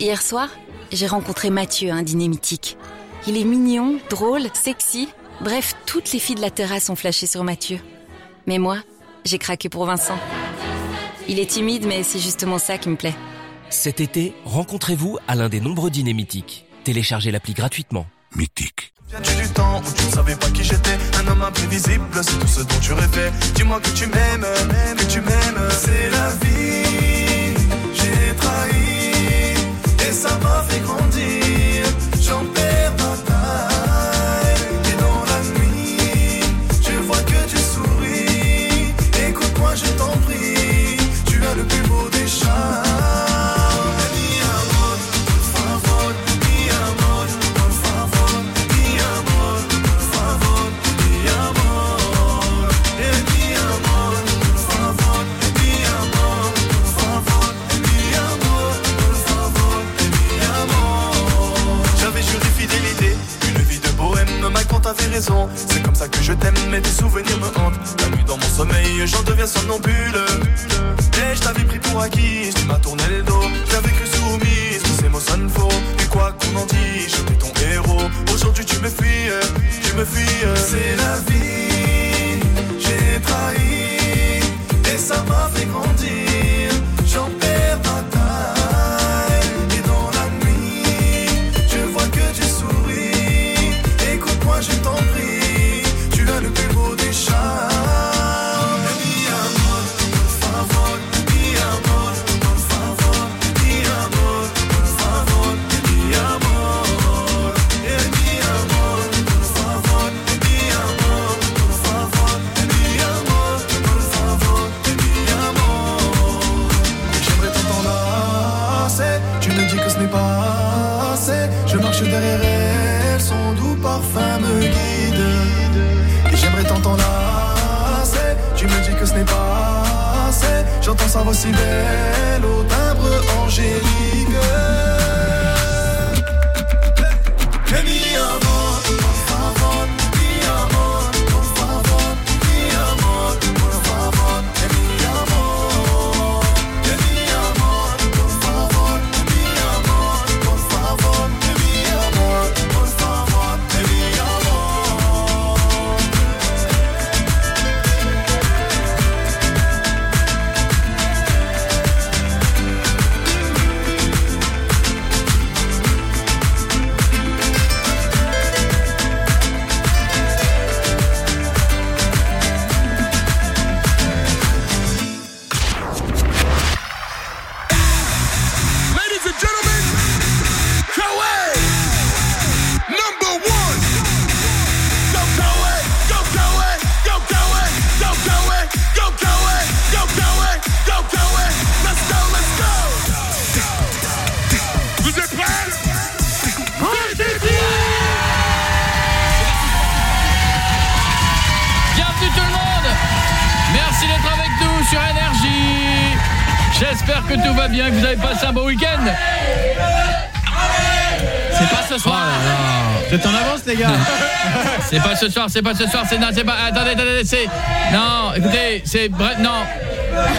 Hier soir, j'ai rencontré Mathieu, un dîner mythique. Il est mignon, drôle, sexy. Bref, toutes les filles de la terrasse ont flashé sur Mathieu. Mais moi, j'ai craqué pour Vincent. Il est timide, mais c'est justement ça qui me plaît. Cet été, rencontrez-vous à l'un des nombreux dîners mythiques. Téléchargez l'appli gratuitement. Mythique. Viens-tu du temps où tu ne savais pas qui j'étais? Un homme imprévisible, c'est tout ce dont tu rêvais Dis-moi que tu m'aimes, que tu m'aimes C'est la vie, j'ai trahi Et ça m'a fait grandir C'est comme ça que je t'aime, mais tes souvenirs me hantent. La nuit dans mon sommeil, j'en deviens somnambule. Et je t'avais pris pour acquis, tu m'as tourné le dos. J'avais cru soumise, mais ces mots sonnent faux. Et quoi qu'on en dise, j'étais ton héros. Aujourd'hui tu me fuis, tu me fuis. C'est la vie, j'ai trahi. Et ça m'a fait grandir. J'entends sa voix si belle C'est pas ce soir, c'est pas ce soir, c'est non, c'est pas attendez, attendez, c'est non, écoutez, c'est bref, non.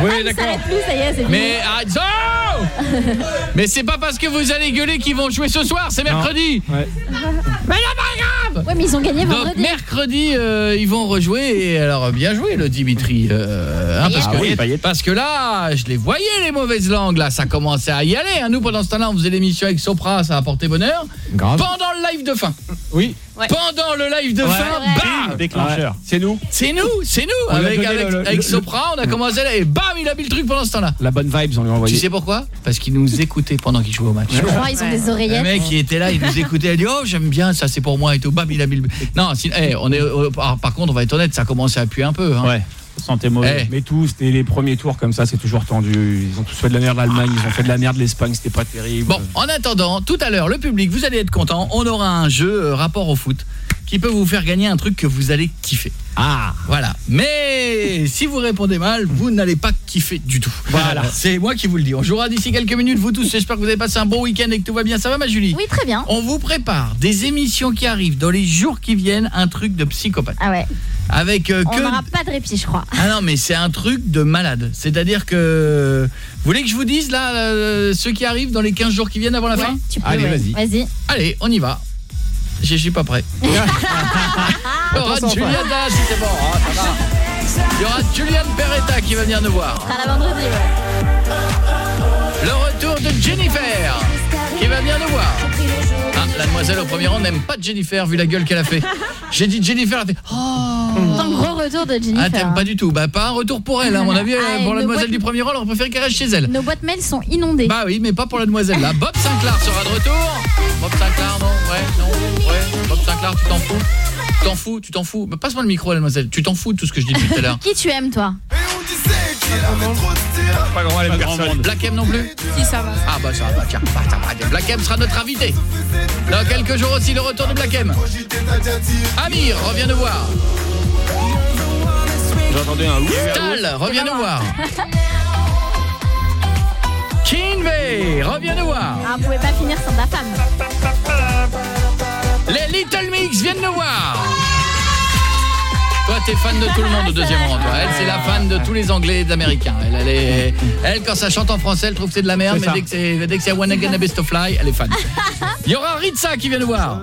Oui, Ah, d'accord. est, c'est Mais ah, oh Mais c'est pas parce que vous allez gueuler qu'ils vont jouer ce soir, c'est mercredi. Ouais. Mais non, pas grave. Ouais, mais ils ont gagné Donc vendredi. mercredi euh, ils vont rejouer et alors bien joué le Dimitri euh, hein, parce, Ah que, oui, Payet. parce que là je les voyais les mauvaises langues là ça commençait à y aller hein. nous pendant ce temps-là on faisait l'émission avec Sopra ça a apporté bonheur Grave. pendant le live de fin Oui. pendant le live de fin bam Déclencheur. C'est nous. c'est nous c'est nous avec, avec, le- le- avec le- Sopra on a commencé là et bam il a mis le truc pendant ce temps-là La bonne vibes, on lui a envoyé. tu sais pourquoi? Parce qu'il nous écoutait pendant qu'il jouait au match Je crois, ils ont des le oreillettes. mec qui était là, il nous écoutait, il dit "Oh, j'aime bien ça, c'est pour moi" et tout. Bam, il a mis le Non, si, eh, on est euh, par, par contre, on va être honnête, ça commence à appuyer un peu hein. Ouais. Santé mauvais. Eh. Mais tous, c'était les premiers tours comme ça, c'est toujours tendu. Ils ont tous fait de la merde l'Allemagne, ils ont fait de la merde l'Espagne, c'était pas terrible. Bon, en attendant, tout à l'heure, le public, vous allez être content, on aura un jeu euh, rapport au foot qui peut vous faire gagner un truc que vous allez kiffer. Ah Voilà. Mais si vous répondez mal, vous n'allez pas kiffer du tout. Voilà. C'est moi qui vous le dis. On jouera d'ici quelques minutes, vous tous. J'espère que vous avez passé un bon week-end et que tout va bien. Ça va, ma Julie Oui, très bien. On vous prépare des émissions qui arrivent dans les jours qui viennent, un truc de psychopathe. Ah ouais. Avec euh, On que n'aura pas de répit, je crois. Ah non, mais c'est un truc de malade. C'est-à-dire que vous voulez que je vous dise là euh, ceux qui arrivent dans les 15 jours qui viennent avant la Ouais, fin tu peux, Allez, ouais. vas-y. Vas-y. Allez, on y va. Je suis pas prêt. Il y aura Juliana, si c'est bon, ça va. Il y aura Julian Peretta qui va venir nous voir. À la vendredi, ouais. Le retour de Jennifer qui va venir nous voir. Ah, la demoiselle au premier rang n'aime pas Jennifer vu la gueule qu'elle a fait. J'ai dit Jennifer, elle a fait Oh Tant gros retour de Jennifer. Ah, t'aimes pas du tout. Bah, pas un retour pour elle, à mon avis. Ah, euh, et pour la demoiselle boîtes- du premier rang, on préfère qu'elle reste chez elle. Nos boîtes mail sont inondées. Bah oui, mais pas pour la demoiselle là. Bob Sinclair sera de retour. Bob Sinclair, non Ouais, non, ouais. Bob Sinclair, tu t'en fous Tu t'en fous, tu t'en fous. Bah, passe-moi le micro, la demoiselle. Tu t'en fous de tout ce que je dis depuis tout à l'heure. Qui tu aimes, toi? Pas grand. Black M non plus Si ça va. Ah bah ça va, tiens, bah, ça va. Black M sera notre invité. Dans quelques jours aussi, le retour de Black M. Amir, reviens nous voir. J'entendais un ouf. Tal, reviens nous voir. Kinvey, reviens nous voir. Ah, on pouvait pas finir sans ta femme. Les Little Mix viennent nous voir. Toi, t'es fan de tout le monde au deuxième rang, toi. Elle, c'est la fan de tous les Anglais et des Américains. Elle, elle, est- elle, quand ça chante en français, elle trouve que c'est de la merde, mais ça. dès que c'est dès que c'est Wanna Get a Best of Fly, elle est fan. Il y aura Ritza qui vient nous voir.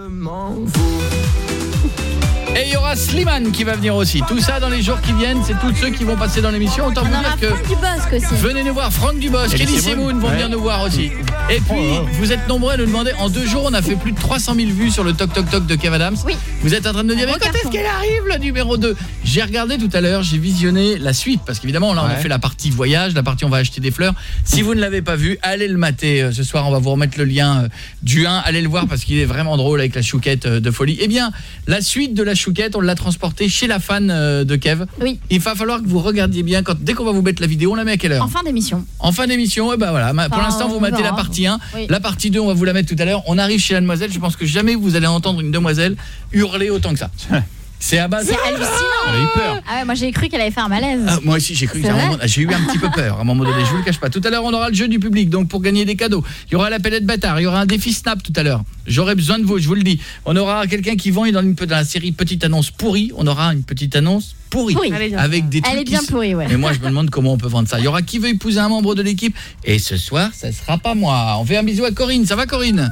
Et il y aura Slimane qui va venir aussi. Tout ça dans les jours qui viennent, c'est tous ceux qui vont passer dans l'émission. Autant On vous dire que Franck aussi. Venez nous voir, Franck Dubosc, Kelly Semoun vont venir Ouais. nous voir aussi. Et puis, vous êtes nombreux à nous demander, en deux jours, on a fait plus de 300 000 vues sur le Toc Toc Toc de Kev Adams. Oui. Vous êtes en train de me dire, mais quand est-ce qu'elle arrive, le numéro 2 J'ai regardé tout à l'heure, j'ai visionné la suite, parce qu'évidemment, là, on a fait la partie voyage, la partie on va acheter des fleurs. Si vous ne l'avez pas vu, allez le mater euh, ce soir, on va vous remettre le lien euh, du 1, allez le voir, parce qu'il est vraiment drôle avec la chouquette euh, de folie. Eh bien, la suite de la chouquette, on l'a transportée chez la fan euh, de Kev. Oui. Il va falloir que vous regardiez bien, quand, dès qu'on va vous mettre la vidéo, on la met à quelle heure En fin d'émission. en fin d'émission, eh ben voilà, pour Enfin, l'instant vous matez la partie 1, Oui. la partie 2 on va vous la mettre tout à l'heure. On arrive chez la demoiselle, je pense que jamais vous allez entendre une demoiselle hurler autant que ça. C'est à base C'est hallucinant. Elle a eu peur. Ah ouais, moi j'ai cru qu'elle avait fait un malaise. Ah, moi aussi j'ai cru j'ai eu un petit peu peur à un moment donné, je vous le cache pas. Tout à l'heure on aura le jeu du public donc pour gagner des cadeaux. Il y aura la palette bâtard, il y aura un défi Snap tout à l'heure. J'aurai besoin de vous, je vous le dis. On aura quelqu'un qui vend dans une dans la série petite annonce pourrie, on aura une petite annonce pourrie, avec des trucs Elle est bien pourrie, ouais. Et moi, je me demande comment on peut vendre ça. Il y aura qui veut épouser un membre de l'équipe. Et ce soir, ça sera pas moi. On fait un bisou à Corinne. Ça va, Corinne?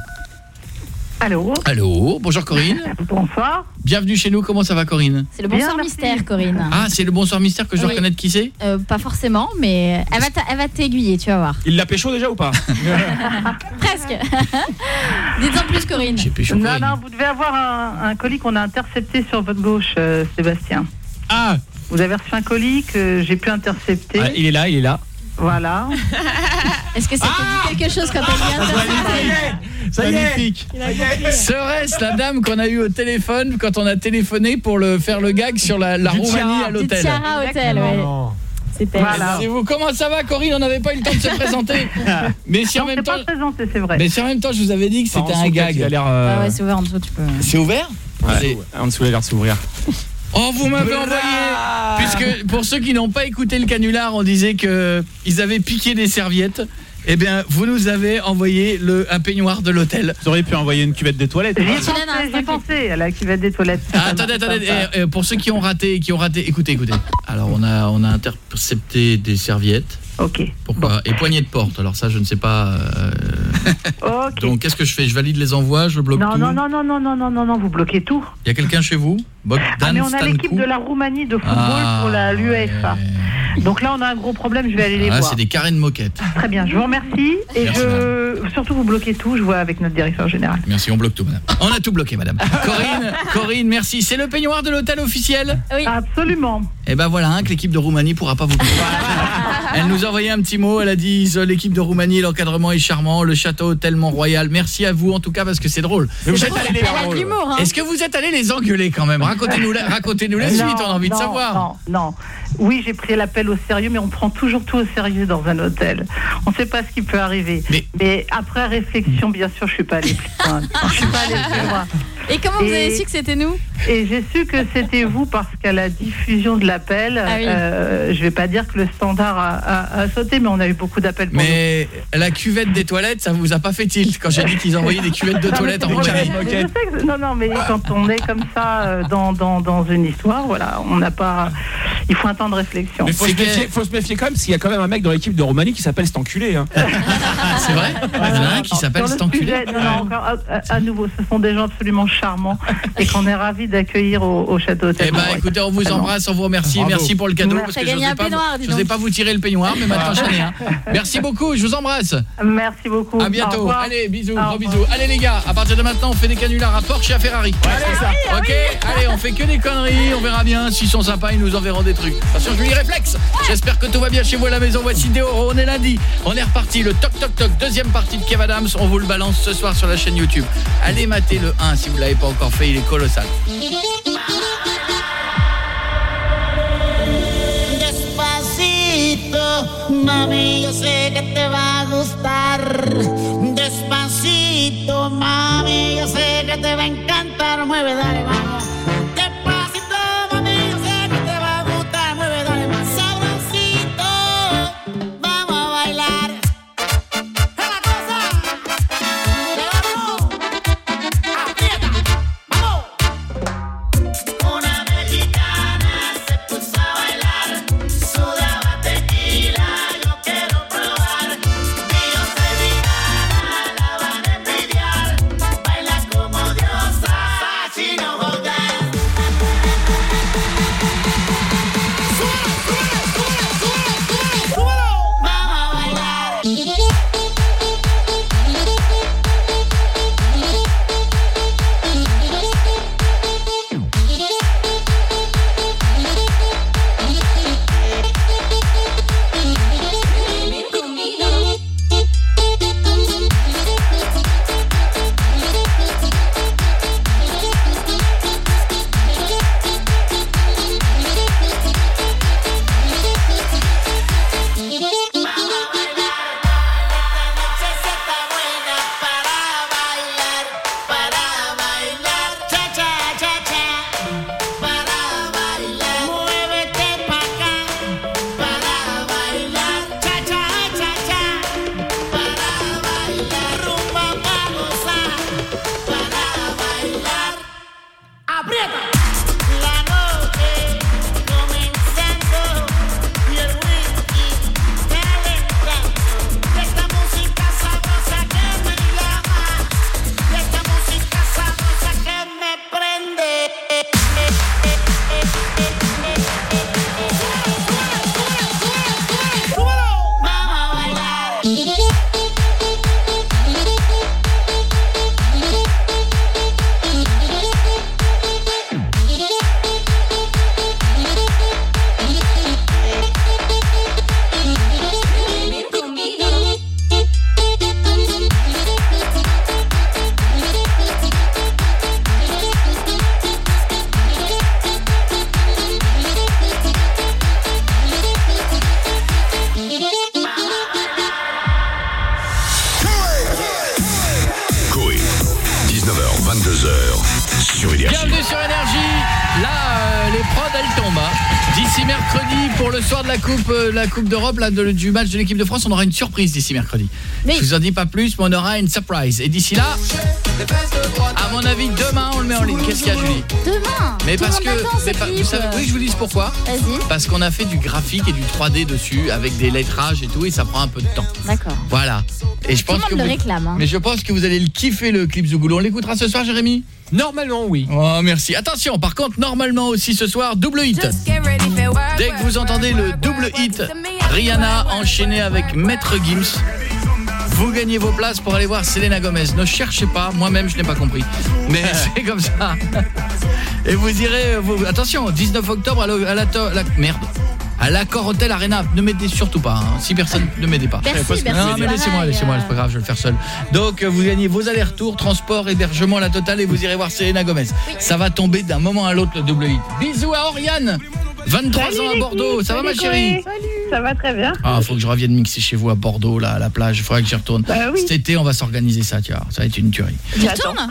Allô Allô Bonjour, Corinne. Bonsoir. Bienvenue chez nous. Comment ça va, Corinne? C'est le Bien, bonsoir merci. mystère, Corinne. Ah, c'est le bonsoir mystère que je dois Oui. reconnaître qui c'est? Euh, pas forcément, mais elle va t'a- elle va t'aiguiller, tu vas voir. Il l'a pécho déjà ou pas? Presque. Dites-en plus, Corinne. J'ai pécho Non, Corinne. non, vous devez avoir un, un colis qu'on a intercepté sur votre gauche, euh, Sébastien. Ah, Vous avez reçu un colis que j'ai pu intercepter. ah, il est là, il est là. Voilà. Est-ce que ça te dit quelque chose quand elle vient intercepter Ça y est. Serait-ce la dame qu'on a eue au téléphone quand on a téléphoné pour le faire le gag sur la, la Du Roumanie à Du l'hôtel Tiara Hotel, ouais. C'était Voilà. C'est vous. Comment ça va, Corinne? On n'avait pas eu le temps de se présenter. Mais si en même temps, pas présenté, c'est vrai. mais si en même temps, je vous avais dit que c'était un gag. Il a l'air. Ouais, euh, c'est ouvert en dessous, tu peux. C'est ouvert? Ouais, En dessous, il a l'air de s'ouvrir. Oh, vous m'avez envoyé Puisque pour ceux qui n'ont pas écouté le canular, on disait que ils avaient piqué des serviettes. Eh bien, vous nous avez envoyé le un peignoir de l'hôtel. Vous auriez pu envoyer une cuvette des toilettes. J'y pensé, j'ai instinct pensé à la cuvette des toilettes. Ah, attendez, attendez. eh, eh, pour ceux qui ont raté, qui ont raté, écoutez, écoutez. Alors, on a on a intercepté des serviettes. Ok. Pourquoi. Et poignée de porte. Alors ça, je ne sais pas. Euh... Donc qu'est-ce que je fais? Je valide les envois, je bloque tout? Non, non, non, non, non, non, non, non, vous bloquez tout. Il y a quelqu'un chez vous? Bogdan ah, mais on a l'équipe de la Roumanie de football ah, pour la l'UEFA. Donc là, on a un gros problème. Je vais aller les ah. C'est des carrés de moquette. Très bien. Je vous remercie et je... surtout vous bloquez tout. Je vois avec notre directeur général. Merci. On bloque tout, madame. On a tout bloqué, madame. Corinne, Corinne, merci. C'est le peignoir de l'hôtel officiel? Oui. Absolument. Et ben voilà, hein, que l'équipe de Roumanie pourra pas vous. Elle nous a envoyé un petit mot, elle a dit l'équipe de Roumanie, l'encadrement est charmant, le château tellement royal. Merci à vous en tout cas parce que c'est drôle. Allé hein. Est-ce que vous êtes allés les engueuler quand même? Racontez-nous la, racontez-nous la suite, Non, on a envie de non, savoir. Non, non. Oui, j'ai pris l'appel au sérieux, mais on prend toujours tout au sérieux dans un hôtel. On ne sait pas ce qui peut arriver. Mais- après réflexion, bien sûr, je suis pas allée plus loin. Je suis pas allée plus loin. Et comment vous avez su que c'était nous? Et j'ai su que c'était vous parce qu'à la diffusion de l'appel, Ah oui. euh, je vais pas dire que le standard a, a- a sauté, mais on a eu beaucoup d'appels Mais la cuvette des toilettes, ça vous a pas fait tilt quand j'ai dit qu'ils envoyaient des cuvettes de. Non, toilettes en Bulgarie. non, non, mais quand on est comme ça euh, dans, dans, dans une histoire, voilà, on n'a pas. Il faut un temps de réflexion. Mais faut se, méfier, faut se méfier quand même, parce qu'il y a quand même un mec dans l'équipe de Roumanie qui s'appelle cet enculé. Hein. Ah, c'est vrai Il y en a un qui s'appelle cet enculé. sujet, non, non, encore, à, à- à nouveau, ce sont des gens absolument charmants et qu'on est ravis d'accueillir au, au château. Eh ben écoutez, on vous embrasse, on vous remercie, Bravo. merci pour le cadeau Merci. parce T'as que je n'osais un pas, donc. pas vous tirer le peignoir, mais maintenant j'en ai un. Merci beaucoup, je vous embrasse. Merci beaucoup. À bientôt. Allez, bisous, gros bisous. Allez les gars, à partir de maintenant, on fait des canulars à Porsche et à Ferrari. OK Allez, on fait que des conneries, on verra bien s'ils sont sympas, ils nous enverront des trucs. Attention, je lui réflexe. J'espère que tout va bien chez vous à la maison. Voici Deoro, on est lundi. On est reparti le toc toc toc, deuxième partie de Kev Adams, on vous le balance ce soir sur la chaîne YouTube. Allez mater le 1 si vous l'avez pas encore fait, il est colossal. Mami, yo que te va gustar. Despacito, mami, yo sé que te va encantar. Mueve. Aprenda! Coupe d'Europe, là, de- du match de l'équipe de France, on aura une surprise d'ici mercredi. Je vous en dis pas plus, mais on aura une surprise. Et d'ici là, à mon avis, demain, on le met en ligne. Qu'est-ce qu'il y a, Julie? Demain Mais tout parce que, mais pas- vous savez, oui, je vous dis pourquoi. Parce qu'on a fait du graphique et du 3D dessus, avec des lettrages et tout, et ça prend un peu de temps. d'accord. Voilà. Et je Tout pense monde que le vous... réclame. hein. Mais je pense que vous allez le kiffer le clip Zougoulou. On l'écoutera ce soir, Jérémy? Normalement, oui. Oh, merci. Attention, par contre, normalement aussi ce soir, double hit. Dès que vous entendez le double hit, Rihanna enchaîné avec Maître Gims, vous gagnez vos places pour aller voir Selena Gomez. Ne cherchez pas, moi-même je n'ai pas compris. Mais c'est comme ça. Et vous irez, vous, attention, 19 octobre à, la, à la to- la- merde. À l'accord Hotel Arena, ne m'aidez surtout pas, hein. si personne ne m'aidez pas. Merci, Parce que- merci, non, mais laissez-moi, laissez-moi, euh. c'est pas grave, je vais le faire seul. Donc euh, vous gagnez vos allers-retours, transport, hébergement, la totale et vous irez voir Selena Gomez. Ça va tomber d'un moment à l'autre le double hit. Bisous à Oriane, 23 Salut, ans à. Bordeaux, ça va ma Salut, chérie Chloé. Ça va très bien. Ah, faut que je revienne mixer chez vous à Bordeaux là, à la plage, il faudrait que j'y retourne. Bah oui. Cet été, on va s'organiser ça, tu vois, ça va être une tuerie. Tu J'attends. retournes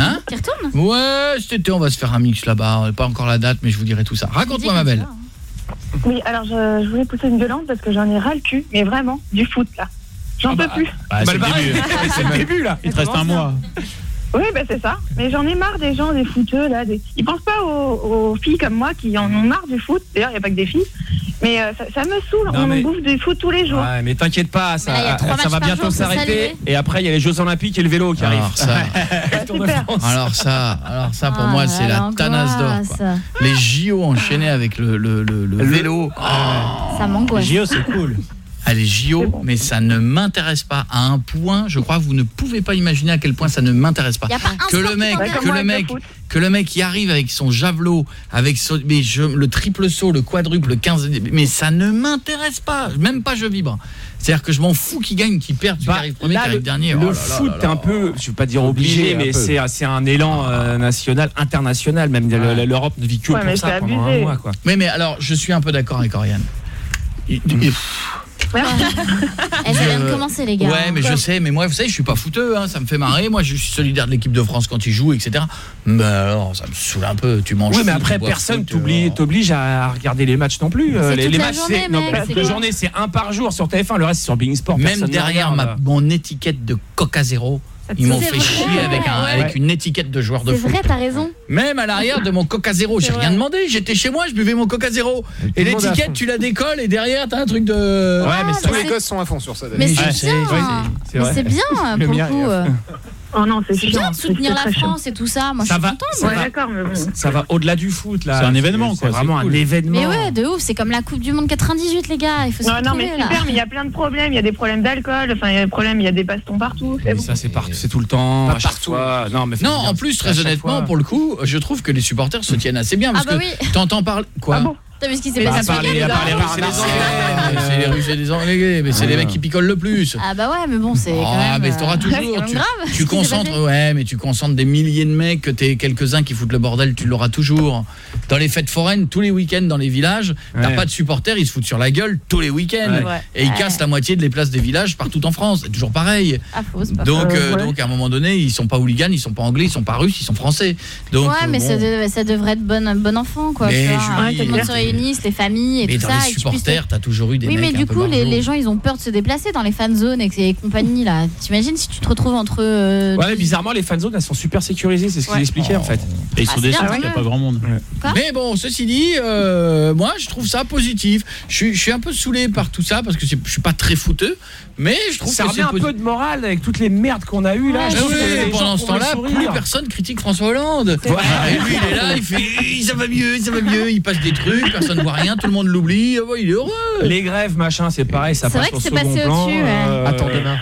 Hein Tu retournes Ouais, cet été, on va se faire un mix là-bas. Pas encore la date, mais je vous dirai tout ça. Raconte-moi, ma belle. Oui, alors je, je voulais pousser une violente parce que j'en ai ras le cul, mais vraiment, du foot là. J'en peux plus. Bah, c'est le début. C'est le début là. Il te reste un mois. Oui, bah c'est ça. Mais j'en ai marre des gens, des footeux là. Des... Ils pensent pas aux, aux filles comme moi qui en ont marre du foot. D'ailleurs, il n'y a pas que des filles. Mais euh, ça, ça me saoule. Non, on mais- bouffe du foot tous les jours. Ouais, mais t'inquiète pas, ça, là, matchs va bientôt s'arrêter. Et après, il y a les Jeux Olympiques et le vélo qui arrivent. Alors ça, Super. alors ça, alors ça pour Ah moi c'est la tanasse d'or. Les JO enchaînés avec le, le, le, le vélo. Ça m'angoisse. JO, c'est cool. Ah, les JO, mais ça ne m'intéresse pas à un point. Je crois que vous ne pouvez pas imaginer à quel point ça ne m'intéresse pas. Y que le mec, que le mec, que le mec qui arrive avec son javelot, avec son, mais je, le triple saut, le quadruple, le 15, mais ça ne m'intéresse pas. Même pas je vibre. C'est-à-dire que je m'en fous qui gagne, qui perd, qui Bah, arrive premier, qui arrive le, dernier. le Oh là foot, là un peu, je veux pas dire obligé, Obligé, un mais c'est c'est un élan euh, national, international. Même Le- l'Europe ne vit que Ouais, mais pour ça c'est pendant abusé. un mois. Quoi. Mais mais alors, je suis un peu d'accord avec Oriane. Il- il- Eh, ça vient de commencer, les gars. Ouais, mais je sais, mais moi, vous savez, je suis pas fouteux, hein, ça me fait marrer. Moi, je suis solidaire de l'équipe de France quand ils jouent, etc. Mais alors, ça me saoule un peu. Tu manges. Oui, mais foot, après, tu bois personne foot, euh, t'oblige à regarder les matchs non plus. Euh, C'est les, toute les la matchs, journée, c'est non, mec, parce c'est que quoi journée, c'est un par jour sur TF1, le reste c'est sur Being Sport. Même personne ne derrière regarde. ma, mon étiquette de Coca Zéro, ils m'ont C'est fait vrai. chier avec, un, Ouais. avec une étiquette de joueur de C'est foot. vrai, t'as raison. Même à l'arrière de mon Coca Zéro, j'ai C'est rien demandé. J'étais chez moi, je buvais mon Coca Zéro. Et l'étiquette, tu la décolles et derrière, t'as un truc de. Ouais, mais Ah, mais Les c'est- gosses sont à fond sur ça. Mais d'ailleurs. c'est bien. c'est- c'est c'est pour le coup. Oh non, c'est bien de soutenir la. France et tout ça. Moi, je Ça suis va, contente. ça Ouais, va, d'accord, mais bon. ça va au-delà du foot là. C'est un événement, C'est quoi, vraiment un événement. Mais ouais, de ouf, c'est comme la Coupe du Monde 98, les gars. Il faut se Non, non, mais là. super, mais il y a plein de problèmes. Il y a des problèmes d'alcool, enfin, il y a des problèmes, il y a des bastons partout. C'est Mais bon. ça c'est partout, c'est tout le temps, Pas à chaque partout. fois. Non, mais Non, en plus, très honnêtement, fois. pour le coup, je trouve que les supporters se tiennent assez bien. Parce Ah bah que oui. t'entends parler. Quoi? Ah bon? T'as vu ce qui s'est passé part les- les là Russes C'est et les les Anglais, c'est les Russes et les Anglais, mais c'est les mecs qui picolent le plus. Ah bah ouais, mais bon, c'est quand Ah, mais t'auras euh, toujours. Tu, concentres, ouais, mais tu concentres des milliers de mecs, que t'es quelques-uns qui foutent le bordel, tu l'auras toujours. Dans les fêtes foraines, tous les week-ends dans les villages, t'as Ouais. pas de supporters, ils se foutent sur la gueule tous les week-ends. Ouais. Et ils Ouais. cassent la moitié de les places des villages partout en France. C'est toujours pareil. Ah, faux, c'est pas Donc, euh, Ouais. donc à un moment donné, ils sont pas hooligans, ils sont pas anglais, ils sont pas russes, ils sont français. Donc, ouais, mais bon. ça, dev- ça devrait être bon, bon enfant, quoi. Mais tu vois. Julie, Tout le monde se mais- réunisse, les familles et Mais tout dans ça. les supporters, t'as toujours eu des Oui, mecs mais du coup, les, les gens, ils ont peur de se déplacer dans les fan zones et, compagnie, là. T'imagines si tu te retrouves entre... euh, Ouais, mais bizarrement, les fan zones, elles sont super sécurisées, c'est ce qu'ils Ouais. expliquaient en fait. Et ils Ah, sont déçus qu'il n'y a ouais. pas grand monde. Mais bon, ceci dit, euh, moi je trouve ça positif. Je suis, je suis un peu saoulé par tout ça parce que je suis pas très fouteux, mais je trouve Ça que remet un peu de morale avec toutes les merdes qu'on a eues là. Ouais, Je Ah oui, pendant ce temps-là, plus personne critique François Hollande. vrai. Et lui, il est là, il fait ça va mieux, ça va mieux, il passe des trucs, personne voit rien, tout le monde l'oublie, ah ouais, il est heureux. Les grèves, machin, c'est pareil, ça C'est passe vrai que au c'est second passé plan. au-dessus, ouais. euh, Attends demain.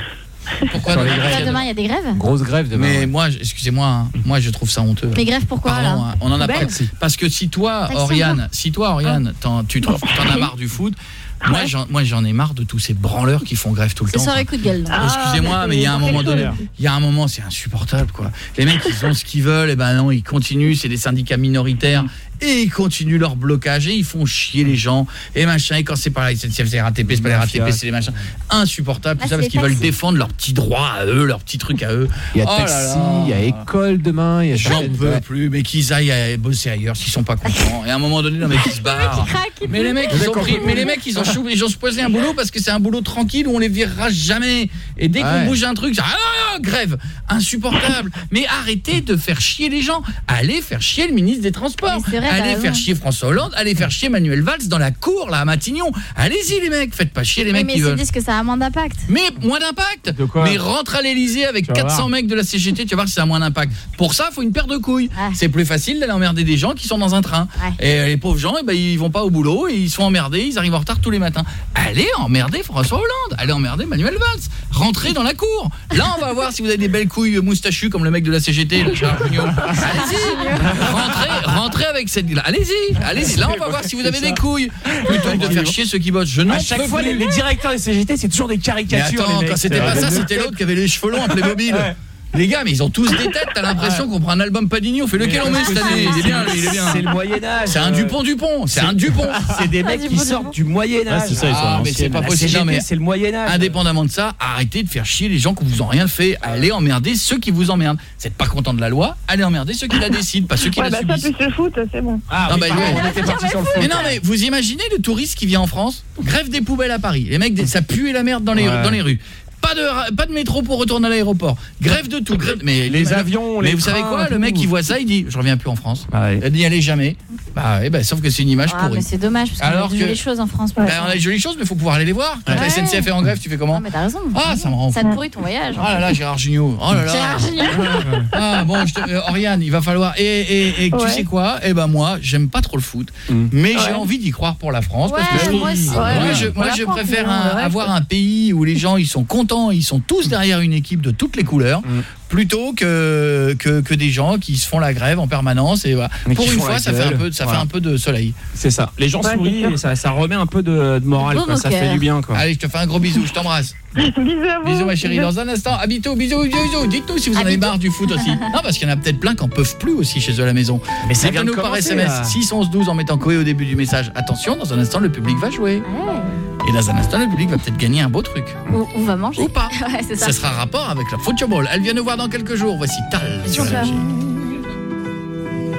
Pourquoi demain grèves. Là, demain, il y a des grèves Grosse grève demain. Mais ouais. moi, excusez-moi, hein, moi je trouve ça honteux. Mais grèves pourquoi, Pardon, là hein, on en a pas. Parce que si toi, Oriane, si toi, Oriane, t'en, tu t'en as marre du foot, moi, Ouais. j'en, moi, j'en ai marre de tous ces branleurs qui font grève tout le Ce temps. coups de gueule. Ah, Excusez-moi, mais il y a un c'est moment donné, il y a un moment, c'est insupportable, quoi. Les mecs, ils ont ce qu'ils veulent, et ben non, ils continuent, c'est des syndicats minoritaires, et ils continuent leur blocage, et ils font chier les gens, et machin, et quand c'est pas la SNCF, c'est RATP, c'est pas les Mafia. RATP, c'est les machins. Insupportable, tout Ah, ça, parce qu'ils veulent défendre leurs petits droits à eux, leurs petits trucs à eux. Il y a Oh taxi, il y a école demain, il y a J'en peux plus, mais qu'ils aillent à bosser ailleurs s'ils sont pas contents. Et à un moment donné, le mec il se barre. Mais les mecs, ils ont pris, mais les mecs, ils ont ils ont choisi un boulot parce que c'est un boulot tranquille où on les virera jamais. Et dès qu'on Ouais. bouge un truc, ça, ah, grève, insupportable. Mais arrêtez de faire chier les gens. Allez faire chier le ministre des Transports. Mais vrai, allez raison. faire chier François Hollande. Allez faire chier Manuel Valls dans la cour là à Matignon. Allez-y les mecs, faites pas chier les Oui, mecs mais qui ils se veulent. disent que ça a moins d'impact. Mais moins d'impact. Mais rentre à l'Elysée avec Tu vas 400 voir. mecs de la CGT, tu vas voir si ça a moins d'impact. Pour ça, faut une paire de couilles. Ouais. C'est plus facile d'aller emmerder des gens qui sont dans un train. Ouais. Et les pauvres gens, eh ben, ils vont pas au boulot et ils sont emmerdés, ils arrivent en retard tous les matins. Allez emmerder François Hollande, allez emmerder Manuel Valls. Rentrez dans la cour. Là, on va voir si vous avez des belles couilles moustachues comme le mec de la CGT. Allez-y. Rentrez, rentrez avec cette. Allez-y, allez-y. Là, on va voir si vous avez des couilles plutôt que de faire chier ceux qui bossent. Je À chaque fois, les, les directeurs des CGT, c'est toujours des caricatures. attends, les mecs. quand c'était pas ça, c'était l'autre qui avait les cheveux longs, un Playmobil. Les gars, mais ils ont tous des têtes, t'as l'impression qu'on prend un album Panini, on fait lequel on met cette année Il est bien, il est bien. C'est le Moyen-Âge. C'est un Dupont Dupont, c'est un Dupont. C'est des mecs qui sortent du Moyen-Âge. Ouais, c'est ça, ils sont à Ah, mais c'est pas possible. C'est le Moyen-Âge. indépendamment de ça, arrêtez de faire chier les gens qui vous ont rien fait. Allez emmerder ceux qui vous emmerdent. Vous êtes pas content de la loi, allez emmerder ceux qui la décident, pas ceux qui Ouais, la bah ça, subissent. plus le foot, c'est bon. Ah, bah, on était parti sur le Mais non mais vous imaginez le touriste qui vient en France? Grève des poubelles à Paris Les mecs ça pue la merde dans les Ouais. dans les rues pas de pas de métro pour retourner à l'aéroport grève de tout grève- mais Les avions, mais les vous savez quoi le mec qui voit ça il dit je reviens plus en France Ah ouais. il n'y allait jamais bah, ouais, bah sauf que c'est une image Ah, mais pourrie c'est dommage parce qu'on Alors a que- les choses en France. Bah, on a des jolies choses mais il faut pouvoir aller les voir quand la. SNCF est en grève tu fais comment Non, mais t'as raison. Ah, ça me rend Ça te pourrit ton voyage. Oh là là, Gérard Jugnot. Oh là là. Gérard Jugnot. Ah bon, je te- euh, Oriane, il va falloir et et, et tu Ouais. sais quoi? Eh ben moi, j'aime pas trop le foot, mais j'ai envie d'y croire pour la France parce que moi je, préfère mais avoir un pays où les gens ils sont contents, ils sont tous derrière une équipe de toutes les couleurs. Plutôt que, que que des gens qui se font la grève en permanence et voilà. Pour une fois ça fait un peu ça Voilà. fait un peu de soleil. C'est ça. Les gens Ouais, sourient et ça, ça remet un peu de, de morale. Quoi. Ça fait du bien. Quoi. Allez, je te fais un gros bisou, je t'embrasse. Bisous à vous. Bisous ma chérie, dans un instant, à bientôt, bisous, bisous, bisous. Dites-nous si vous en avez marre du foot aussi. Non, parce qu'il y en a peut-être plein qui en peuvent plus aussi chez eux à la maison. Mais ça vient de Dites-nous par SMS là. 6 11 12 en mettant Coé au début du message. Attention, dans un instant, le public va jouer. Et dans un instant, le public va peut-être gagner un beau truc. Ou, ou va manger. Ou pas. Ouais, c'est ça. Ça sera rapport avec la football. Elle vient nous voir dans quelques jours. Voici Tal sur.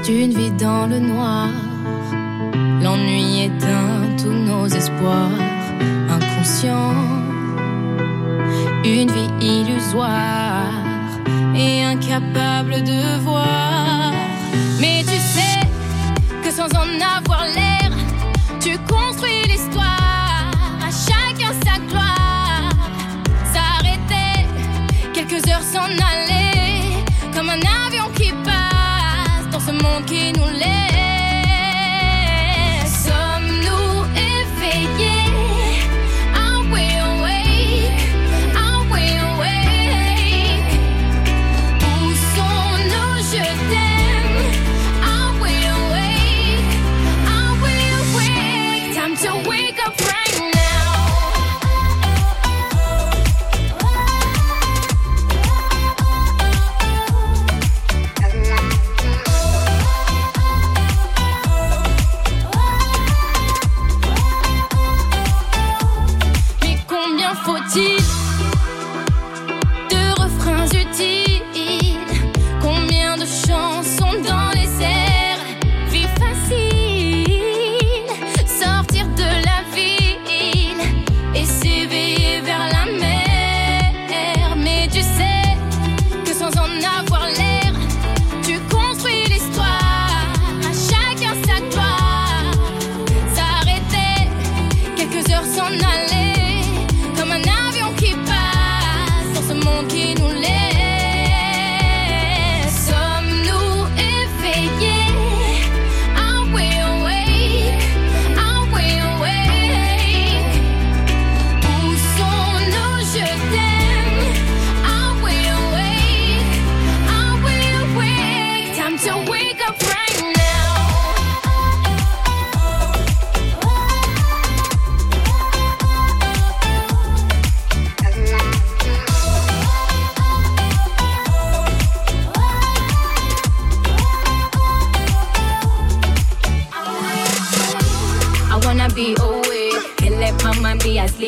D'une vie dans le noir, l'ennui éteint tous nos espoirs inconscients. Une vie illusoire et incapable de voir. Mais tu sais que sans en avoir l'air, tu construis l'histoire. Quelques heures s'en aller comme un avion qui passe dans ce monde qui nous laisse.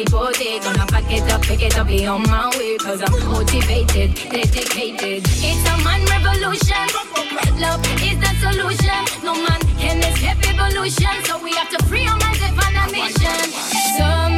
Be asleep day. Gonna pack it up, pick it up, be on my way. Cause I'm motivated, dedicated. It's a man revolution. Love is the solution. No man can escape evolution. So we have to free our minds and find a mission. Sommes-nous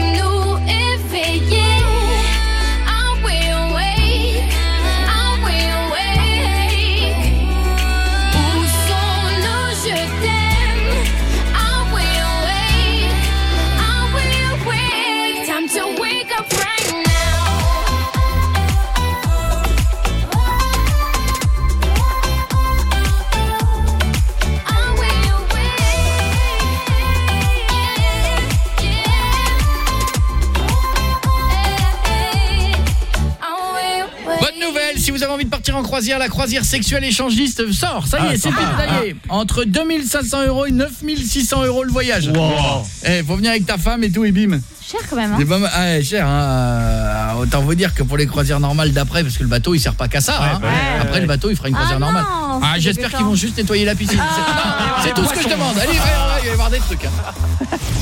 partir en croisière, la croisière sexuelle échangiste sort. Ça y Ah, est, c'est sympa. détaillé. Entre 2500 euros et 9600 euros le voyage. Wow. Eh, faut venir avec ta femme et tout et bim. Cher quand même. Hein. C'est pas mal. Ah, ouais, cher. Hein. autant vous dire que pour les croisières normales d'après, parce que le bateau il sert pas qu'à ça. hein. ouais, ouais, Après ouais. le bateau il fera une croisière Ah normale. non, Ah, j'espère qu'ils vont juste nettoyer la piscine. C'est- C'est tout ce que je demande. Allez, il va y avoir des trucs.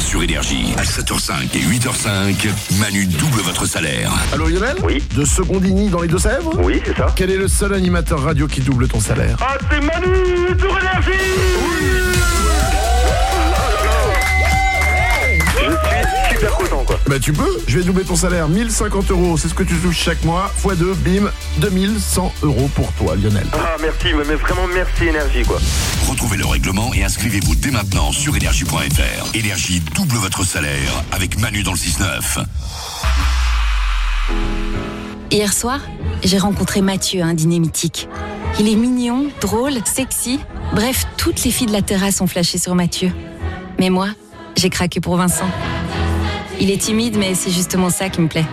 sur Énergie, à 7h05 et 8h05, Manu double votre salaire. Allô Lionel Oui. De Secondini dans les Deux-Sèvres Oui, c'est ça. Quel est le seul animateur radio qui double ton salaire Ah, c'est Manu sur Énergie Je Bah tu peux, je vais doubler ton salaire, 1050 euros, c'est ce que tu touches chaque mois, x 2, bim, 2100 euros pour toi Lionel. Ah merci, mais vraiment merci énergie quoi. Retrouvez le règlement et inscrivez-vous dès maintenant sur énergie.fr. Énergie double votre salaire avec Manu dans le 6-9. Hier soir, j'ai rencontré Mathieu à un dîner mythique. Il est mignon, drôle, sexy. Bref, toutes les filles de la terrasse ont flashé sur Mathieu. Mais moi, j'ai craqué pour Vincent. Il est timide, mais c'est justement ça qui me plaît.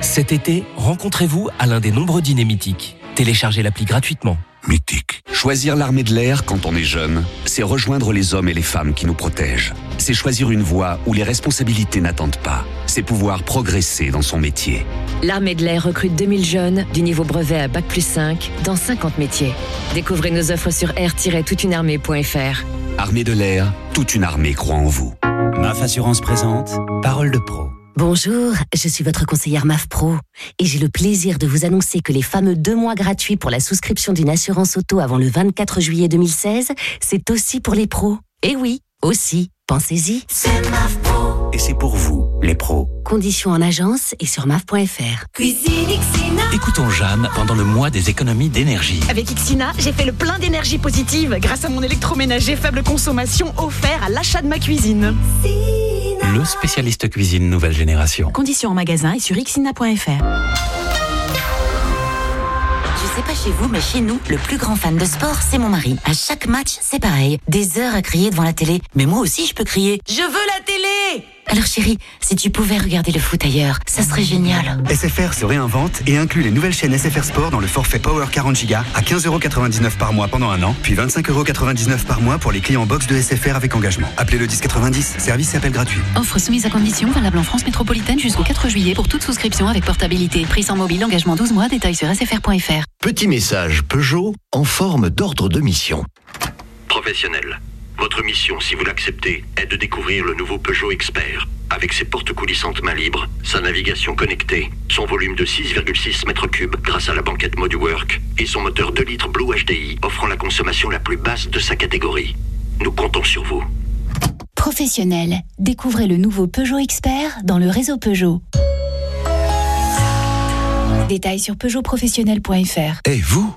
Cet été, rencontrez-vous à l'un des nombreux dîners mythiques. Téléchargez l'appli gratuitement. Mythique. Choisir l'armée de l'air quand on est jeune, c'est rejoindre les hommes et les femmes qui nous protègent. C'est choisir une voie où les responsabilités n'attendent pas. C'est pouvoir progresser dans son métier. L'armée de l'air recrute 2000 jeunes du niveau brevet à Bac plus 5 dans 50 métiers. Découvrez nos offres sur air-toutunearmée.fr. Armée de l'air, toute une armée croit en vous. MAF Assurance présente Parole de pro. Bonjour, je suis votre conseillère MAF Pro et j'ai le plaisir de vous annoncer que les fameux deux mois gratuits pour la souscription d'une assurance auto avant le 24 juillet 2016, c'est aussi pour les pros. Et oui, aussi, pensez-y. Et c'est pour vous, les pros. Conditions en agence et sur maf.fr. Cuisine Xina. Écoutons Jeanne pendant le mois des économies d'énergie. Avec Xina, j'ai fait le plein d'énergie positive grâce à mon électroménager faible consommation offert à l'achat de ma cuisine. Le spécialiste cuisine nouvelle génération. Conditions en magasin et sur xina.fr. Sais pas chez vous, mais chez nous, le plus grand fan de sport, c'est mon mari. À chaque match, c'est pareil. Des heures à crier devant la télé. Mais moi aussi, je peux crier. Je veux la télé Alors chérie, si tu pouvais regarder le foot ailleurs, ça serait génial. SFR se réinvente et inclut les nouvelles chaînes SFR Sport dans le forfait Power 40 Go à 15,99€ par mois pendant un an, puis 25,99€ par mois pour les clients box de SFR avec engagement. Appelez le 1090, service et appel gratuit. Offre soumise à condition, valable en France métropolitaine jusqu'au 4 juillet pour toute souscription avec portabilité. Prix sans mobile, engagement 12 mois, détails sur sfr.fr. Petit message Peugeot en forme d'ordre de mission. Professionnel. Votre mission, si vous l'acceptez, est de découvrir le nouveau Peugeot Expert. Avec ses portes coulissantes main libre, sa navigation connectée, son volume de 6,6 mètres cubes grâce à la banquette Moduwork et son moteur 2 litres Blue HDI offrant la consommation la plus basse de sa catégorie. Nous comptons sur vous. Professionnel, découvrez le nouveau Peugeot Expert dans le réseau Peugeot. Détails sur peugeotprofessionnel.fr. Et vous?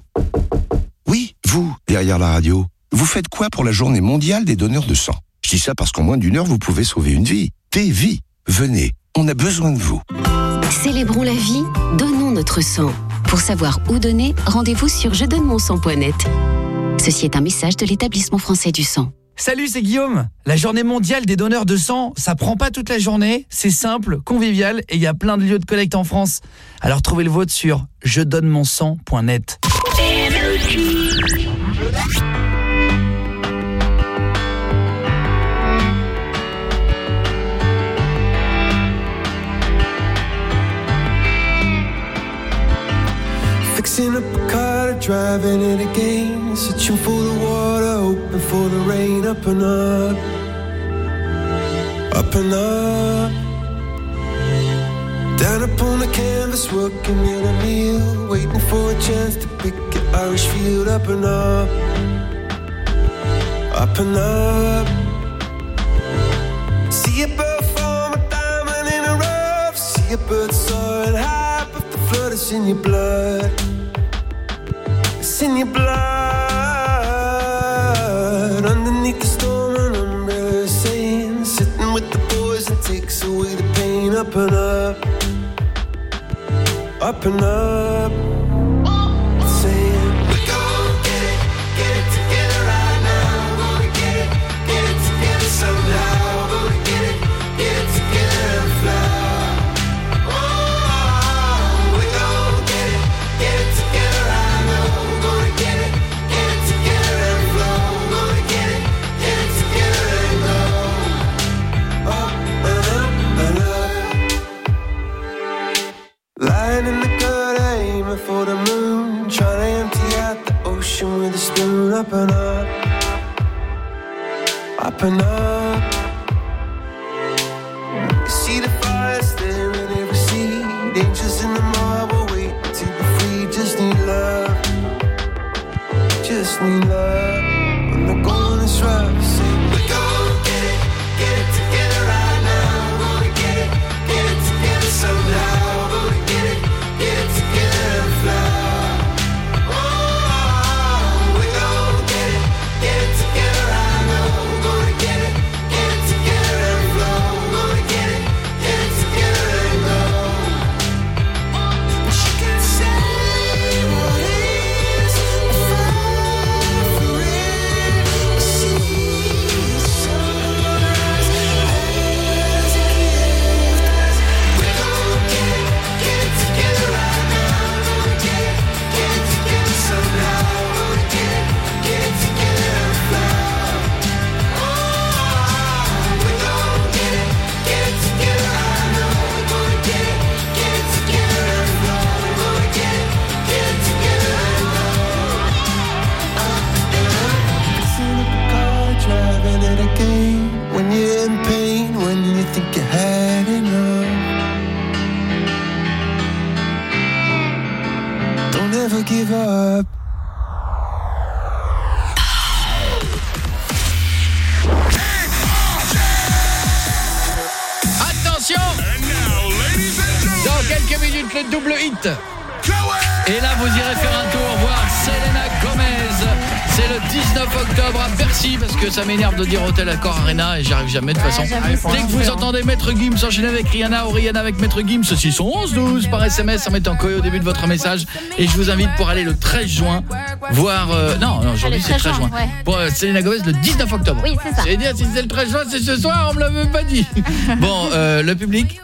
Oui, vous, derrière la radio. Vous faites quoi pour la journée mondiale des donneurs de sang? Je dis ça parce qu'en moins d'une heure, vous pouvez sauver une vie. Des vies. Venez, on a besoin de vous. Célébrons la vie, donnons notre sang. Pour savoir où donner, rendez-vous sur je donne mon sang.net. Ceci est un message de l'établissement français du sang. Salut, c'est Guillaume. La journée mondiale des donneurs de sang, ça prend pas toute la journée, c'est simple, convivial et il y a plein de lieux de collecte en France. Alors trouvez le vôtre sur je donne mon sang.net. Fixing up a car, driving it again. Searching for the water, hoping for the rain. Up and up, up and up. Down upon the canvas, working in a meal. Waiting for a chance to pick an Irish field. Up and up, up and up. See a bird form a diamond in a rough. See a bird soaring high, but the flood is in your blood. It's in your blood. Underneath the storm, an umbrella saying, sitting with the boys and takes away the pain. Up and up, up and up. Spoon. Up and up. Up and up. You see the fire staring in every seed. Angels in the marble wait to be free. Just need love. Just need love. Le double hit. Et là, vous irez faire un tour voir Selena Gomez. C'est le 19 octobre à Bercy, parce que ça m'énerve de dire Hôtel Accor Arena, et j'y arrive jamais de toute façon. Dès que vous entendez Maître Gims enchaîner avec Rihanna ou Rihanna avec Maître Gims, 611 12 par SMS en mettant Koé au début de votre message. Et je vous invite pour aller le 13 juin voir... euh, non, non aujourd'hui c'est 13 13 juin. ouais. Pour euh, Selena Gomez le 19 octobre. Oui, c'est ça. C'est dire si c'est le 13 juin, c'est ce soir, on me l'a même pas dit. bon, euh, le public,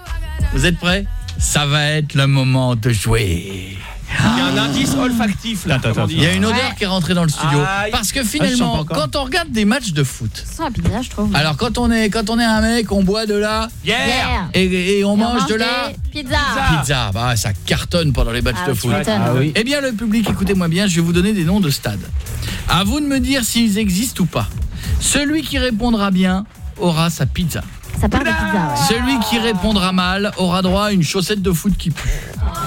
vous êtes prêts? Ça va être le moment de jouer. Il y a un indice olfactif là. Il y a une odeur qui est rentrée dans le studio Aïe. parce que Ah, finalement quand on regarde des matchs de foot Ça pizza, je trouve. alors quand on est quand on est un mec on boit de la Bière. et, et on mange de la Pizza. pizza bah ça cartonne pendant les matchs Ah, de foot m'étonnes. Ah oui. Eh bien le public écoutez-moi bien je vais vous donner des noms de stades à vous de me dire s'ils existent ou pas celui qui répondra bien aura sa pizza Ça part de pizza, ouais. celui qui répondra mal aura droit à une chaussette de foot qui pue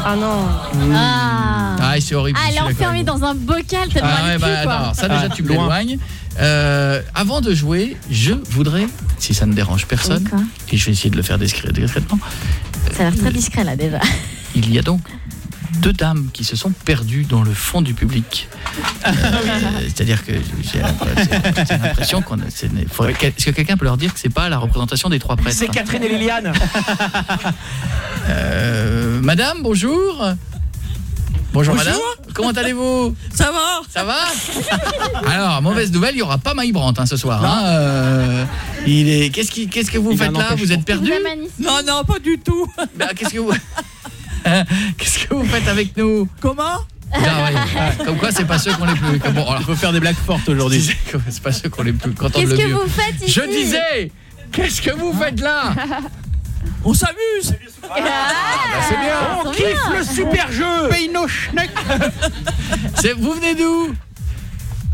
Ah non. Ah. ah c'est horrible Ah, elle est enfermée dans un bocal tellement Ah ouais, pue, bah, quoi. non, ça déjà tu me l'éloignes. Euh, avant de jouer, je voudrais, si ça ne dérange personne, et je vais essayer de le faire discrètement, Ça a l'air très discret là déjà. il y a donc deux dames qui se sont perdues dans le fond du public. Euh, C'est-à-dire que j'ai l'impression- qu'on Est-ce que quelqu'un peut leur dire que c'est pas la représentation des trois prêtres C'est Catherine et Liliane. Euh, Madame, bonjour. Bonjour, Bonjour. madame. Comment allez-vous? Ça va Ça va? Alors, mauvaise nouvelle, il n'y aura pas Maï Brandt hein, ce soir. hein. Euh, il est. Qu'est-ce que vous Il faites là? Vous êtes perdu? Non, non, pas du tout. Bah, Qu'est-ce que vous Qu'est-ce que vous faites avec nous Comment Ah, ouais. Comme quoi, c'est pas ceux qu'on les plus. Bon, alors, faut faire des blagues fortes aujourd'hui. C'est pas ceux qu'on les plus Qu'est-ce que mieux. vous faites ici Je disais Qu'est-ce que vous faites là On s'amuse Ah, c'est bien. On kiffe le super jeu Paye nos Vous venez d'où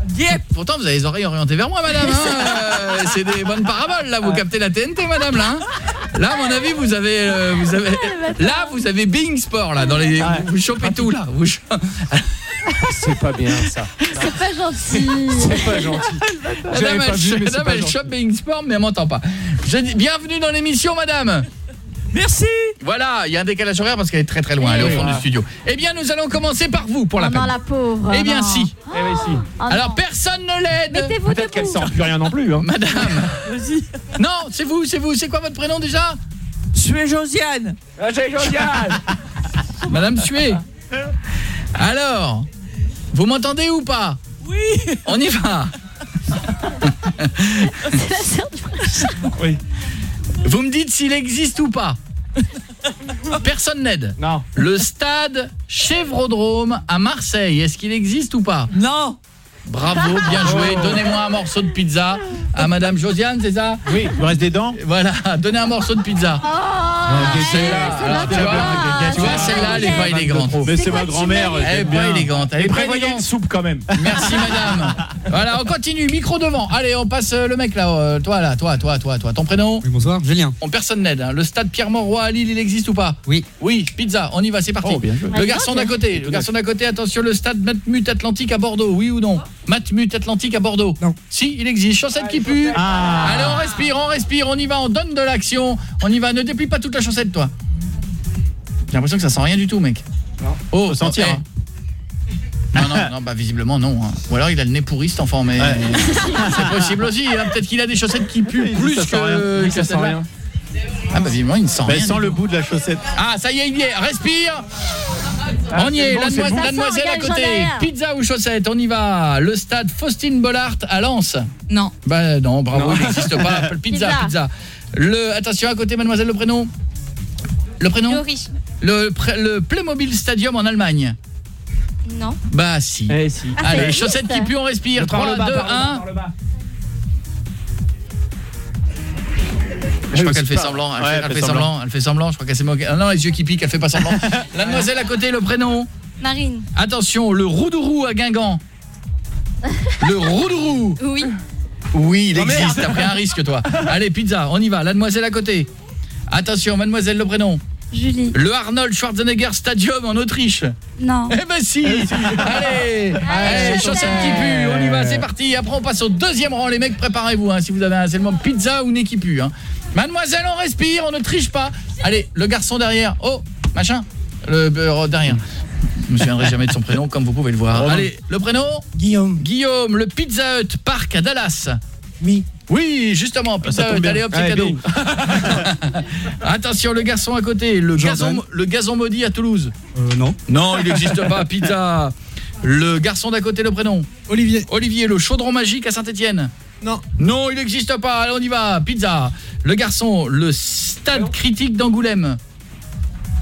Dieppe Pourtant, vous avez les oreilles orientées vers moi, madame. hein. Euh, c'est des bonnes paraboles, là. Vous captez la TNT, madame, là. hein. Là, à mon avis, vous avez... euh, vous avez là, vous avez Bing Sport, là. Dans les, vous, vous chopez tout, là. Vous C'est pas bien ça. C'est pas gentil. C'est pas gentil. Madame, pas elle, vu, mais c'est madame, pas elle gentil. chope Bing Sport, mais elle m'entend pas. Je dis, bienvenue dans l'émission, madame. Merci. Voilà, il y a un décalage horaire parce qu'elle est très très loin, elle est au fond du studio. Eh bien, nous allons commencer par vous pour la Oh peine. non, la pauvre. Eh bien, non. si. Eh oui, si. Oh Alors, non. personne ne l'aide. Mettez-vous Peut-être qu'elle debout. sent plus rien non plus. Hein. Madame. Vas-y. Non, c'est vous, c'est vous. C'est quoi votre prénom déjà? Je suis Josiane. Ah, j'ai Josiane. Madame Sué. Alors, vous m'entendez ou pas? Oui. On y va. C'est la sœur du frère. Oui. Vous me dites s'il existe ou pas. Personne n'aide. Non. Le stade Chevrodrome à Marseille, est-ce qu'il existe ou pas? Non. Bravo, bien joué. Donnez-moi un morceau de pizza à Madame Josiane, c'est ça Oui, il me reste des dents. Voilà, donnez un morceau de pizza. Oh celle-là, alors, tu vois, celle-là, elle est pas élégante. Mais c'est ma grand-mère. Elle est pas élégante. Elle est une soupe quand même. Merci madame. Voilà, on continue, micro devant. Allez, on passe euh, le mec là, euh, toi là, toi, toi, toi, toi. Ton prénom Oui, bonsoir, Julien. On personne n'aide. hein. Le stade Pierre-Mauroy à Lille, il existe ou pas Oui. Oui, pizza, on y va, c'est parti. Oh, bien joué. Le garçon d'à côté, le garçon d'à côté, attention, le stade Matmut Atlantique à Bordeaux, oui ou non Matmut Atlantique à Bordeaux. Non. Si, il existe. Chaussette qui pue. Ah. Allez, on respire, on respire, on y va, on donne de l'action. On y va, ne déplie pas toute la chaussette toi. J'ai l'impression que ça sent rien du tout, mec. Oh, sentir, hein. Non, non, non, bah visiblement non. hein. Ou alors il a le nez pourri cet enfant, mais c'est possible aussi. hein. Peut-être qu'il a des chaussettes qui puent plus que, que ça sent rien. Ah bah visiblement il ne sent Bah, rien. sans du le bout de la chaussette. Ah ça y est, il y est. Respire. Ah, on y c'est est, bon, la, bon. demoiselle à côté. Pizza ou chaussette, on y va. Le stade Faustine Bollard à Lens. Non. Bah non, bravo, Non. il n'existe pas. Pizza, Pizza. pizza. Le attention à côté mademoiselle le prénom. Le prénom Laurie. le, pré- le Playmobil Stadium en Allemagne. Non. Bah si. Eh si. Ah, Allez, chaussettes qui puent, on respire. Par 3 le bas, 2 par le bas, 1. Je crois qu'elle fait semblant, elle, Ouais, fait, elle fait semblant, elle fait semblant, je crois qu'elle s'est moquée. Ah non, les yeux qui piquent, elle fait pas semblant. La demoiselle à côté, le prénom. Marine. Attention, le Roudourou à Guingamp. Le Roudourou. Oui. Oui, il Oh, existe, t'as pris un risque toi. Allez, pizza, on y va. La demoiselle à côté. Attention, mademoiselle le prénom. Julie. Le Arnold Schwarzenegger Stadium en Autriche. Non. Eh ben si Allez Allez, chaussettes qui puent, on y va, c'est parti. Après on passe au deuxième rang, les mecs, préparez-vous, hein, si vous avez un seulement pizza ou nez qui pue. Hein. Mademoiselle, on respire, on ne triche pas. Allez, le garçon derrière. Oh, machin. Le euh, derrière. Je me souviendrai jamais de son prénom, comme vous pouvez le voir. Romain. Allez, le prénom Guillaume. Guillaume, le Pizza Hut Park à Dallas. Oui. Oui, justement, ça Pizza Hut, allez hop, c'est Allez, cadeau. Attention, le garçon à côté, le Jordan. gazon, le gazon maudit à Toulouse. Euh, non. Non, il n'existe pas, pizza. Le garçon d'à côté, le prénom. Olivier. Olivier, le chaudron magique à Saint-Étienne. Non. Non, il n'existe pas. Allez, on y va. Pizza. Le garçon, le stade critique d'Angoulême.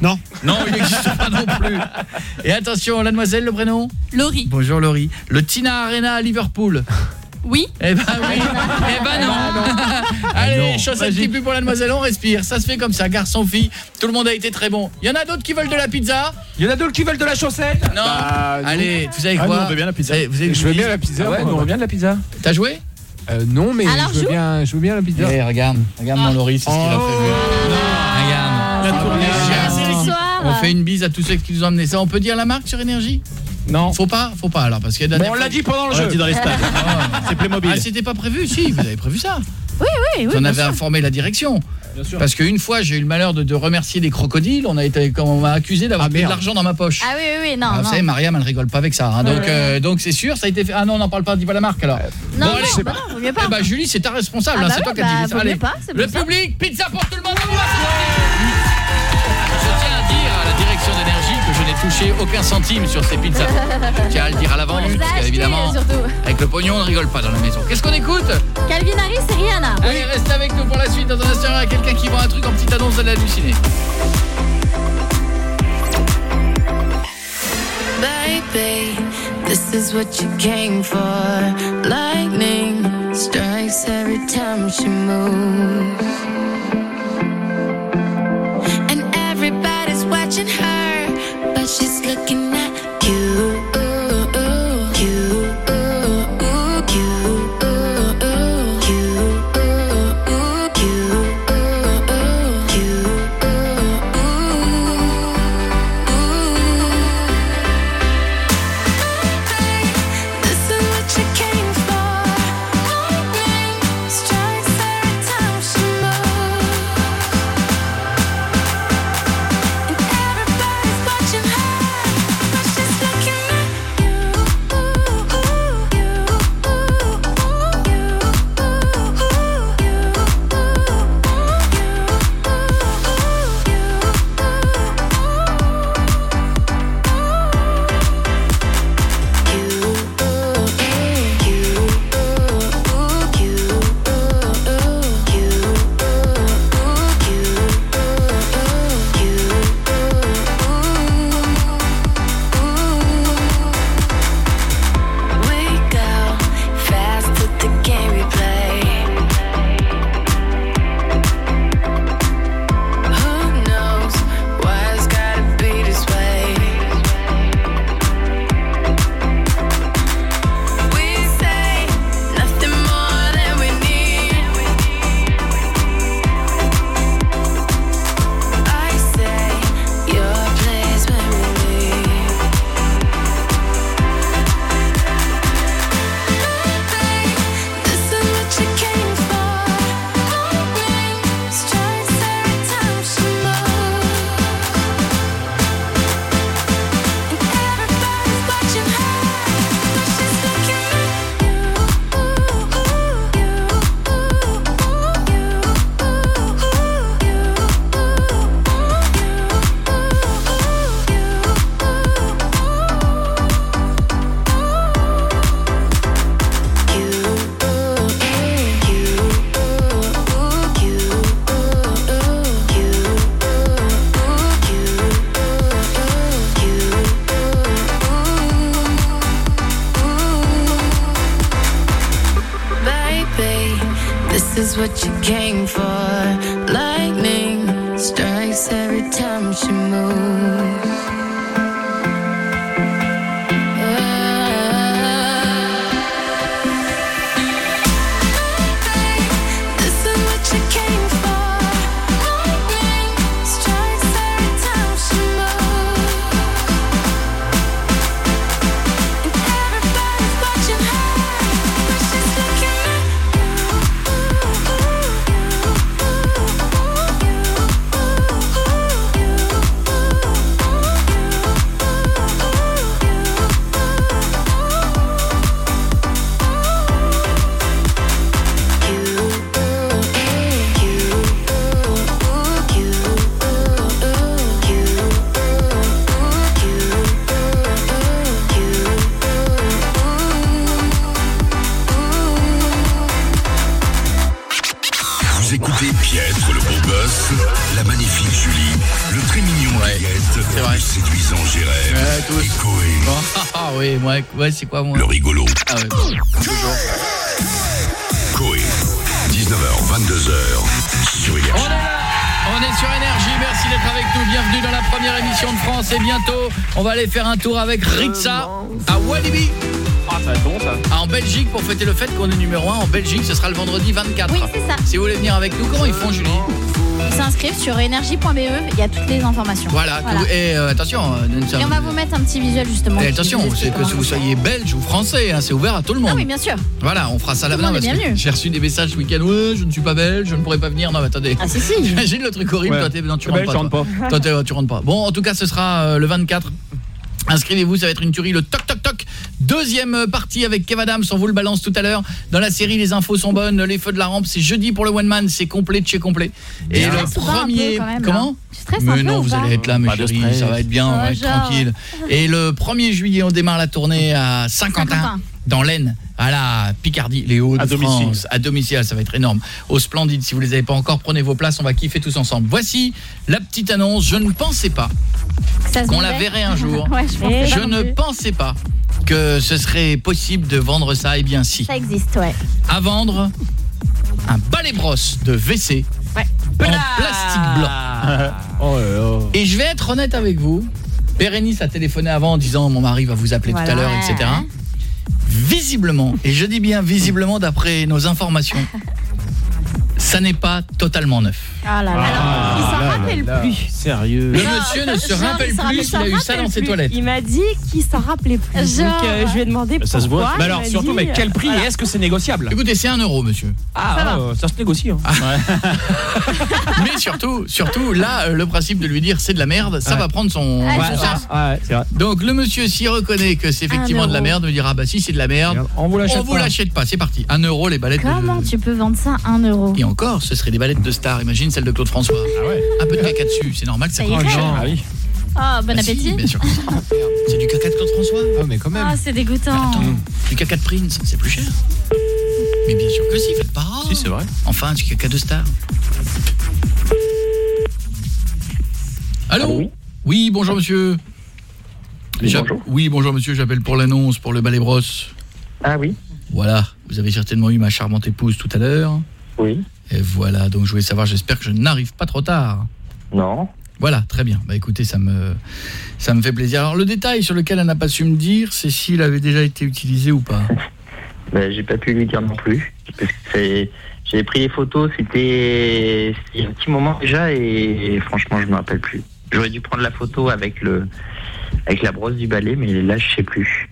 Non. Non, il n'existe pas non plus. Et attention, la demoiselle, le prénom Laurie. Bonjour Laurie. Le Tina Arena à Liverpool. Oui. Eh ben oui. Eh ben non. Allez, non. chaussettes qui puent pour la demoiselle, on respire. Ça se fait comme ça, garçon, fille. Tout le monde a été très bon. Il y en a d'autres qui veulent de la pizza Il y en a d'autres qui veulent de la chaussette Non. Bah. Allez, vous savez Ah, quoi nous, on veut bien la pizza. Vous savez- vous Je veux bien la pizza. Ah ouais, on veut bien de la pizza. T'as joué Euh, non, mais Alors, je veux joue. bien, je veux bien la pizza. Eh, regarde, regarde mon Laurie, c'est ce qu'il a prévu. Regarde. La tournée. Ah. On fait une bise à tous ceux qui nous ont amené ça. On peut dire la marque sur énergie? Non. Faut pas, faut pas alors parce qu'il y a Bon, on l'a dit pendant le jeu. dans les stades. C'est Playmobil. Ah, c'était pas prévu si, vous avez prévu ça. Oui, oui, oui. on avait sûr. informé la direction. Parce qu'une fois, j'ai eu le malheur de, de remercier des crocodiles, on a été on m'a accusé d'avoir Ah, pris de l'argent dans ma poche. Ah oui, oui, oui, non, Ah, non. vous savez, Mariam, elle rigole pas avec ça. hein. Donc, euh, donc c'est sûr, ça a été fait. Ah non, on n'en parle pas, dis pas la marque alors. Non, Bon, non, allez. bah non, vaut mieux pas. Eh bah, Julie, c'est ta responsable, Ah hein, bah c'est toi qui as dit bah, ça. Allez, pas, le public, pizza pour tout le monde. Je tiens à dire à la direction n'ai touché aucun centime sur ces pizzas. Je tiens à le dire à l'avance, parce qu'évidemment, avec le pognon, on ne rigole pas dans la maison. Qu'est-ce qu'on écoute? Calvin Harris et Rihanna. Allez, restez avec nous pour la suite. Dans un instant, il y a quelqu'un qui vend un truc en petite annonce, vous allez halluciner. Baby, this is what you came for. Lightning strikes every time she moves. She's looking ouais, c'est quoi moi le rigolo. Ah ouais. Coé, 19h, 22h, sur Énergie. On est sur Énergie, merci d'être avec nous. Bienvenue dans la première émission de France et bientôt, on va aller faire un tour avec Ritza à Walibi. Ah, ça va être bon ça. Ah, en Belgique pour fêter le fait qu'on est numéro 1 en Belgique, ce sera le vendredi 24. Oui, c'est ça. Si vous voulez venir avec nous, comment ils font Julie? S'inscrivent sur énergie.be, il y a toutes les informations. Voilà, et euh, attention, euh, Et on va vous mettre un petit visuel justement. et attention, c'est que si vous soyez belge ou français, hein, c'est ouvert à tout le monde. Ah oui, bien sûr. Voilà, on fera ça là Tout le bas monde est parce que bienvenu. j'ai reçu des messages ce week-end. Ouais, je ne suis pas belge, je ne pourrais pas venir. Non, mais attendez. Ah si si. J'imagine le truc horrible. Ouais. Toi, t'es- non, tu Belge, rentres je pas. rentre toi. Tu rentres pas. Bon, en tout cas, ce sera euh, le 24. Inscrivez-vous, ça va être une tuerie, le toc toc toc. Deuxième euh, partie avec Kev Adams, on vous le balance tout à l'heure. Dans la série, les infos sont bonnes, les feux de la rampe, c'est jeudi pour le one man, c'est complet de chez complet. Et le premier, même, là comment Tu Mais un peu non, ou vous allez être là, mes chéris, ça va être bien, on va être tranquille. Et le 1er juillet, on démarre la tournée à Saint-Quentin, dans l'Aisne, à la Picardie, les Hauts de À domicile. France, à domicile, ça va être énorme. Au Splendide, si vous les avez pas encore, prenez vos places, on va kiffer tous ensemble. Voici la petite annonce, je ne pensais pas qu'on la verrait un jour. ouais, je ne plus. pensais pas que ce serait possible de vendre ça, et bien si. Ça existe, ouais. À vendre un balai brosse de WC plastique blanc. Oh là là. Et je vais être honnête avec vous. Bérénice a téléphoné avant en disant mon mari va vous appeler tout à l'heure, etc. Visiblement, et je dis bien visiblement d'après nos informations, ça n'est pas totalement neuf. Ah là là. là rappelle là. plus. Sérieux. Le monsieur ne se rappelle plus s'il a eu ça dans ses toilettes. Il m'a dit qu'il s'en rappelait plus. Genre. Donc euh, je lui ai demandé Ça se voit. pourquoi. Mais alors, surtout, dit, mais quel prix voilà. est-ce que c'est négociable? Écoutez, c'est un euro, monsieur. Ah, Ça euh, ça se négocie. Hein. Mais surtout, surtout, là, euh, le principe de lui dire c'est de la merde, ça Ouais. va prendre son... Ah, son sens. Ouais, c'est vrai. Donc le monsieur s'y reconnaît que c'est effectivement Un de la merde, me dira bah si c'est de la merde, On vous l'achète on vous pas. l'achète pas, c'est parti. Un euro les ballettes Comment tu peux vendre ça 1 euro? Et encore, ce serait des ballettes de star, imagine celle de Claude François. Ah ouais. De caca dessus, c'est normal que ça cher. Ah oui. Oh, bon Bah si, appétit. C'est du caca de Claude François Ah, mais quand même. Ah, c'est dégoûtant. Attends, du caca de Prince, c'est plus cher. Mais bien sûr que si, faites pas. Si, c'est vrai. Enfin, du caca de star. Allô oui. bonjour monsieur. J'a- Oui, bonjour monsieur, j'appelle pour l'annonce pour le balai brosse. Ah oui Voilà, vous avez certainement eu ma charmante épouse tout à l'heure. Oui. Et voilà, donc je voulais savoir, j'espère que je n'arrive pas trop tard. Non. Voilà, très bien. Bah écoutez, ça me ça me fait plaisir. Alors le détail sur lequel elle n'a pas su me dire, c'est s'il avait déjà été utilisé ou pas. Ben, j'ai pas pu lui dire non plus. Parce que c'est... J'ai pris les photos, c'était il y a un petit moment déjà et franchement je me rappelle plus. J'aurais dû prendre la photo avec le avec la brosse du balai, mais là je sais plus.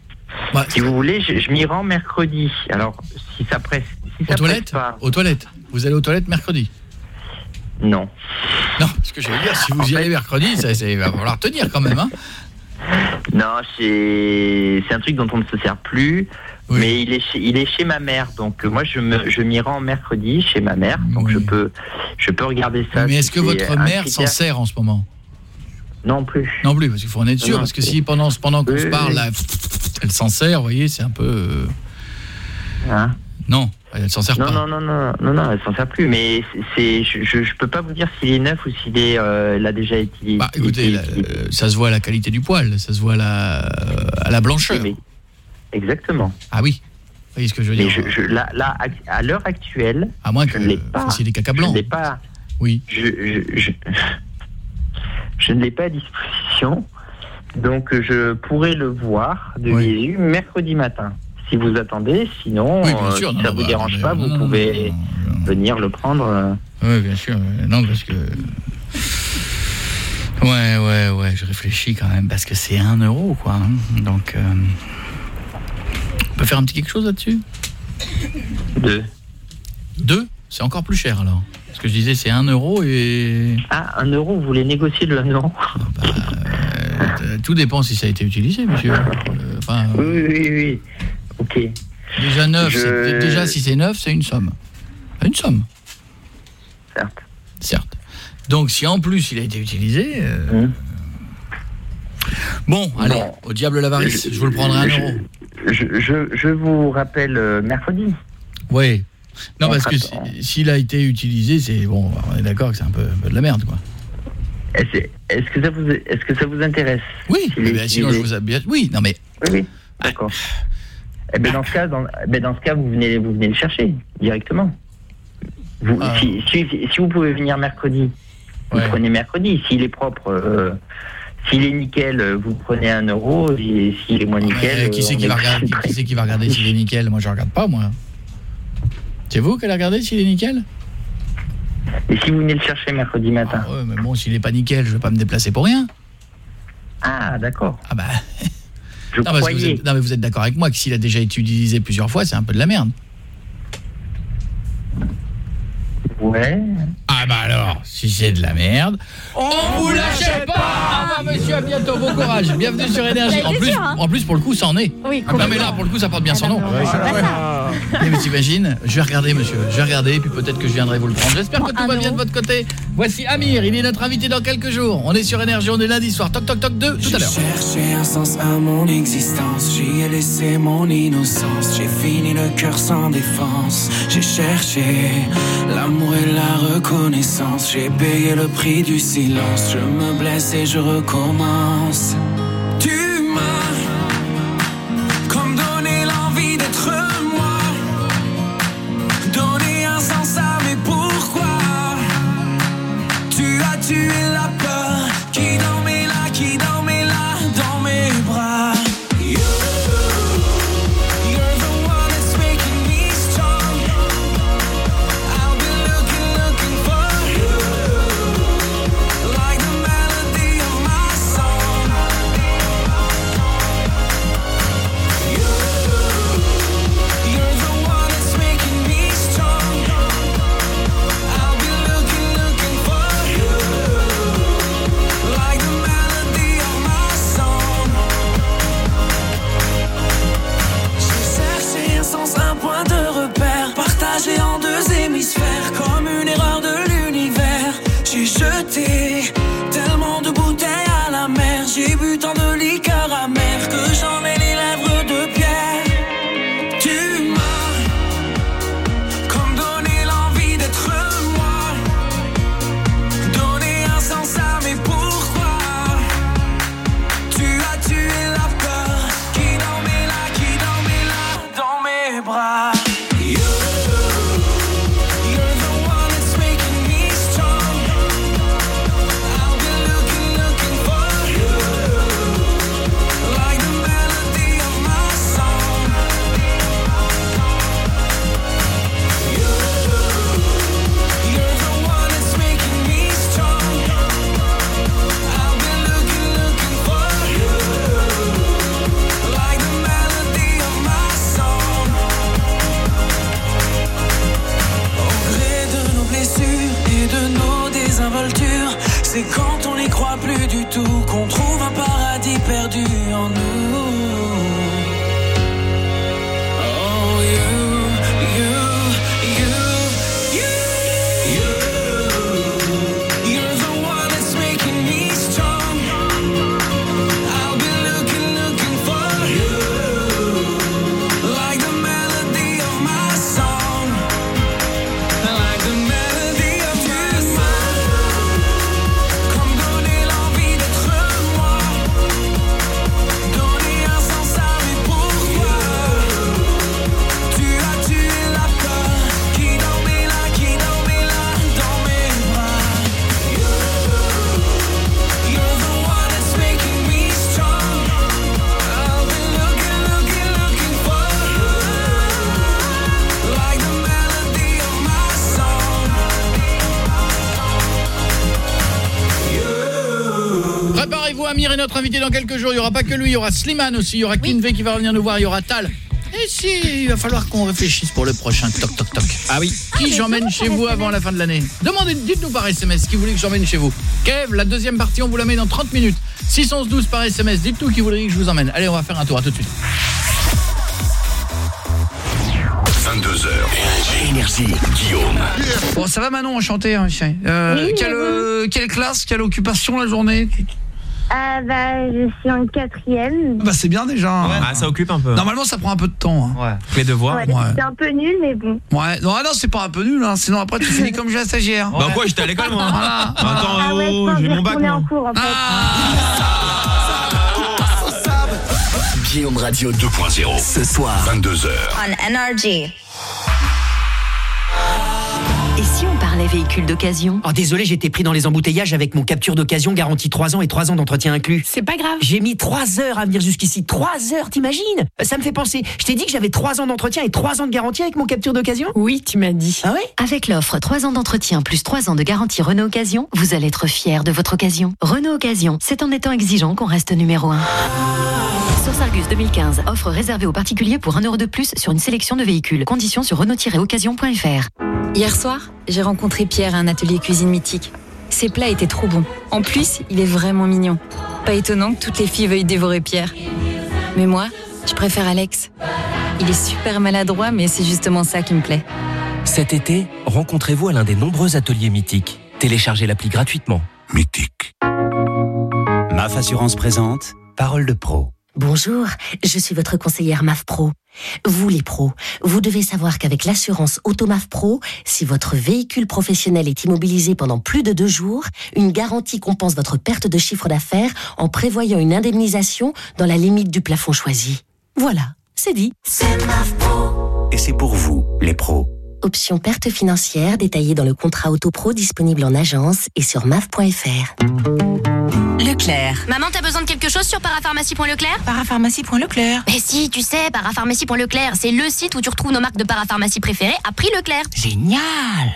Ouais. Si vous voulez, je, je m'y rends mercredi. Alors si ça presse, si Aux ça presse toilettes pas, Aux toilettes. Vous allez aux toilettes mercredi non. Non, ce que je veux dire, si vous y allez mercredi, ça, va falloir tenir quand même. Hein Non, c'est un truc dont on ne se sert plus. Oui. Mais il est chez, il est chez ma mère, donc moi je me je m'y rends mercredi chez ma mère, donc Oui. je peux je peux regarder ça. Mais est-ce que votre mère s'en sert en ce moment? Non plus. Non plus, parce qu'il faut en être sûr, Non, parce que si pendant, pendant qu'on Oui, se parle, là, elle s'en sert, vous voyez, c'est un peu... euh, Hein? Non, elle s'en sert non, pas. non, non, non, non, non, elle s'en sert plus. Mais c'est, je, je, je peux pas vous dire s'il est neuf ou s'il est, euh, l'a déjà été. Bah écoutez, été- la- euh, ça se voit à la qualité du poil, ça se voit à la, à la blancheur. Mais- exactement. Ah oui. voyez ce que je veux dire je, je- là, à l'heure actuelle, À moins que je ne l'ai pas. fassiez des caca Je blancs. ne l'ai pas. Oui. Je, je, je, je ne l'ai pas à disposition. Donc, je pourrais le voir de visu mercredi matin. Si vous attendez, sinon, Oui, bien euh, sûr, si non, ça non, vous bah, dérange pas, non, vous non, pouvez venir le prendre. euh. Oui, bien sûr. Non, parce que... Ouais, ouais, ouais, je réfléchis quand même, parce que c'est un euro, quoi. hein. Donc, euh, on peut faire un petit quelque chose là-dessus? Deux. Deux? C'est encore plus cher, alors. Parce que je disais, c'est un euro et... Ah, un euro, vous voulez négocier le un euro Euh, Tout dépend si ça a été utilisé, monsieur. Enfin, oui, oui, oui. Ok. déjà neuf, Je- déjà si c'est neuf, c'est une somme. Une somme. Certes. Certes. Donc si en plus il a été utilisé... euh, Bon, allez, au diable l'avarice, je, vous le prendrai un je- euro. Je, je, je vous rappelle euh, mercredi. Oui. Non, On parce que s'il a été utilisé, c'est... Bon, on est d'accord que c'est un peu, un peu de la merde, quoi. Est-ce que ça vous est-ce que ça vous intéresse Oui, S'il est mais sinon je vous habille. Oui, non mais Oui, oui. D'accord. Eh ben dans ce cas, dans, eh ben dans ce cas, vous venez, vous venez le chercher directement. Vous, Ah. si, si, si vous pouvez venir mercredi, vous Ouais. prenez mercredi. S'il est propre, euh, s'il est nickel, vous prenez un euro. Et s'il est moins nickel, Euh, qui c'est qui qui qui va regarder s'il est nickel? Moi je regarde pas moi. C'est vous qui allez regarder s'il est nickel? Et si vous venez le chercher mercredi matin Ouais, mais bon, s'il est pas nickel, je vais pas me déplacer pour rien. Ah, d'accord. Ah bah. Je non, parce que vous croyais. êtes, non, mais vous êtes d'accord avec moi que s'il a déjà été utilisé plusieurs fois, c'est un peu de la merde. Ouais. Ah bah alors, si c'est de la merde, on vous l'achète pas monsieur, à bientôt, bon courage, bienvenue sur Énergie. Ça a En plus, hein en plus pour le coup, ça en est. Oui, Ah bah mais là, pour le coup, ça porte bien son nom. Mais, mais t'imagines Je vais regarder, monsieur. Je vais regarder, puis peut-être que je viendrai vous le prendre. J'espère que tout va bien de votre côté. Voici Amir, il est notre invité dans quelques jours. On est sur Énergie, on est lundi soir. Toc, toc, toc 2, tout à l'heure. Chercher un sens à mon existence, j'y ai laissé mon innocence. J'ai fini le cœur sans défense. J'ai cherché l'amour et la reconnaissance. J'ai payé le prix du silence. Je me blesse et je recommence. Tu m'as comme donné l'envie d'être moi. Donner un sens à mes pourquoi. Tu as tué la dans quelques jours. Il y aura pas que lui, il y aura Slimane aussi, il y aura Kinvey qui va revenir nous voir, il y aura Tal. Et si, il va falloir qu'on réfléchisse pour le prochain toc toc toc. Ah oui, qui j'emmène chez vous avant la fin de l'année Demandez, dites-nous par SMS qui voulez que j'emmène chez vous. Kev, la deuxième partie, on vous la met dans 30 minutes. 612 par SMS, dites-nous qui voulez que je vous emmène. Allez, on va faire un tour, à tout de suite. 22h. Énergie. Guillaume. Bon, ça va Manon, enchanté. Hein, euh, Oui, quelle, oui. euh, quelle classe, quelle occupation la journée? Ah bah, je suis en quatrième. Bah c'est bien déjà. hein. Ah, ça occupe un peu. Normalement ça prend un peu de temps. hein. Ouais. Les devoirs. Ouais, C'est un peu nul, mais bon. Ouais, non, ah non c'est pas un peu nul, hein. sinon après tu finis comme j'ai stagiaire. Bah quoi, j'étais à l'école moi. Voilà. Attends, Ah ouais, je oh, j'ai mon bac moi. en cours, en fait. Guillaume Radio 2.0. Ce soir, 22h. On Energy. Si on parlait véhicule d'occasion Oh désolé, j'étais pris dans les embouteillages avec mon capture d'occasion garantie 3 ans et 3 ans d'entretien inclus. C'est pas grave. J'ai mis 3 heures à venir jusqu'ici. 3 heures, t'imagines? Ça me fait penser. Je t'ai dit que j'avais 3 ans d'entretien et 3 ans de garantie avec mon capture d'occasion? Oui, tu m'as dit. Ah ouais? Avec l'offre 3 ans d'entretien plus 3 ans de garantie Renault Occasion, vous allez être fier de votre occasion. Renault Occasion, c'est en étant exigeant qu'on reste numéro 1. Source Argus 2015, offre réservée aux particuliers pour 1 euro de plus sur une sélection de véhicules. Conditions sur Renault-Occasion.fr. Hier soir, j'ai rencontré Pierre à un atelier cuisine mythique. Ses plats étaient trop bons. En plus, il est vraiment mignon. Pas étonnant que toutes les filles veuillent dévorer Pierre. Mais moi, je préfère Alex. Il est super maladroit, mais c'est justement ça qui me plaît. Cet été, rencontrez-vous à l'un des nombreux ateliers mythiques. Téléchargez l'appli gratuitement. Mythique. MAF Assurance présente Parole de pro. Bonjour, je suis votre conseillère MAF Pro. Vous les pros, vous devez savoir qu'avec l'assurance Automaf Pro, si votre véhicule professionnel est immobilisé pendant plus de deux jours, une garantie compense votre perte de chiffre d'affaires en prévoyant une indemnisation dans la limite du plafond choisi. Voilà, c'est dit. Et c'est pour vous, les pros. Option perte financière détaillée dans le contrat Autopro disponible en agence et sur maf.fr. Leclerc. Maman, t'as besoin de quelque chose sur parapharmacie.leclerc Parapharmacie.leclerc. Mais si, tu sais, parapharmacie.leclerc, c'est le site où tu retrouves nos marques de parapharmacie préférées à prix Leclerc. Génial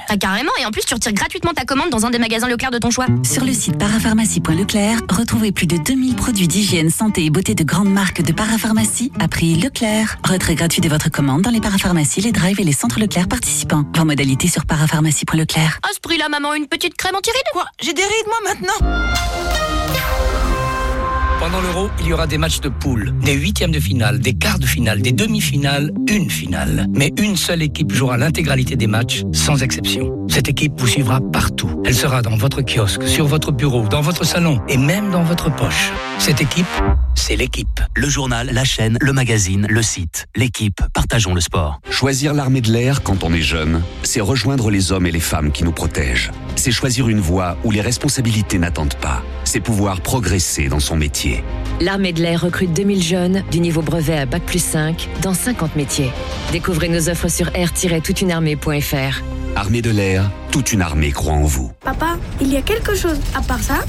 Ah, carrément, et en plus, tu retires gratuitement ta commande dans un des magasins Leclerc de ton choix. Sur le site parapharmacie.leclerc, retrouvez plus de 2000 produits d'hygiène, santé et beauté de grandes marques de parapharmacie à prix Leclerc. Retrait gratuit de votre commande dans les parapharmacies, les drives et les centres Leclerc participants. Voir modalité sur parapharmacie.leclerc. À ce prix-là, maman, une petite crème anti-rides? Quoi? J'ai des rides, moi, maintenant? Bye. Pendant l'Euro, il y aura des matchs de poule, des huitièmes de finale, des quarts de finale, des demi-finales, une finale. Mais une seule équipe jouera l'intégralité des matchs, sans exception. Cette équipe vous suivra partout. Elle sera dans votre kiosque, sur votre bureau, dans votre salon et même dans votre poche. Cette équipe, c'est l'équipe. Le journal, la chaîne, le magazine, le site. L'équipe, partageons le sport. Choisir l'armée de l'air quand on est jeune, c'est rejoindre les hommes et les femmes qui nous protègent. C'est choisir une voie où les responsabilités n'attendent pas. C'est pouvoir progresser dans son métier. L'armée de l'air recrute 2000 jeunes du niveau brevet à Bac plus 5 dans 50 métiers. Découvrez nos offres sur air-toutunearmée.fr. Armée de l'air, toute une armée croit en vous. Papa, il y a quelque chose à part ça?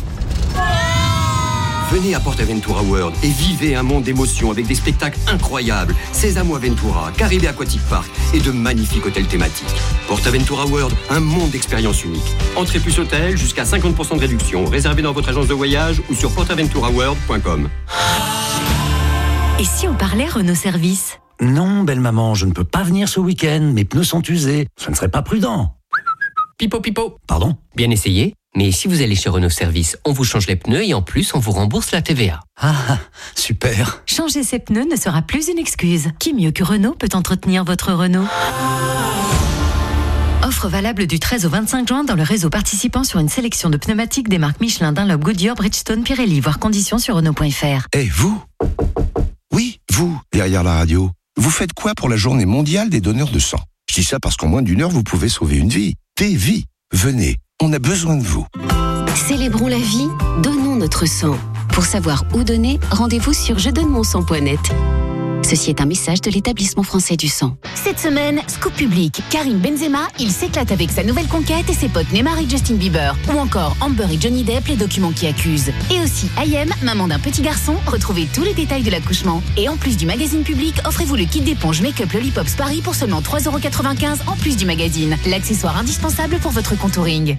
Venez à PortAventura World et vivez un monde d'émotions avec des spectacles incroyables. Sésamo Aventura, Caribé Aquatic Park et de magnifiques hôtels thématiques. PortAventura World, un monde d'expériences uniques. Entrée plus hôtel, jusqu'à 50% de réduction. Réservé dans votre agence de voyage ou sur portaventuraworld.com. Et si on parlait Renault Service? Non, belle maman, je ne peux pas venir ce week-end. Mes pneus sont usés. Ce ne serait pas prudent. Pipo pipo. Pardon? Bien essayé. Mais si vous allez chez Renault Service, on vous change les pneus et en plus on vous rembourse la TVA. Ah, super. Changer ses pneus ne sera plus une excuse. Qui mieux que Renault peut entretenir votre Renault? Offre valable du 13 au 25 juin dans le réseau participant sur une sélection de pneumatiques des marques Michelin, Dunlop, Goodyear, Bridgestone, Pirelli. Voir conditions sur Renault.fr. Et vous? Oui, vous, derrière la radio. Vous faites quoi pour la journée mondiale des donneurs de sang? Je dis ça parce qu'en moins d'une heure, vous pouvez sauver une vie. Des vies. Venez, on a besoin de vous. Célébrons la vie, donnons notre sang. Pour savoir où donner, rendez-vous sur je donne mon sang.net. Ceci est un message de l'établissement français du sang. Cette semaine, scoop public. Karim Benzema, il s'éclate avec sa nouvelle conquête et ses potes Neymar et Justin Bieber. Ou encore Amber et Johnny Depp, les documents qui accusent. Et aussi Ayem, maman d'un petit garçon. Retrouvez tous les détails de l'accouchement. Et en plus du magazine public, offrez-vous le kit d'éponge Make-up Lollipops Paris pour seulement 3,95€ en plus du magazine. L'accessoire indispensable pour votre contouring.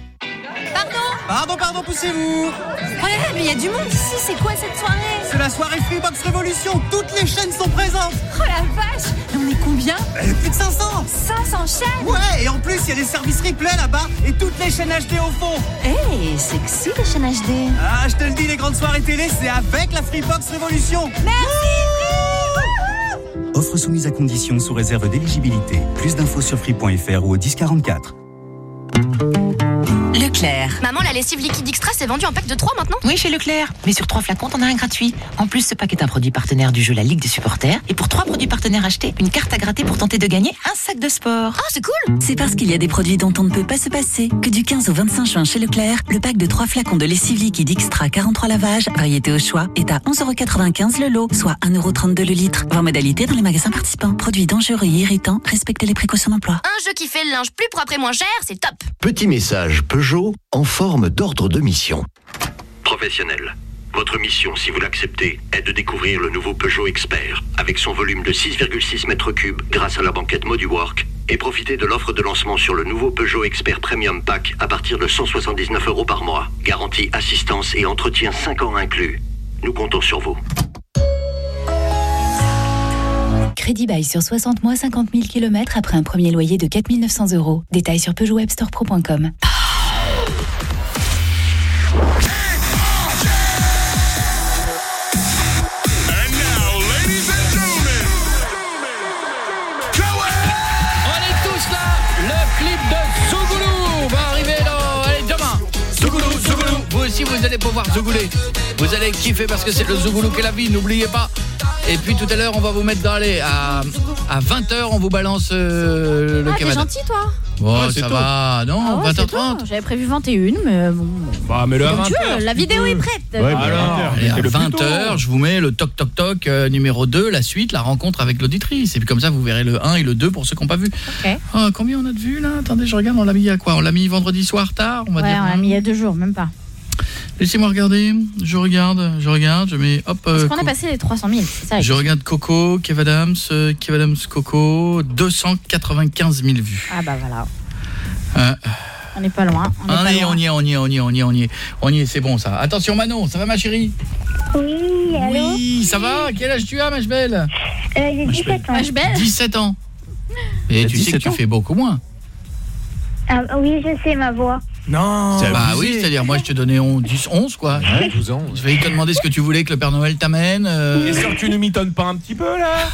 Pardon? Pardon, pardon, poussez-vous Oh là là, mais il y a du monde ici, c'est quoi cette soirée? C'est la soirée Freebox Révolution, toutes les chaînes sont présentes. Oh la vache. Et On est combien Eh, Plus de 500 500 chaînes. Ouais, et en plus, il y a des services replay là-bas et toutes les chaînes HD au fond. Hey, sexy les chaînes HD Ah, je te le dis, les grandes soirées télé, c'est avec la Freebox Révolution Offre soumise à condition sous réserve d'éligibilité. Plus d'infos sur free.fr ou au 1044. Leclerc. Maman, la lessive liquide extra, c'est vendu en pack de 3 maintenant Oui, chez Leclerc. Mais sur trois flacons, t'en as un gratuit. En plus, ce pack est un produit partenaire du jeu La Ligue des supporters. Et pour trois produits partenaires achetés, une carte à gratter pour tenter de gagner un sac de sport. Ah, c'est cool C'est parce qu'il y a des produits dont on ne peut pas se passer que du 15 au 25 juin chez Leclerc, le pack de 3 flacons de lessive liquide extra 43 lavages, variété au choix, est à 11,95€ le lot, soit 1,32€ le litre. Voir modalité dans les magasins participants. Produits dangereux et irritants, respectez les précautions d'emploi. Un jeu qui fait le linge plus propre et moins cher, c'est top Petit message Peugeot en forme d'ordre de mission. Professionnel. Votre mission, si vous l'acceptez, est de découvrir le nouveau Peugeot Expert, avec son volume de 6,6 mètres cubes grâce à la banquette Moduwork, et profitez de l'offre de lancement sur le nouveau Peugeot Expert Premium Pack à partir de 179 euros par mois. Garantie, assistance et entretien 5 ans inclus. Nous comptons sur vous. Crédit bail sur 60 mois, 50 000 km après un premier loyer de 4 900 euros. Détails sur PeugeotWebStorePro.com. Vous allez pouvoir zougouler. Vous allez kiffer parce que c'est le Zougoulou qui est la vie, n'oubliez pas. Et puis tout à l'heure, on va vous mettre dans les... À, à 20h, on vous balance euh, le Ah, t'es gentil toi Bon, Ouais, c'est ça tôt. va, non, Ah ouais, c'est 20h30 tôt. J'avais prévu 21, mais bon... Bah, mais le à Comme 20 tu veux, la vidéo est prête Ouais, bah, Alors, 20 heures. allez, à Mettez-le plus tôt. 20h, je vous mets le toc toc toc euh, numéro 2, la suite, la rencontre avec l'auditrice. Et puis comme ça, vous verrez le 1 et le 2 pour ceux qui n'ont pas vu. Ok. Ah, combien on a de vues là? Attendez, je regarde, on l'a mis à quoi? On l'a mis vendredi soir tard, on va Ouais, dire. on l'a mis il y a deux jours, même pas. Laissez-moi regarder, je regarde, je regarde, je mets hop Est-ce euh, qu'on est Co- passé les 300 000 C'est ça Je regarde Coco, Kev Adams, euh, Kev Adams Coco, 295 000 vues. Ah bah voilà, Euh, on n'est pas loin. On est on, pas y est, loin. on y est, on y est, on y est, on y est, on y est, on y est, c'est bon ça. Attention Manon, ça va ma chérie? Oui, allô? Oui, ça va? Quel âge tu as ma belle Euh, J'ai 17 ans. Ah, je belle 17 ans. Et tu sais que 17 tu fais beaucoup moins. Ah, oui, je sais ma voix. Non Bah oui, c'est-à-dire moi je te donnais 11, 10, 11 quoi. Ouais, 12 ans. Je vais te demander ce que tu voulais que le Père Noël t'amène. euh, Est-ce que tu ne mitonnes pas un petit peu là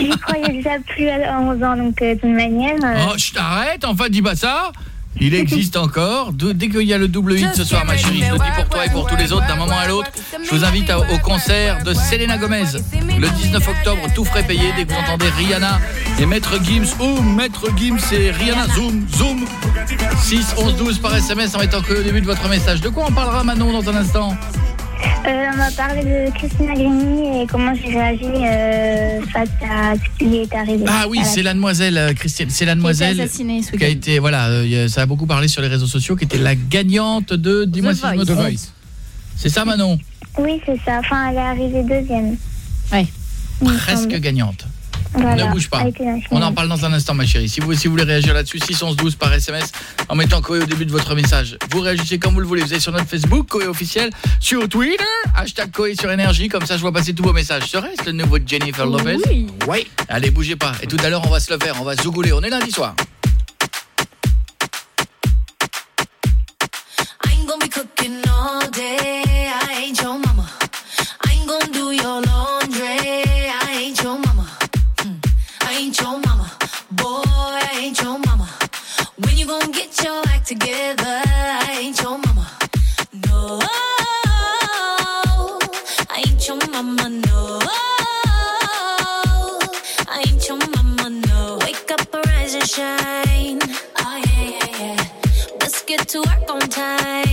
Je croyais déjà plus à 11 ans, donc euh, de toute manière... euh, Oh, je t'arrête, enfin dis pas ça il existe encore. De- dès qu'il y a le double hit ce soir, ma chérie, je le dis pour toi et pour tous les autres, d'un moment à l'autre, je vous invite à- au concert de Selena Gomez le 19 octobre, tout frais payé. Dès que vous entendez Rihanna et Maître Gims, ou Maître Gims et Rihanna, zoom, zoom. 6, 11, 12 par SMS en mettant que au début de votre message. De quoi on parlera Manon dans un instant? On va parler de Christina Grignani et comment j'ai réagi euh, face à ce qui est arrivé. Ah oui, c'est la demoiselle euh, Christiane, c'est la demoiselle assassinée ce qui a été voilà, euh, ça a beaucoup parlé sur les réseaux sociaux qui était la gagnante de dis-moi si je me Voice. trompe. C'est ça Manon? Oui, c'est ça. Enfin, elle est arrivée deuxième. Ouais. Presque gagnante. Voilà, ne bouge pas. On en parle dans un instant ma chérie. Si vous si vous voulez réagir là-dessus 612 par SMS en mettant Koé au début de votre message. Vous réagissez comme vous le voulez. Vous allez sur notre Facebook Koé officiel, sur Twitter hashtag Koé sur énergie comme ça je vois passer tous vos messages. Serait-ce le nouveau Jennifer Lopez Oui. Oui. Allez, bougez pas. Et tout à l'heure on va se le faire, on va zougouler. On est lundi soir. Together? I ain't your mama. No. I ain't your mama, no. I ain't your mama, no. Wake up, arise and shine. Oh, yeah, yeah, yeah. Let's get to work on time.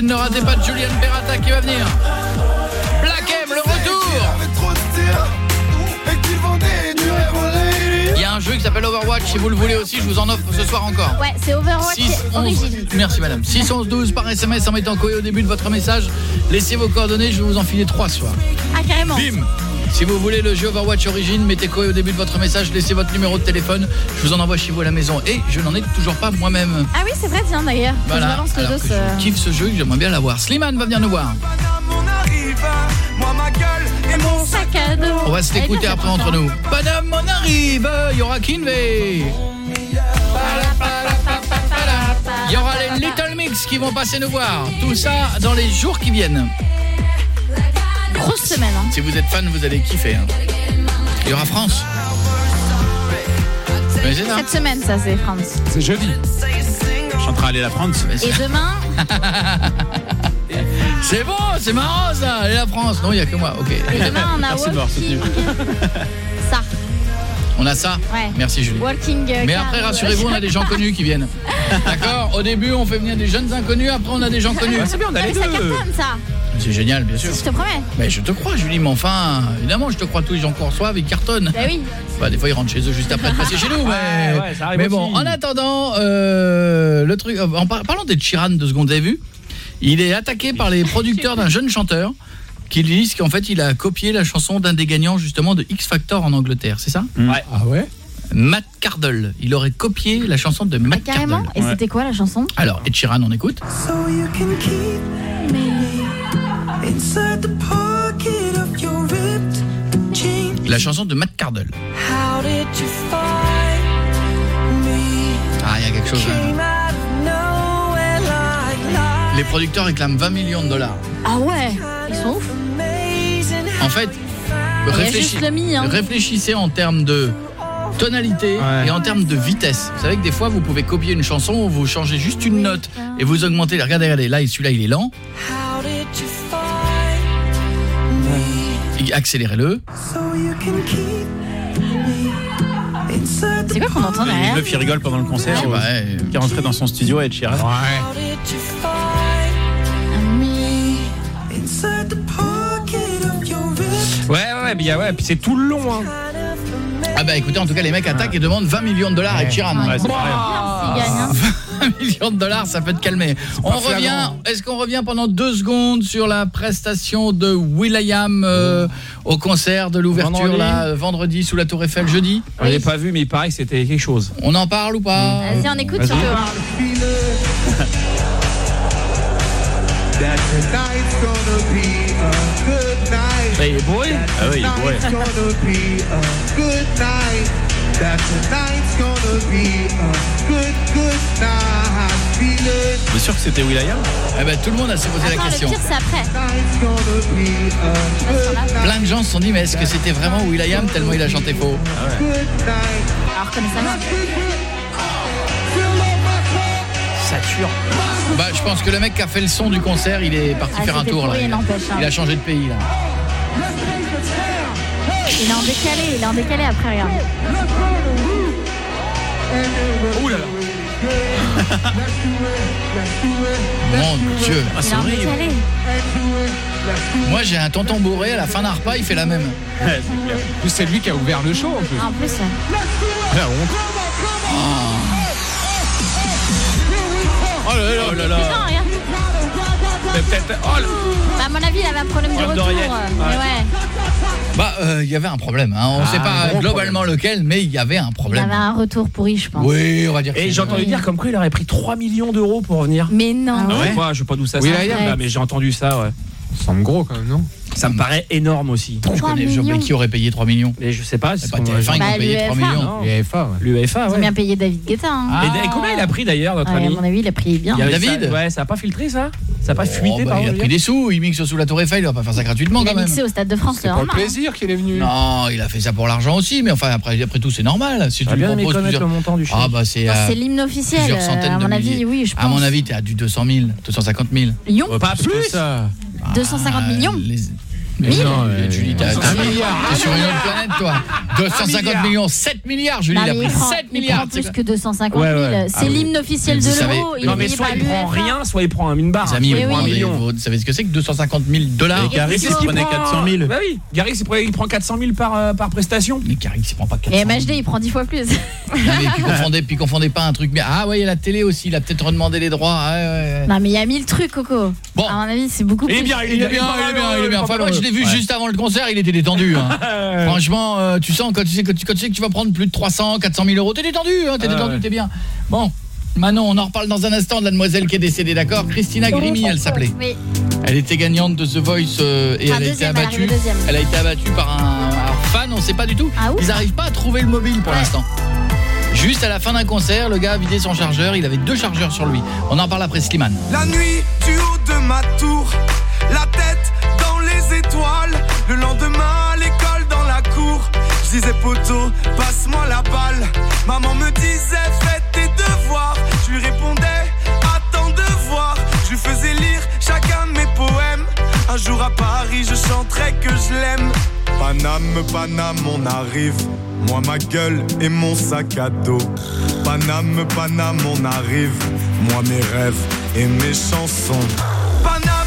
Viennent. Ne ratez pas de Julian Berrata qui va venir. Black M, le retour. Il y a un jeu qui s'appelle Overwatch. Si vous le voulez aussi, je vous en offre ce soir encore. Ouais, c'est Overwatch 6, 11, Origin. merci madame 6 11 12 par SMS en mettant Koé au début de votre message Laissez vos coordonnées, je vais vous en filer 3 ce soir Ah, carrément. Bim si vous voulez le jeu Overwatch Origin, mettez Koé au début de votre message, laissez votre numéro de téléphone, je vous en envoie chez vous à la maison et je n'en ai toujours pas moi-même. Ah oui, c'est vrai, tiens d'ailleurs. Je Voilà, alors dos. que euh. je kiffe ce jeu, j'aimerais bien l'avoir. Slimane va venir nous voir. Moi ma gueule et mon sac à dos. On va se l'écouter après entre nous. Madame, on arrive Il y aura Kinvey Il y aura les Little Mix qui vont passer nous voir. Tout ça dans les jours qui viennent. Grosse semaine. Hein. Si vous êtes fan, vous allez kiffer. hein. Il y aura France. Ça Cette semaine, ça, c'est France. C'est jeudi. Je suis en train d'aller à la France. Et demain, C'est bon, c'est marrant ça. Et la France Non, il n'y a que moi. Ok. et demain on a Merci Walking. ça. On a ça Ouais. Merci Julie. Walking. euh, Mais après, rassurez-vous, on a des gens connus qui viennent. D'accord Au début, on fait venir des jeunes inconnus, après, on a des gens connus. c'est bien, on a les mais ça deux. cartonne, ça. C'est génial, bien sûr. Je te promets. Mais je te crois, Julie, mais enfin, évidemment, je te crois, tous les gens qu'on reçoit, ils cartonnent. Bah oui. Bah, des fois, ils rentrent chez eux juste après de passer chez nous, mais, Ouais, ouais, ça arrive mais bon, aussi. en attendant, euh, le truc, en par- parlant d'Ed Sheeran, deux secondes, vous avez vu? Il est attaqué par les producteurs d'un jeune chanteur qui lui disent qu'en fait, il a copié la chanson d'un des gagnants, justement, de X Factor en Angleterre, c'est ça? Ouais. Ah ouais? Matt Cardle. Il aurait copié la chanson de Matt Ah, Carrément? Cardle. Et c'était quoi la chanson? Alors, Ed Sheeran, on écoute. So you can keep La chanson de Matt Cardle. How did you find me? Ah, il y a quelque chose. hein. Light. Les producteurs réclament 20 millions de dollars. Ah ouais. Ils sont ouf. En fait, hein. réfléchissez en termes de tonalité Ouais. et en termes de vitesse. Vous savez que des fois, vous pouvez copier une chanson où vous changez juste une note et vous augmentez. Regardez, regardez, là, celui-là, il est lent. Accélérez-le. C'est quoi qu'on entend derrière Le qui rigole pendant le concert. Je sais euh, pas, ouais. Qui est rentré dans son studio, Ed Sheeran. How did you find me inside the pocket of your ripped Ouais, ouais, mais il y a- ouais, puis c'est tout le long. Hein. Ah bah écoutez, en tout cas, les mecs attaquent et demandent 20 millions de dollars avec Chiran. Ouais, c'est pas Il gagne, hein. 20 millions de dollars, ça peut te calmer. On revient, est-ce qu'on revient pendant deux secondes sur la prestation de Will.i.am euh, au concert de l'ouverture là, vendredi sous la Tour Eiffel, jeudi? On l'a pas vu, mais il paraît que c'était quelque chose. On en parle ou pas? Vas-y, on écoute surtout. hein. Il est bourré. Ah oui, il est bourré. T'es sûr que c'était Will.i.am Eh ben, tout le monde a se posé la Attends, le question. pire, c'est après. Plein de gens se sont dit, mais est-ce que c'était vraiment Will.i.am tellement il a chanté faux? Alors, connais ça Sature. Bah, je pense que le mec qui a fait le son du concert, il est parti Ah, faire un tour là. Il hein. il a changé de pays là. Il est en décalé, il est en décalé après, regarde. Ouh là là. Mon Dieu. Ah, Il est en décalé. Moi, j'ai un tonton bourré à la fin d'un repas, il fait la même. C'est lui qui a ouvert le show en plus. En plus, La honte. Oh là là, oh là là. putain, regarde. Mais peut-être. Oh là. Bah, à mon avis, il avait un problème de Problème retour. euh, Mais Ouais. ouais, Bah, euh, il y avait un problème. Hein. On Ah, sait pas globalement lequel, mais il y avait un il problème. avait un retour pourri, je pense. Oui, on va dire. que Et j'ai entendu dire comme quoi il aurait pris 3 millions d'euros pour revenir. Mais non. Ah ouais Quoi, je sais pas d'où ça Oui, sort, là, mais j'ai entendu ça, ouais. Ça semble gros quand même, non? Ça me paraît énorme aussi. Je connais qui aurait payé 3 millions. Mais je sais pas. C'est pas TF1 qui Bah, payé 3 l'UEFA. millions. Non. L'UEFA, ouais. L'UEFA, Ils ont ouais. bien payé David Guetta. Hein. Et et combien il a pris d'ailleurs, notre Ah, ami à mon avis, il a pris bien. Y David ça- Ouais, ça a pas filtré ça? Ça a pas Oh, fuité, bah, il a pris des sous, il mixe sous la Tour Eiffel, il va pas faire ça gratuitement Il quand a même. mixé au Stade de France, c'est pour le normal. plaisir qu'il est venu. Non, il a fait ça pour l'argent aussi, mais enfin après, après tout c'est normal. Si tu bien aimé proposes connaître plusieurs- le montant du chèque. Ah bah c'est euh, l'hymne officiel. plusieurs euh, centaines À de mon avis, milliers. oui, je pense. À mon avis, t'es à du 200 000, 250 000. Lyon Pas plus ça. 250 millions Les... Mais Mille non, euh, Julie, t'as Un milliard. t'es sur une autre planète, toi. 250 milliard. millions, 7 milliards, Julie, Non, il a pris il prend- 7 il milliards. prend c'est plus que 250 Ouais, 000. ouais. C'est Ah l'hymne officiel de l'euro. Il Non mais soit il prend rien, soit il prend une barre. Les amis, vous, oui. prendrez- million. vous savez ce que c'est que 250 000 dollars? Et qu'est-ce il prenait prend 400 000. Bah oui, Garrix il prend, il prend 400 000 par, euh, par prestation. Mais Garrix, il prend pas 400 Et 000. MHD, il prend 10 fois plus. Mais puis confondez, puis confondez pas un truc. Ah ouais, il y a la télé aussi. Il a peut-être redemandé les droits. Ah. Non, mais il y a 1000 trucs, Coco. Bon. À mon avis, c'est beaucoup Il est plus. bien, Il est bien, il est bien, il est bien. Enfin, moi, je l'ai vu Ouais. juste avant le concert. Il était détendu. hein. Franchement, euh, tu sens quand tu sais que tu, quand tu sais que tu vas prendre plus de 300, 400 000 euros, t'es détendu. Hein, t'es Ah, détendu, ouais. t'es bien. Bon. Manon, on en reparle dans un instant de la demoiselle qui est décédée, d'accord? Christina Grimi, elle s'appelait. Oui. Elle était gagnante de The Voice euh, et Ah, elle a été abattue. Elle a été abattue par un, un fan, on sait pas du tout. Ah. Ils arrivent pas à trouver le mobile pour Ouais. l'instant. Juste à la fin d'un concert, le gars a vidé son chargeur, il avait deux chargeurs sur lui. On en parle après Slimane. La nuit du haut de ma tour, la tête. Le lendemain à l'école dans la cour, je disais poteau, passe-moi la balle. Maman me disait fais tes devoirs, je lui répondais attends de voir. Je lui faisais lire chacun de mes poèmes. Un jour à Paris, je chanterai que je l'aime. Paname, Paname, on arrive. Moi, ma gueule et mon sac à dos. Paname, Paname, on arrive. Moi, mes rêves et mes chansons. Paname,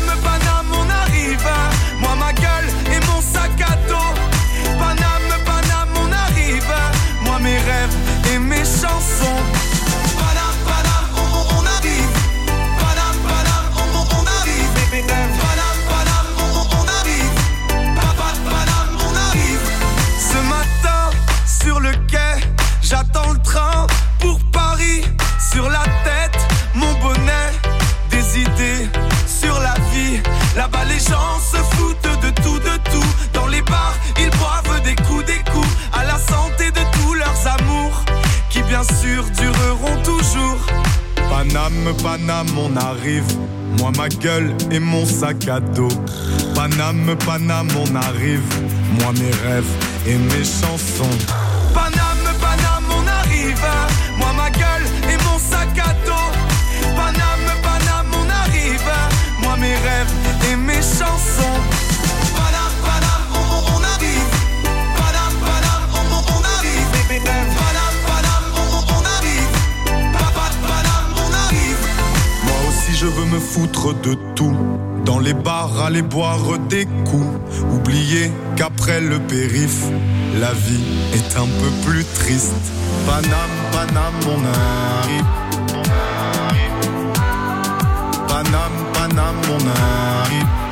et mes chansons. Paname, Paname, on, arrive. Paname, Paname, on, on- arrive. Paname, Paname, on, on- arrive. Papa, Paname, on arrive. Ce matin, sur le quai, j'attends le train pour Paris. Sur la bien sûr dureront toujours. Paname, Paname, on arrive. Moi, ma gueule et mon sac à dos. Paname, Paname, on arrive. Moi, mes rêves et mes chansons. Paname, Paname, on arrive. Moi, ma gueule et mon sac à dos. Paname, Paname, on arrive. Moi, mes rêves et mes chansons. Je veux me foutre de tout. Dans les bars, aller boire des coups. Oublier qu'après le périph, la vie est un peu plus triste. Panam, Panam, on arrive. Panam, Panam, on arrive.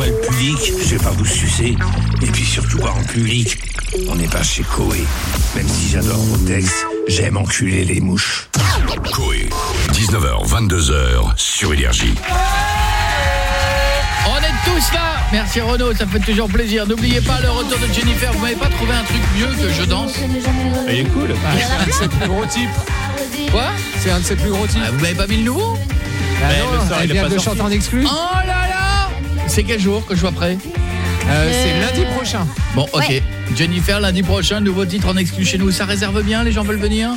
Comme je public, vais pas vous sucer. Et puis surtout pas en public. On n'est pas chez Koé. Même si j'adore vos textes, j'aime enculer les mouches. Koé, 19h, 22h sur Énergie. On est tous là Merci Renaud, ça fait toujours plaisir. N'oubliez pas le retour de Jennifer. Vous m'avez pas trouvé un truc mieux que je danse Il est cool. C'est un de ses plus gros types. Quoi? C'est un de ses plus gros types. Ah, Vous m'avez pas mis le nouveau? Bah Ouais, non, le soir, elle vient pas de chanter en exclu. Oh là là C'est quel jour que je sois prêt Euh, c'est lundi prochain. Bon, ok. Ouais. Jennifer, lundi prochain, nouveau titre en exclu chez nous. Ça réserve bien Les gens veulent venir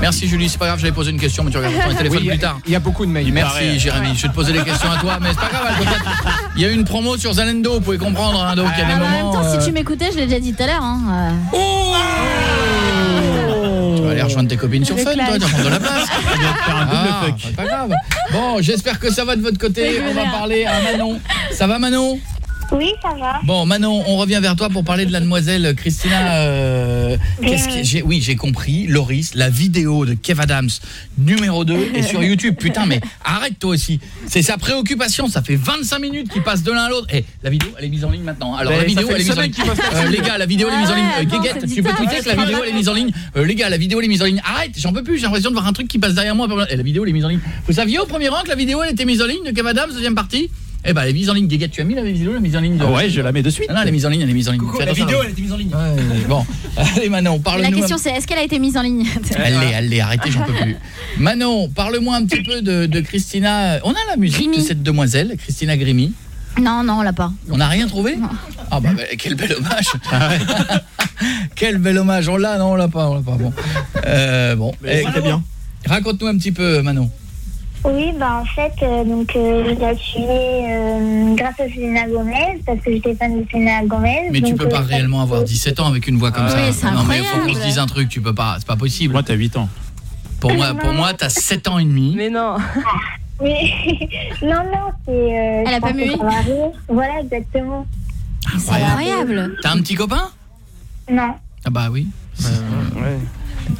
Merci Julie, c'est pas grave, j'allais poser une question, mais tu regardes ton téléphone Oui, a- plus tard. Il y a beaucoup de mails. Merci. Jérémy, je vais te poser des questions à toi, mais c'est pas grave. Il y a eu une promo sur Zalendo, vous pouvez comprendre, hein, donc il y a des En même temps, euh, si tu m'écoutais, je l'ai déjà dit tout à l'heure. Hein. euh. Tu vas aller rejoindre tes copines sur Fun, toi, clash. tu vas prendre de la place. On vient de faire un double Ah, fuck. pas grave. Bon, j'espère que ça va de votre côté. On va parler à Manon. Ça va Manon? Oui, ça va. Bon, Manon, on revient vers toi pour parler de la demoiselle Christina. euh, qu'est-ce que j'ai Oui, j'ai compris. Loris, la vidéo de Kev Adams numéro 2 est sur YouTube. Putain, mais arrête toi aussi. C'est sa préoccupation. Ça fait 25 minutes qu'il passe de l'un à l'autre. Et la vidéo, elle est mise en ligne maintenant. Alors Ben, la vidéo, elle est mise en ligne. Euh, les gars, la vidéo, elle est mise en ligne. Euh, Guéguette, tu peux tweeter que la vidéo, elle est mise en ligne. Euh, les gars, la vidéo, elle est mise en ligne. Arrête, j'en peux plus. J'ai l'impression de voir un truc qui passe derrière moi. Et la vidéo, elle est mise en ligne. Vous saviez au premier rang que la vidéo, elle était mise en ligne de Kev Adams, deuxième partie? Eh ben, elle est mise en ligne. Guéguette, tu as mis la vidéo, la mise en ligne de... Ah ouais, je la mets de suite. Ah non, elle est mise en ligne, elle est mise en ligne. La vidéo, elle était mise en ligne. Ouais, bon, allez Manon, La parle-nous. question, un- c'est est-ce qu'elle a été mise en ligne? Elle l'est, elle l'est, arrêtez, j'en peux plus. Manon, parle-moi un petit peu de, de Christina. On a la musique Grimy. de cette demoiselle, Christina Grimy. Non, non, on l'a pas. On n'a rien trouvé? Ah bah, bah, quel bel hommage Quel bel hommage On l'a, non, on l'a pas, on l'a pas. Bon, euh, bon. Mais Eh, bien. Raconte-nous un petit peu, Manon. Oui, bah en fait, euh, donc euh, je l'ai suivi euh, grâce à Selena Gomez parce que j'étais fan de Selena Gomez. Mais tu peux pas euh, réellement avoir 17 ans avec une voix comme Ah ça. oui, c'est non mais faut qu'on incroyable. se dise un truc, tu peux pas, c'est pas possible. Moi, t'as 8 ans. Pour moi, pour moi, t'as 7 ans et demi. Mais non. Oui. non, non, c'est. euh, Elle a pas mué. Voilà, exactement. C'est incroyable. T'as un petit copain? Non. Ah bah oui.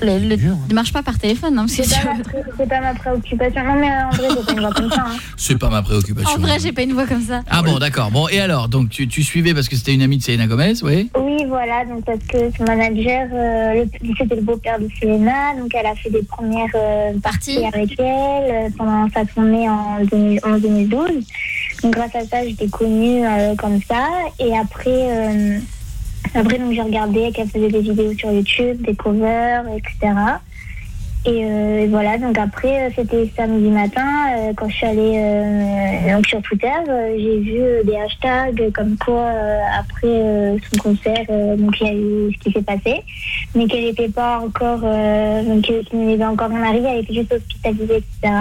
Le, le- ne marche pas par téléphone, hein, parce que C'est pas, pas ma préoccupation. Non, mais euh, en vrai, j'ai pas une voix comme ça. hein. C'est pas ma préoccupation. En vrai, j'ai pas une voix comme ça. Ah bon, d'accord. Bon, et alors Donc tu, tu suivais parce que c'était une amie de Selena Gomez, oui Oui, voilà, donc parce que son manager, euh, le- c'était le beau-père de Selena, donc elle a fait des premières euh, parties avec elle euh, pendant sa tournée en 2011-2012. Donc grâce à ça, j'étais connue euh, comme ça. Et après, euh, après donc j'ai regardé qu'elle faisait des vidéos sur YouTube, des covers, etc. Et euh, voilà, donc après, euh, c'était samedi matin, euh, quand je suis allée euh, donc sur Twitter, euh, j'ai vu euh, des hashtags comme quoi, après son concert, donc il y a eu ce qui s'est passé, mais qu'elle n'était pas encore, donc qu'il n'était encore en arrivée, elle était juste hospitalisée, etc.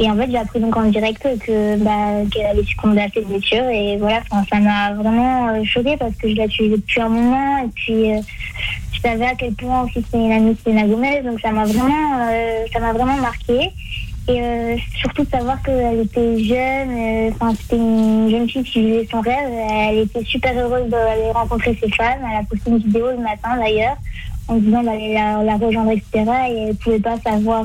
Et en fait, j'ai appris donc en direct que bah, qu'elle avait succombé à ses blessures. Et voilà, ça m'a vraiment euh, choquée parce que je la suivais depuis un moment. Et puis, euh, je savais à quel point aussi c'était une amie Selena Gomez. Donc, ça m'a vraiment, euh, ça m'a vraiment marqué. Et euh, surtout de savoir qu'elle était jeune. Enfin, c'était une jeune fille qui vivait son rêve. Elle était super heureuse d'aller rencontrer ses fans. Elle a posté une vidéo le matin d'ailleurs en disant d'aller la, la rejoindre, etc. Et elle pouvait pas savoir.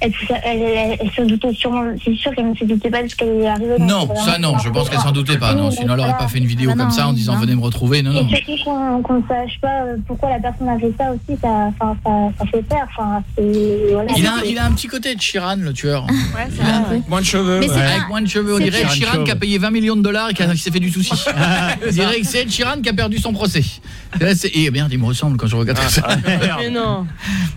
Elle, elle, elle- se doutait sûrement, c'est sûr qu'elle ne se doutait pas de ce qu'elle arrivait. Non, ça non, je pense qu'elle s'en doutait pas. Non, sinon elle aurait pas fait une vidéo Ah non, comme ça en disant non. venez me retrouver. Non, non. Et surtout qu'on ne sache pas euh, pourquoi la personne a fait ça aussi, ça, ça, ça fait peur. Enfin. Il a, il a un petit côté de Chiran, le tueur. Ouais, c'est vrai. Moins de cheveux. Avec moins de cheveux, on dirait Chiran qui a payé 20 millions de dollars et qui s'est fait du souci. On dirait que c'est Chiran qui a perdu son procès. Et merde, il me ressemble quand je regarde ça. Mais non.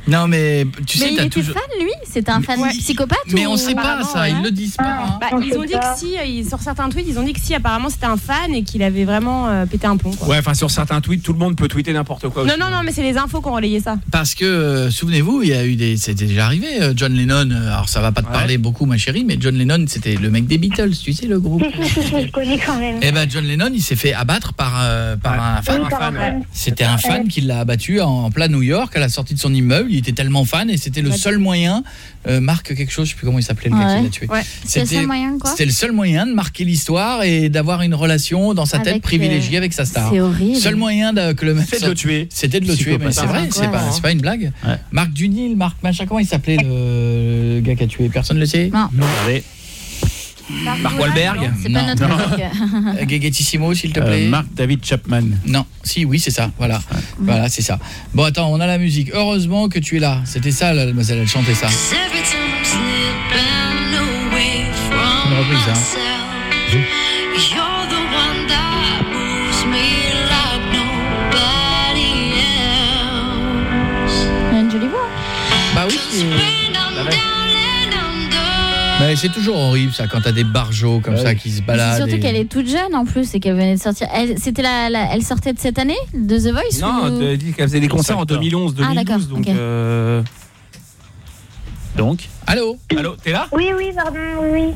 Non, mais tu Mais sais, il t'as était toujours. fan, lui C'était un fan psychopathe Mais ou- on sait pas ça, ils le disent pas. hein. Bah, ils ont dit que si, euh, ils- sur certains tweets, ils ont dit que si, apparemment c'était un fan et qu'il avait vraiment euh, pété un plomb. Quoi. Ouais, enfin sur certains tweets, tout le monde peut tweeter n'importe quoi. Non, aussi. non, non, mais c'est les infos qui ont relayé ça. Parce que, euh, souvenez-vous, il y a eu des... C'était déjà arrivé, euh, John Lennon, euh, alors ça va pas te parler beaucoup ma chérie, mais John Lennon c'était le mec des Beatles, tu sais le groupe je connais quand même. Eh ben John Lennon, il s'est fait abattre par, euh, par un fan. Oui. C'était un fan qui l'a abattu en, plein New York à la sortie de son immeuble. Il était tellement fan et c'était le seul moyen. Euh, Marc quelque chose, je sais plus comment il s'appelait le gars qui l'a tué. Ouais. C'est le seul moyen, quoi C'était le seul moyen de marquer l'histoire et d'avoir une relation dans sa tête privilégiée euh, avec sa star. c'est horrible. Seul moyen de, que le mec de le tuer. C'était de le tuer, mais c'est vrai, c'est pas, c'est pas une blague. Marc Dunil, Marc machin, comment il s'appelait le gars qui a tué? Personne le sait? Non. Allez. Mark Wahlberg C'est pas Non. notre Non. truc. Euh, s'il te Euh, plaît. Marc David Chapman. Non, si, oui, c'est ça. Voilà, voilà, c'est ça. Bon, attends, on a la musique. Heureusement que tu es là. C'était ça, la demoiselle. Elle chantait ça. Une reprise, hein. You're the one that moves me like nobody else. Il a une jolie voix. Bah oui. Mais c'est toujours horrible ça quand t'as des barjots comme ça qui se baladent. surtout et- qu'elle est toute jeune en plus et qu'elle venait de sortir. Elle, c'était la, la- elle sortait de cette année de The Voice Non, ou... elle dit qu'elle faisait des concerts en 2011, Ah, 2012. d'accord, donc, euh, donc Allô? Allô, t'es là? Oui, oui, pardon, oui.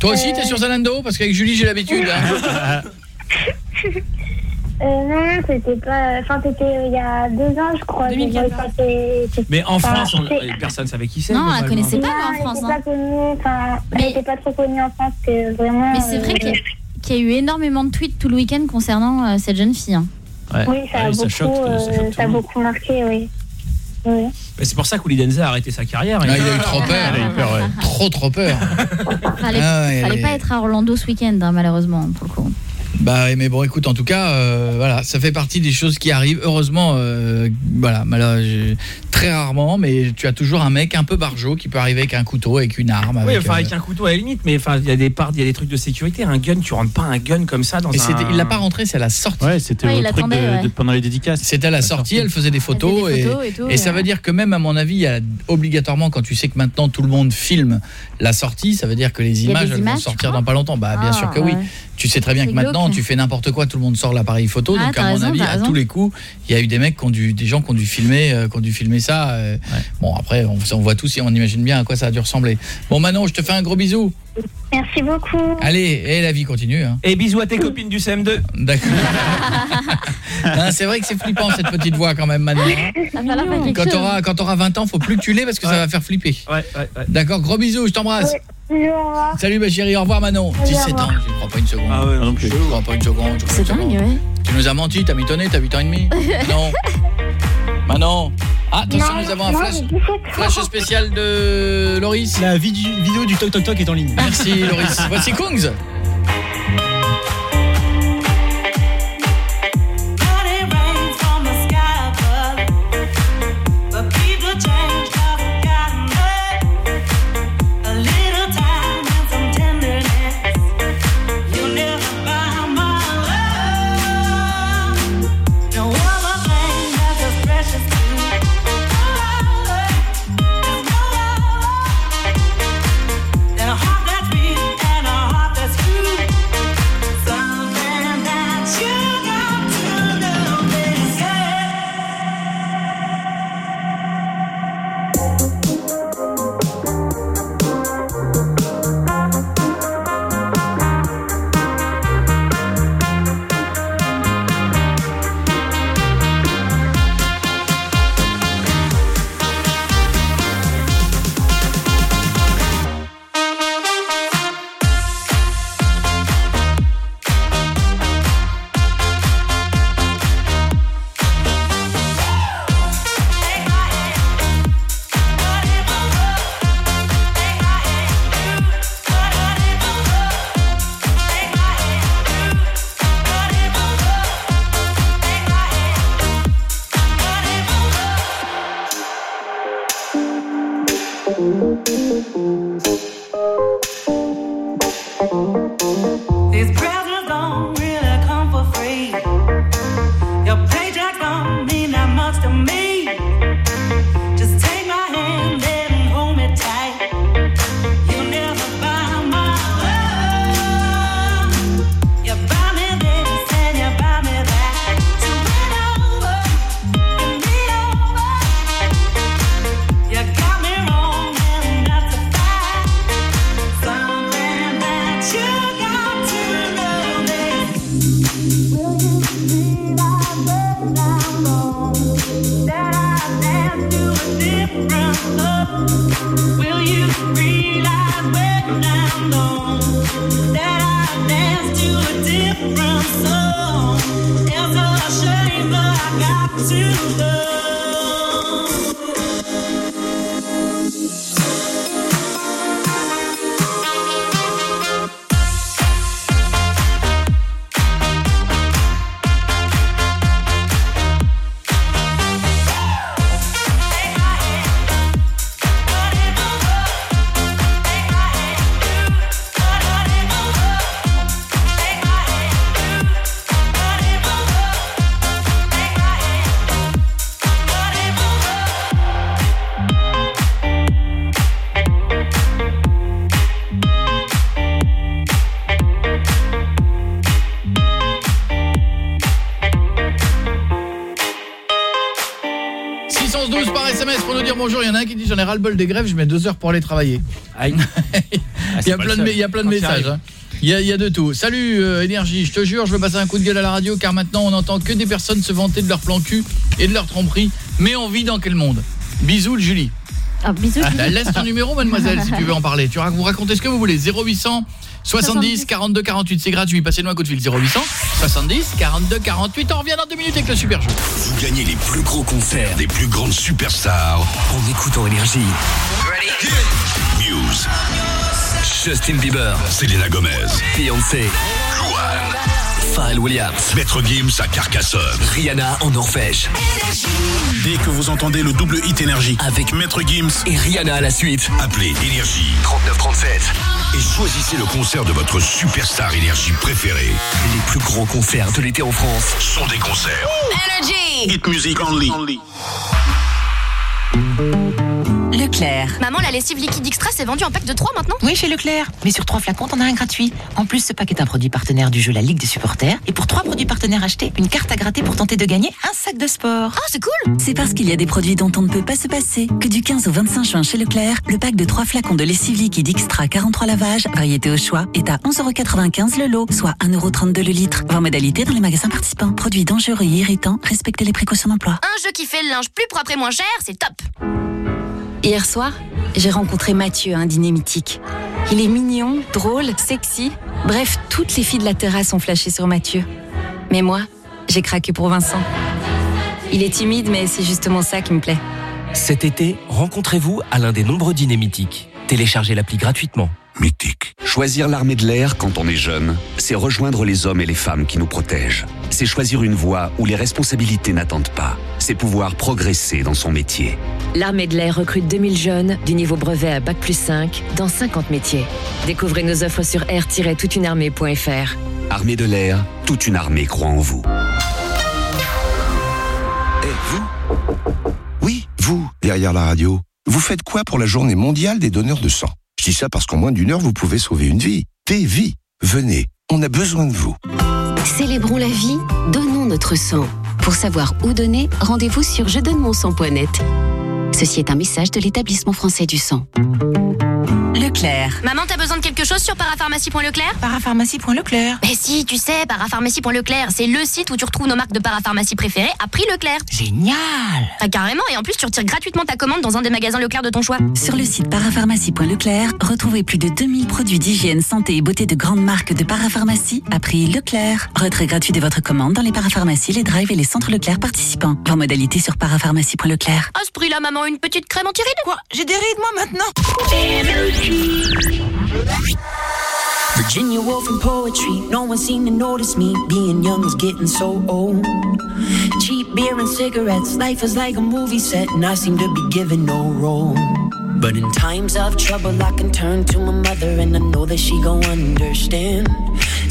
Toi aussi, t'es sur Zalando? Parce qu'avec Julie, j'ai l'habitude. hein. Euh, non, c'était pas. Enfin, c'était il y a deux ans, je crois. 2014. Enfin, c'est- c'est- Mais en France, on- personne savait qui c'est. Non, elle globalement. connaissait pas Non, en elle France. hein. pas connue. Enfin, elle était pas trop connue en France, que vraiment. Mais c'est vrai euh, qu'il y, a- qu'il y a eu énormément de tweets tout le week-end concernant euh, cette jeune fille. hein. Oui, ça a beaucoup, choque, euh, ça a beaucoup marqué, oui. Oui. Mais C'est pour ça qu'Uli Denza a arrêté sa carrière. Ah, il a eu trop peur. Il a eu peur, ouais. Trop, trop peur. Fallait, Ah ouais, fallait elle pas être à Orlando ce week-end, hein, malheureusement, pour le coup. Bah mais bon écoute en tout cas euh, voilà ça fait partie des choses qui arrivent. Heureusement euh, voilà très rarement mais tu as toujours un mec un peu barjot qui peut arriver avec un couteau avec une arme Oui, avec, enfin euh, avec un couteau à la limite, mais enfin il y a des parts, il y a des trucs de sécurité. Un gun, tu rentres pas un gun comme ça dans et un. il l'a pas rentré c'est à la sortie Ouais, c'était Ouais, truc de, attendait, ouais. de- pendant les dédicaces. C'était à la sortie, elle faisait des photos, des et, photos et tout, et ça ouais. veut dire que même à mon avis, il y a obligatoirement quand tu sais que maintenant tout le monde filme la sortie, ça veut dire que les images elles vont images, sortir dans pas longtemps. Bah bien Ah, sûr que oui. Tu sais très bien que maintenant glauque. tu fais n'importe quoi, tout le monde sort l'appareil photo. Ah, donc à mon raison, avis, à raison. tous les coups, il y a eu des mecs qui ont dû, des gens qui ont dû filmer, euh, qui ont dû filmer ça. euh. Bon après, on, on voit tous et on imagine bien à quoi ça a dû ressembler. Bon Manon, je te fais un gros bisou. Merci beaucoup. Allez, et la vie continue. hein. Et bisous à tes copines du CM2. D'accord. C'est vrai que c'est flippant cette petite voix quand même Manon. hein. Quand t'auras quand t'auras 20 ans, faut plus que tu l'aies parce que ça va faire flipper. Ouais, ouais, ouais. D'accord, gros bisous, je t'embrasse. Salut ma chérie, au revoir Manon. Salut, 17 au revoir. ans, je ne crois pas une seconde. Ah ouais, non plus. Je ne crois pas une seconde. C'est dingue, ouais. Tu nous as menti, t'as mitonné, t'as 8 ans et demi Non. Manon. Ah, attention, Non, nous avons un non, flash, j'ai 17 ans. flash spécial de Loris. La vidéo du Toc Toc Toc est en ligne. Merci Loris. Voici Kungs. Le bol des grèves, je mets deux heures pour aller travailler. il, y a pas plein le de, seul. il y a plein de messages. hein. Il y, a, il y a de tout. Salut euh, Énergie, je te jure, je veux passer un coup de gueule à la radio car maintenant on n'entend que des personnes se vanter de leur plan cul et de leur tromperie. Mais on vit dans quel monde? Bisous Julie. Ah, bisous. Ah, Julie. laisse ton numéro mademoiselle si tu veux en parler. Tu rac- vous racontez ce que vous voulez. 0800 70 42 48, c'est gratuit. Passez-nous un coup de fil 0800 70 42 48. On revient dans deux minutes avec le super jeu. Vous gagnez les plus gros concerts des plus grandes superstars en écoutant Énergie. Muse. Justin Bieber. Selena Gomez. Beyoncé. Luan. Pharrell Williams. Maître Gims à Carcassonne. Rihanna en Norvège. Dès que vous entendez le double hit énergie avec Maître Gims et Rihanna à la suite. Appelez Énergie 3937 et choisissez le concert de votre superstar Énergie préférée. Les plus gros concerts de l'été en France sont des concerts. Energy Hit music only. Leclerc. Maman, la lessive liquide extra c'est vendu en pack de 3 maintenant Oui, chez Leclerc. Mais sur trois flacons, t'en as un gratuit. En plus, ce pack est un produit partenaire du jeu La Ligue des supporters. Et pour trois produits partenaires achetés, une carte à gratter pour tenter de gagner un sac de sport. Ah, c'est cool C'est parce qu'il y a des produits dont on ne peut pas se passer que du 15 au 25 juin chez Leclerc, le pack de 3 flacons de lessive liquide extra 43 lavages, variété au choix, est à 11,95€ le lot, soit 1,32€ le litre. Voir modalité dans les magasins participants. Produits dangereux et irritants, respectez les précautions d'emploi. Un jeu qui fait le linge plus propre et moins cher, c'est top Hier soir, j'ai rencontré Mathieu à un dîner mythique. Il est mignon, drôle, sexy. Bref, toutes les filles de la terrasse ont flashé sur Mathieu. Mais moi, j'ai craqué pour Vincent. Il est timide, mais c'est justement ça qui me plaît. Cet été, rencontrez-vous à l'un des nombreux dîners mythiques. Téléchargez l'appli gratuitement. Mythique. Choisir l'armée de l'air quand on est jeune, c'est rejoindre les hommes et les femmes qui nous protègent. C'est choisir une voie où les responsabilités n'attendent pas. C'est pouvoir progresser dans son métier. L'armée de l'air recrute 2000 jeunes du niveau brevet à Bac plus 5 dans 50 métiers. Découvrez nos offres sur air-toutunearmée.fr. Armée de l'air, toute une armée croit en vous. Et vous? Oui, vous, derrière la radio. Vous faites quoi pour la journée mondiale des donneurs de sang? Je dis ça parce qu'en moins d'une heure, vous pouvez sauver une vie. Des vies. Venez, on a besoin de vous. Célébrons la vie, donnons notre sang. Pour savoir où donner, rendez-vous sur je donne mon sang.net. Ceci est un message de l'établissement français du sang. Leclerc. Maman, t'as besoin de quelque chose sur parapharmacie.leclerc Parapharmacie.leclerc. Mais si, tu sais, parapharmacie.leclerc, c'est le site où tu retrouves nos marques de parapharmacie préférées à prix Leclerc. Génial Ah, carrément, et en plus, tu retires gratuitement ta commande dans un des magasins Leclerc de ton choix. Sur le site parapharmacie.leclerc, retrouvez plus de 2000 produits d'hygiène, santé et beauté de grandes marques de parapharmacie à prix Leclerc. Retrait gratuit de votre commande dans les parapharmacies, les drives et les centres Leclerc participants. En modalité sur parapharmacie.leclerc. À ce prix-là, maman, une petite crème anti-rides Quoi J'ai des rides, moi, maintenant Virginia Woolf and poetry. No one seemed to notice me. Being young is getting so old. Cheap beer and cigarettes. Life is like a movie set, and I seem to be given no role. But in times of trouble, I can turn to my mother, and I know that she gon' understand.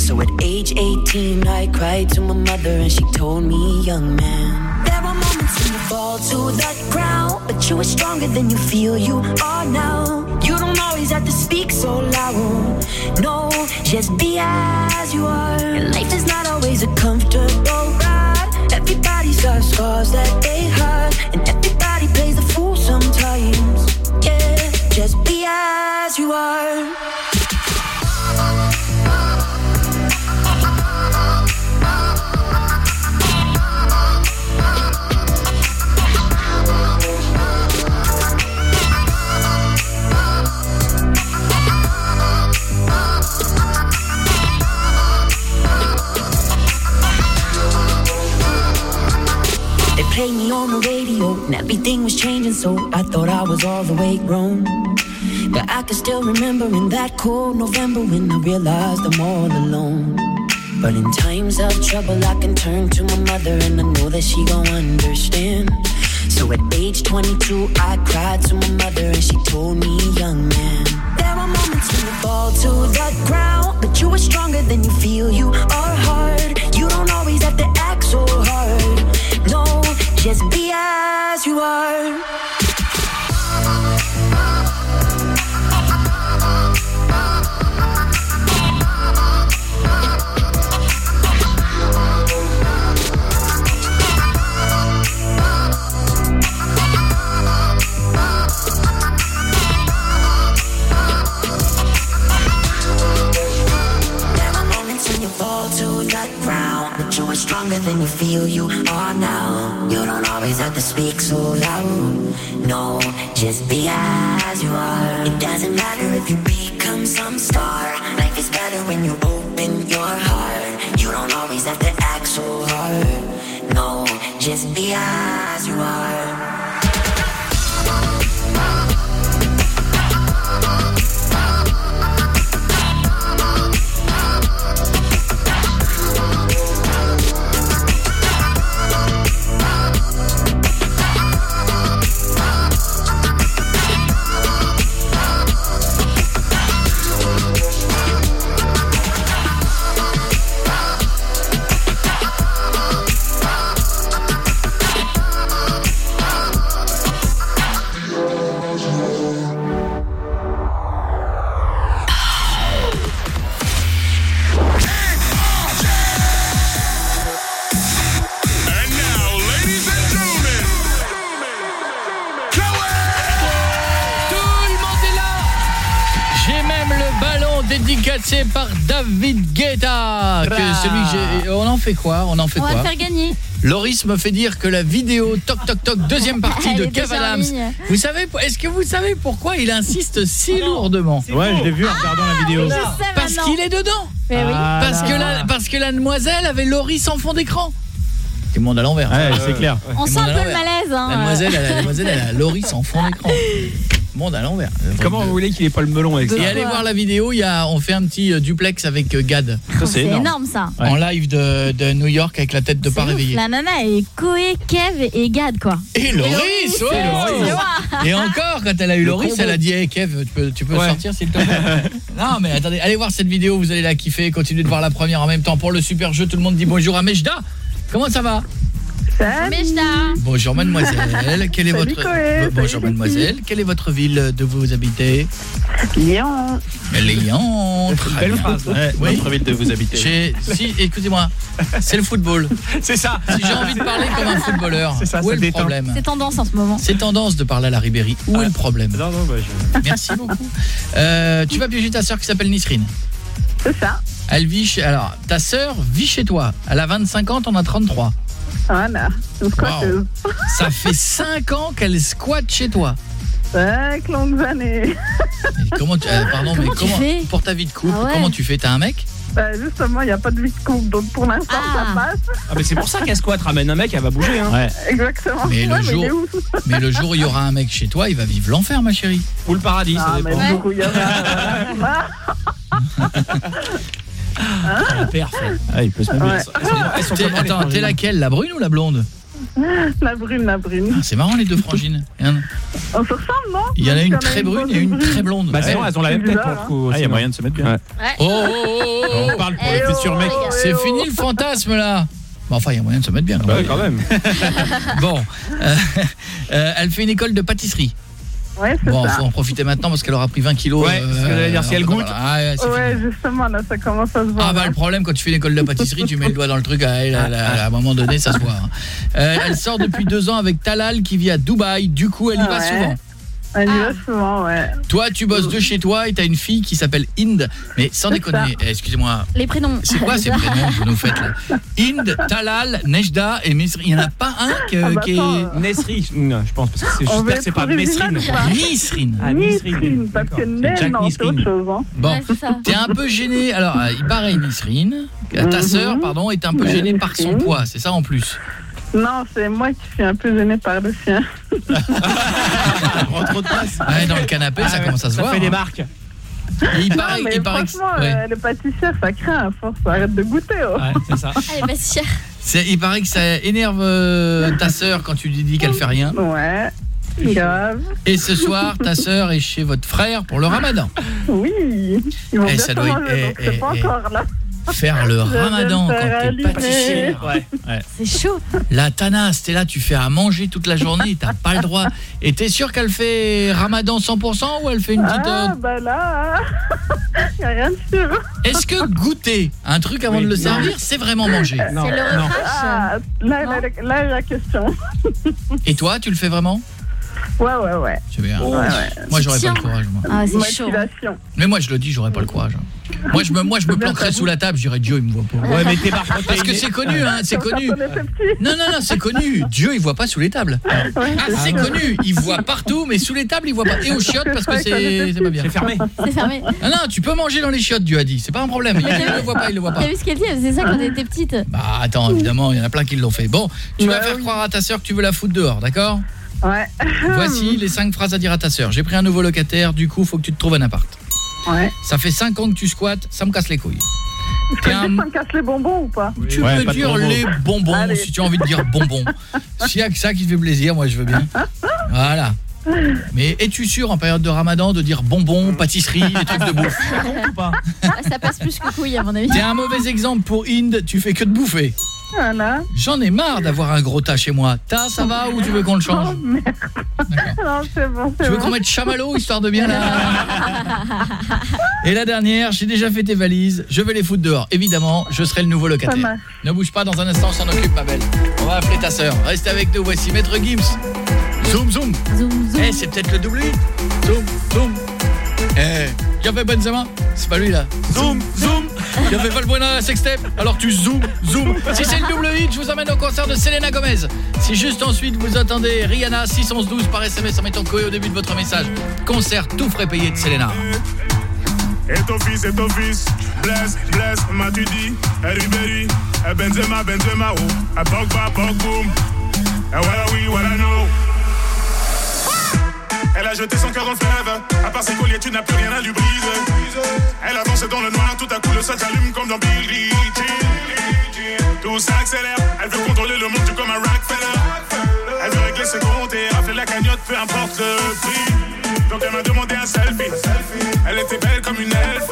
So at age 18, I cried to my mother, and she told me, young man. There are moments when you fall to the ground, but you are stronger than you feel you are now. You don't always have to speak so loud. No, just be as you are. And life is not always a comfortable ride. Everybody's got scars that they hide, and everybody plays the fool sometimes. Yeah, just be as you are. And everything was changing, so I thought I was all the way grown. But I can still remember in that cold November when I realized I'm all alone. But in times of trouble, I can turn to my mother, and I know that she gon' understand. So at age 22, I cried to my mother, and she told me, young man. There are moments when you fall to the ground, but you are stronger than you feel. You are hard. You don't always have to act so hard. Just be as you are. Stronger than you feel you are now. You don't always have to speak so loud. No, just be as you are. It doesn't matter if you become some star. Life is better when you open your heart. You don't always have to act so hard. No, just be as you are. Celui que j'ai on en fait quoi On en fait On va le faire gagner. Loris me fait dire que la vidéo Toc Toc Toc deuxième partie Elle de est Kev déjà en Adams. ligne. Vous savez est-ce que vous savez pourquoi il insiste si lourdement Ouais, je l'ai vu en regardant la vidéo. oui, je sais Parce maintenant. qu'il est dedans. Mais oui. Ah, Parce que la parce que la demoiselle avait Loris en fond d'écran. C'est le monde à l'envers. Ouais, c'est clair. On sent un peu le malaise. Hein. La demoiselle, elle a, la demoiselle, elle a Loris en fond d'écran. Monde à l'envers. Comment vous voulez qu'il ait pas le melon avec ça Et allez voir la vidéo, il y a on fait un petit euh, duplex avec euh, Gad. C'est énorme. ça. En live de, de New York avec la tête de pas réveillée. La nana est Koé, Kev et Gad quoi. Et Loris, ouais. Et encore, quand elle a eu Le Loris, combo. elle a dit hey, Kev, tu peux, tu peux Ouais. sortir s'il te plaît? Non, mais attendez, allez voir cette vidéo, vous allez la kiffer. Continuez de voir la première en même temps. Pour le super jeu, tout le monde dit bonjour à Mejda. Comment ça va? Mejda. Bonjour mademoiselle, quelle est Salut, votre Coé, Bonjour salut, mademoiselle, quelle est votre ville de vous habitez? Lyon. Lyon, très Belle phrase. Ouais, oui. Votre ville de vous habiter. J'ai si excusez-moi, c'est le football. C'est ça. Si j'ai envie de parler comme un footballeur, C'est ça, où ça est le détend. problème? C'est tendance en ce moment. C'est tendance de parler à la Ribéry. Où est le problème? Non, non, bah, je... Merci beaucoup. Euh, tu vas piéger ta sœur qui s'appelle Nisrine. C'est ça. Elle vit chez... Alors, ta sœur vit chez toi. Elle a 25 ans, t'en as 33. Voilà. Une squatteuse. Ça fait 5 ans qu'elle squatte chez toi. Cinq longues années. Et comment tu... euh, pardon, mais Comment tu comment... fais Pour ta vie de couple, Ah ouais. comment tu fais? T'as un mec? Bah, justement, il n'y a pas de vie de couple, donc pour l'instant, Ah. ça passe. Ah mais c'est pour ça qu'un squat ramène un mec, elle va bouger hein. Ouais. Exactement. Mais le jour- Mais le jour où il y aura un mec chez toi, il va vivre l'enfer, ma chérie. Ou le paradis, Ah, ça mais dépend. du coup, y a... Ah, Ah, parfait. Ah, il peut se Ouais. Elles Attends, t'es laquelle La brune ou la blonde? La brune, la brune. Ah, C'est marrant les deux frangines. Il y en a- On se ressemble, non? Il y en a une très brune et une très blonde. Bah Ouais. elles ont la même C'est tête pour bizarre, le coup. Ah, il y a moyen de se mettre bien. Ouais. Oh, oh, oh, oh, On parle pour Eh les oh, futurs mecs. les gars. C'est fini le fantasme là Bon, Enfin, il y a moyen de se mettre bien. Bah quand même. Bon, euh, euh, elle fait une école de pâtisserie. Ouais, c'est Bon, ça. faut en profiter maintenant parce qu'elle aura pris 20 kilos. Ouais, c'est ce que j'allais dire, si elle goûte. Ah, ouais, c'est Ouais, fini. justement, là, ça commence à se voir. Ah bah le problème quand tu fais l'école de pâtisserie, tu mets le doigt dans le truc, à, elle, à un moment donné ça se voit. hein. Euh, elle sort depuis deux ans avec Talal qui vit à Dubaï, du coup elle y va souvent. Ouais. Toi tu bosses de chez toi et t'as une fille qui s'appelle Inde, mais sans déconner, eh, excusez-moi, Les prénoms. c'est quoi ces prénoms que vous nous faites là Inde, Talal, Nejda et Mesri, il n'y en a pas un que- Ah bah qui est... Nesri, non, je pense parce que j'espère que c'est pas Mesrine. Nisrine. Ah, Nisrine. Parce que. Nel, C'est autre chose. Hein. Bon, t'es un peu gêné, alors euh, il paraît Nisrine, ta Mhm. sœur, pardon, est un peu gênée par son poids, c'est ça en plus Non, c'est moi qui suis un peu gênée par le sien. Prends trop de place. Ouais, dans le canapé, ça commence à se ça voir. fait des hein. marques. Et il Non, paraît, mais il paraît que- franchement, ouais. euh, le pâtissier, ça craint à force. Arrête de goûter. Oh. Ouais, c'est ça. Cher. C'est- il paraît que ça énerve euh, ta sœur quand tu lui dis qu'elle fait rien. Ouais, grave. Et ce soir, ta sœur est chez votre frère pour le ramadan. Oui, ils vont Eh, bien ça doit être- manger, eh, donc c'est eh, pas eh. encore là. Faire le Je ramadan quand t'es. Ouais, ouais. C'est chaud. La tanasse, t'es là, tu fais à manger toute la journée, t'as pas le droit. Et t'es sûr qu'elle fait ramadan 100% ou elle fait une petite... Ah, euh, bah là, il n'y a rien de sûr. Est-ce que goûter un truc avant de le servir, c'est vraiment manger? C'est le. Ah, là, là, là, là, la question. Et toi, tu le fais vraiment? Ouais, ouais, ouais. C'est bien. Ouais, ouais. Moi, j'aurais pas le courage, moi. Ah, c'est chaud. Motivation. Mais moi, je le dis, j'aurais pas le courage. Moi, je me, moi, je me planquerais sous la table, je dirais Dieu, il me voit pas. Ouais, mais t'es. Parce que c'est connu, hein, c'est connu. Non, non, non, c'est connu. Dieu, il voit pas sous les tables. Ouais, Ah, c'est connu. Il voit partout, mais sous les tables, il voit pas. Et aux chiottes, parce que c'est c'est pas bien. C'est fermé. C'est fermé. Ah non, tu peux manger dans les chiottes, Dieu a dit. C'est pas un problème. Il le voit pas, il le voit pas. T'as vu ce qu'elle dit Elle faisait ça quand elle était petite. Bah attends, évidemment, il y en a plein qui l'ont fait. Bon, tu vas Bah faire oui. croire à ta sœur que tu veux la foutre dehors, d'accord? Ouais. Voici les cinq phrases à dire à ta sœur. J'ai pris un nouveau locataire, du coup, faut que tu te trouves un appart. Ouais. Ça fait 5 ans que tu squattes, ça me casse les couilles. Est-ce T'es que un- ça me casse les bonbons ou pas Tu Ouais, peux pas dire bonbons. les bonbons Allez. si tu as envie de dire bonbons. S'il y a que ça qui te fait plaisir, moi je veux bien. Voilà. Mais es-tu sûr en période de Ramadan de dire bonbons, pâtisserie, des trucs de bouffe? Ou pas? Ah, Ça passe plus que couille, à mon avis. T'es un mauvais exemple pour Inde, tu fais que de bouffer. Voilà. J'en ai marre d'avoir un gros tas chez moi. Tas, ça va ou tu veux qu'on le change Oh merde. Non, c'est bon, Tu veux bon. qu'on mette chamallow histoire de bien la... Et la dernière, j'ai déjà fait tes valises, je vais les foutre dehors. Évidemment, je serai le nouveau locataire. Ne bouge pas, dans un instant, on s'en occupe ma belle. On va appeler ta sœur. Reste avec nous, voici Maître Gims. Zoom, zoom. Zoom, zoom. Eh, c'est peut-être le double. Zoom, zoom. Eh, a fait Benzema C'est pas lui là. Zoom, zoom. A fait Valbuena sextape Alors tu zoom, zoom. Si c'est le double hit, je vous emmène au concert de Selena Gomez. Si juste ensuite vous attendez Rihanna 612 par SMS en mettant Koé au début de votre message. Concert tout frais payé de Selena. Et ton fils, et ton fils, Ribéry, Benzema, Benzema, oh Pogba, Pogboum Eh, voilà oui, voilà no Elle a jeté son cœur en fleuve À part ses colliers, tu n'as plus rien à lui briser Elle avance dans le noir, tout à coup le sol s'allume comme dans Billie Jean Tout s'accélère, elle veut contrôler le monde tout comme un Rockefeller Elle veut régler ses comptes et rafler la cagnotte, peu importe le prix donc elle m'a demandé un selfie. Elle était belle comme une elfe.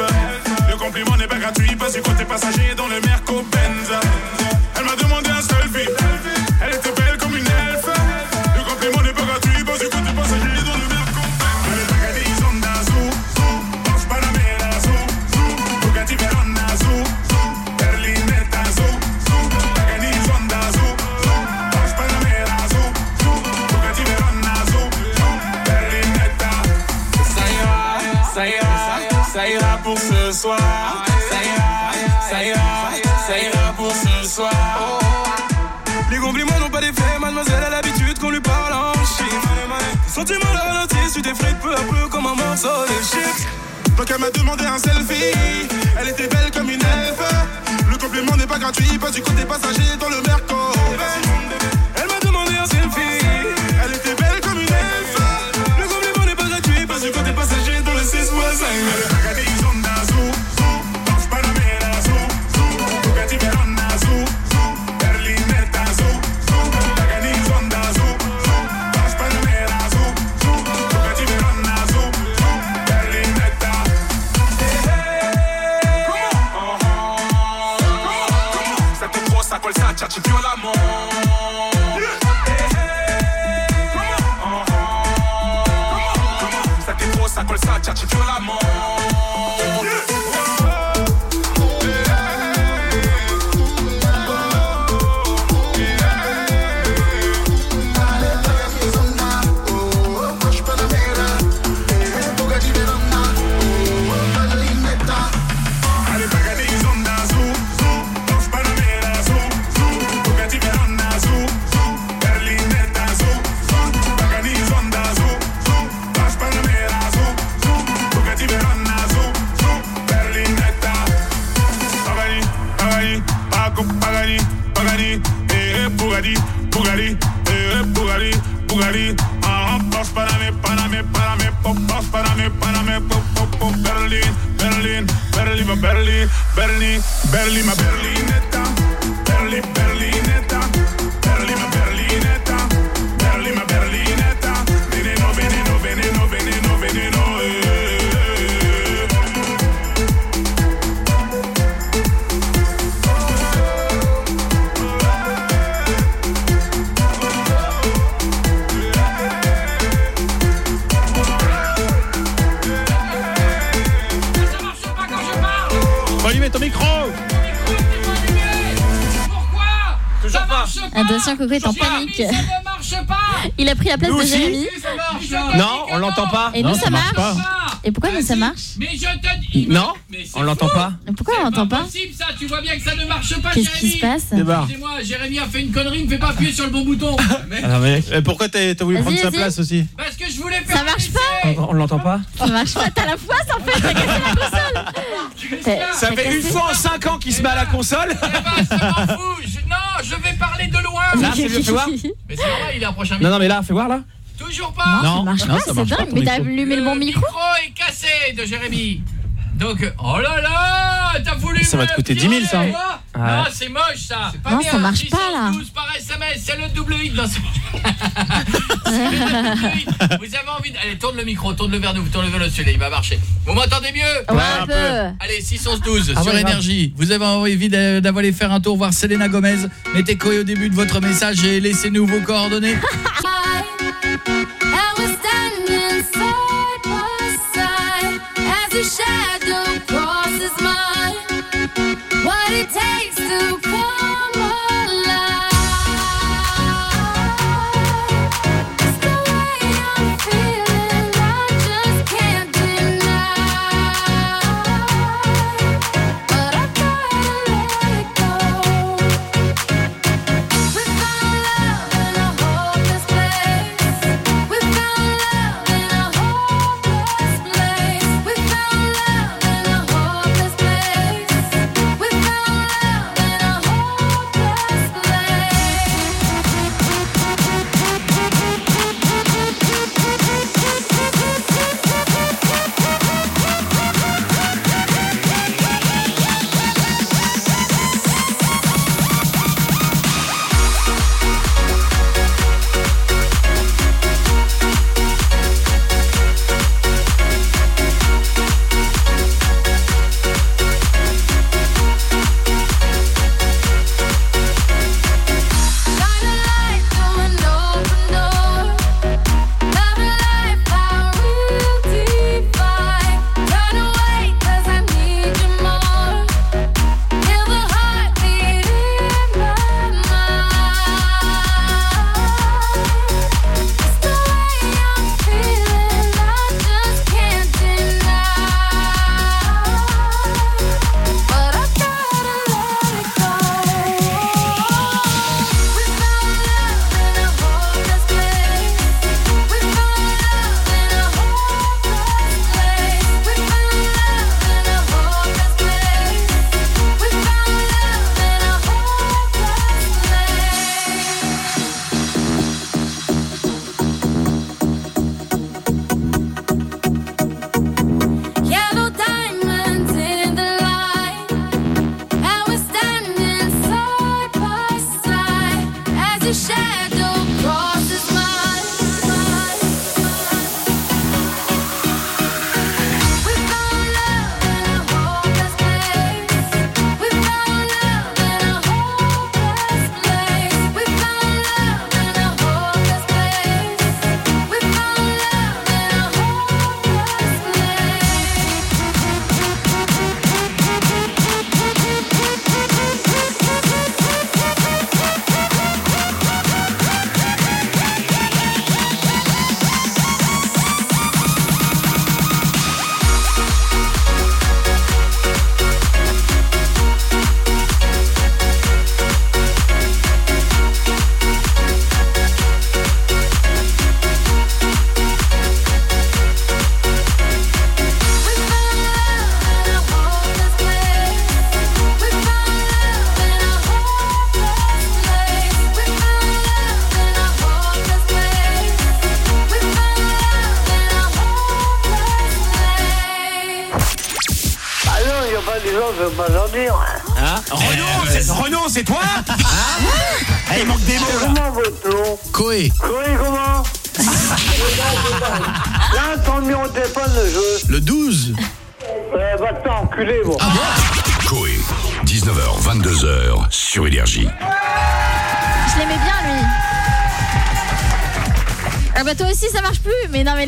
Le compliment n'est pas gratuit, pas du côté passager dans le Merco Benz. Elle m'a demandé un selfie. Sentiment la ralentissent, tu t'effrites peu à peu comme un morceau de chips. Donc elle m'a demandé un selfie, elle était belle comme une elfe. Le compliment n'est pas gratuit, pas du côté passager dans le Merco. Elle m'a demandé un selfie, ça colle, ça Bugatti, Bugatti, eh, Bugatti, Bugatti. Ah, uh-huh. Boss para mí, para mí, para mí, pop, boss para mí, para mí, pop, pop, pop. Berlin, Berlin, Berlin, Berlin, Berlin, Berlin, Berlin, Berlinetta, Berlin, Berlinetta. Attention, Coco est en panique. Il a pris la place Nous de aussi. Jérémy. Non, on l'entend pas. Et Non, nous, ça, marche. pas. Et pourquoi nous, ça marche? Mais je te dis Non, on l'entend pas. Pourquoi on l'entend pas possible ça, tu vois bien que ça ne marche pas Qu'est-ce qui se passe? Débarre. Excusez-moi, Jérémy a fait une connerie, ne fais pas appuyer sur le bon bouton. Ah, mais, pourquoi t'as voulu prendre sa place aussi? Parce que je voulais faire Ça marche pas. On, l'entend pas? Ça marche pas, t'as la poisse en fait, t'as cassé la console. T'as- Ça fait une fois en 5 ans qu'il se met à la console. Eh ben, ça m'en fout je- Non, je vais parler de loin Là, c'est mieux, fais voir. Mais c'est normal, il est approché un Non, non, mais là, fais voir là. Toujours pas Non, ça marche non, pas, c'est dingue. Mais t'as micro. allumé le bon micro micro est cassé de Jérémy donc, oh là là, t'as voulu Ça va me te coûter 10 000, ça. Non, c'est moche ça. C'est Non, ça marche pas, là. 612 par SMS, c'est le double hit. Non, c'est- C'est le double hit. Vous avez envie de... Allez, tourne le micro, tourne le vers nous, tourne le vers le celui-là, il va marcher. Vous m'entendez mieux Ouais, un peu. Allez, 612 Ah sur ouais, Énergie. Vous avez envie d'a- d'aller faire un tour voir Selena Gomez. Mettez Koé au début de votre message et laissez-nous vos coordonnées. it takes to come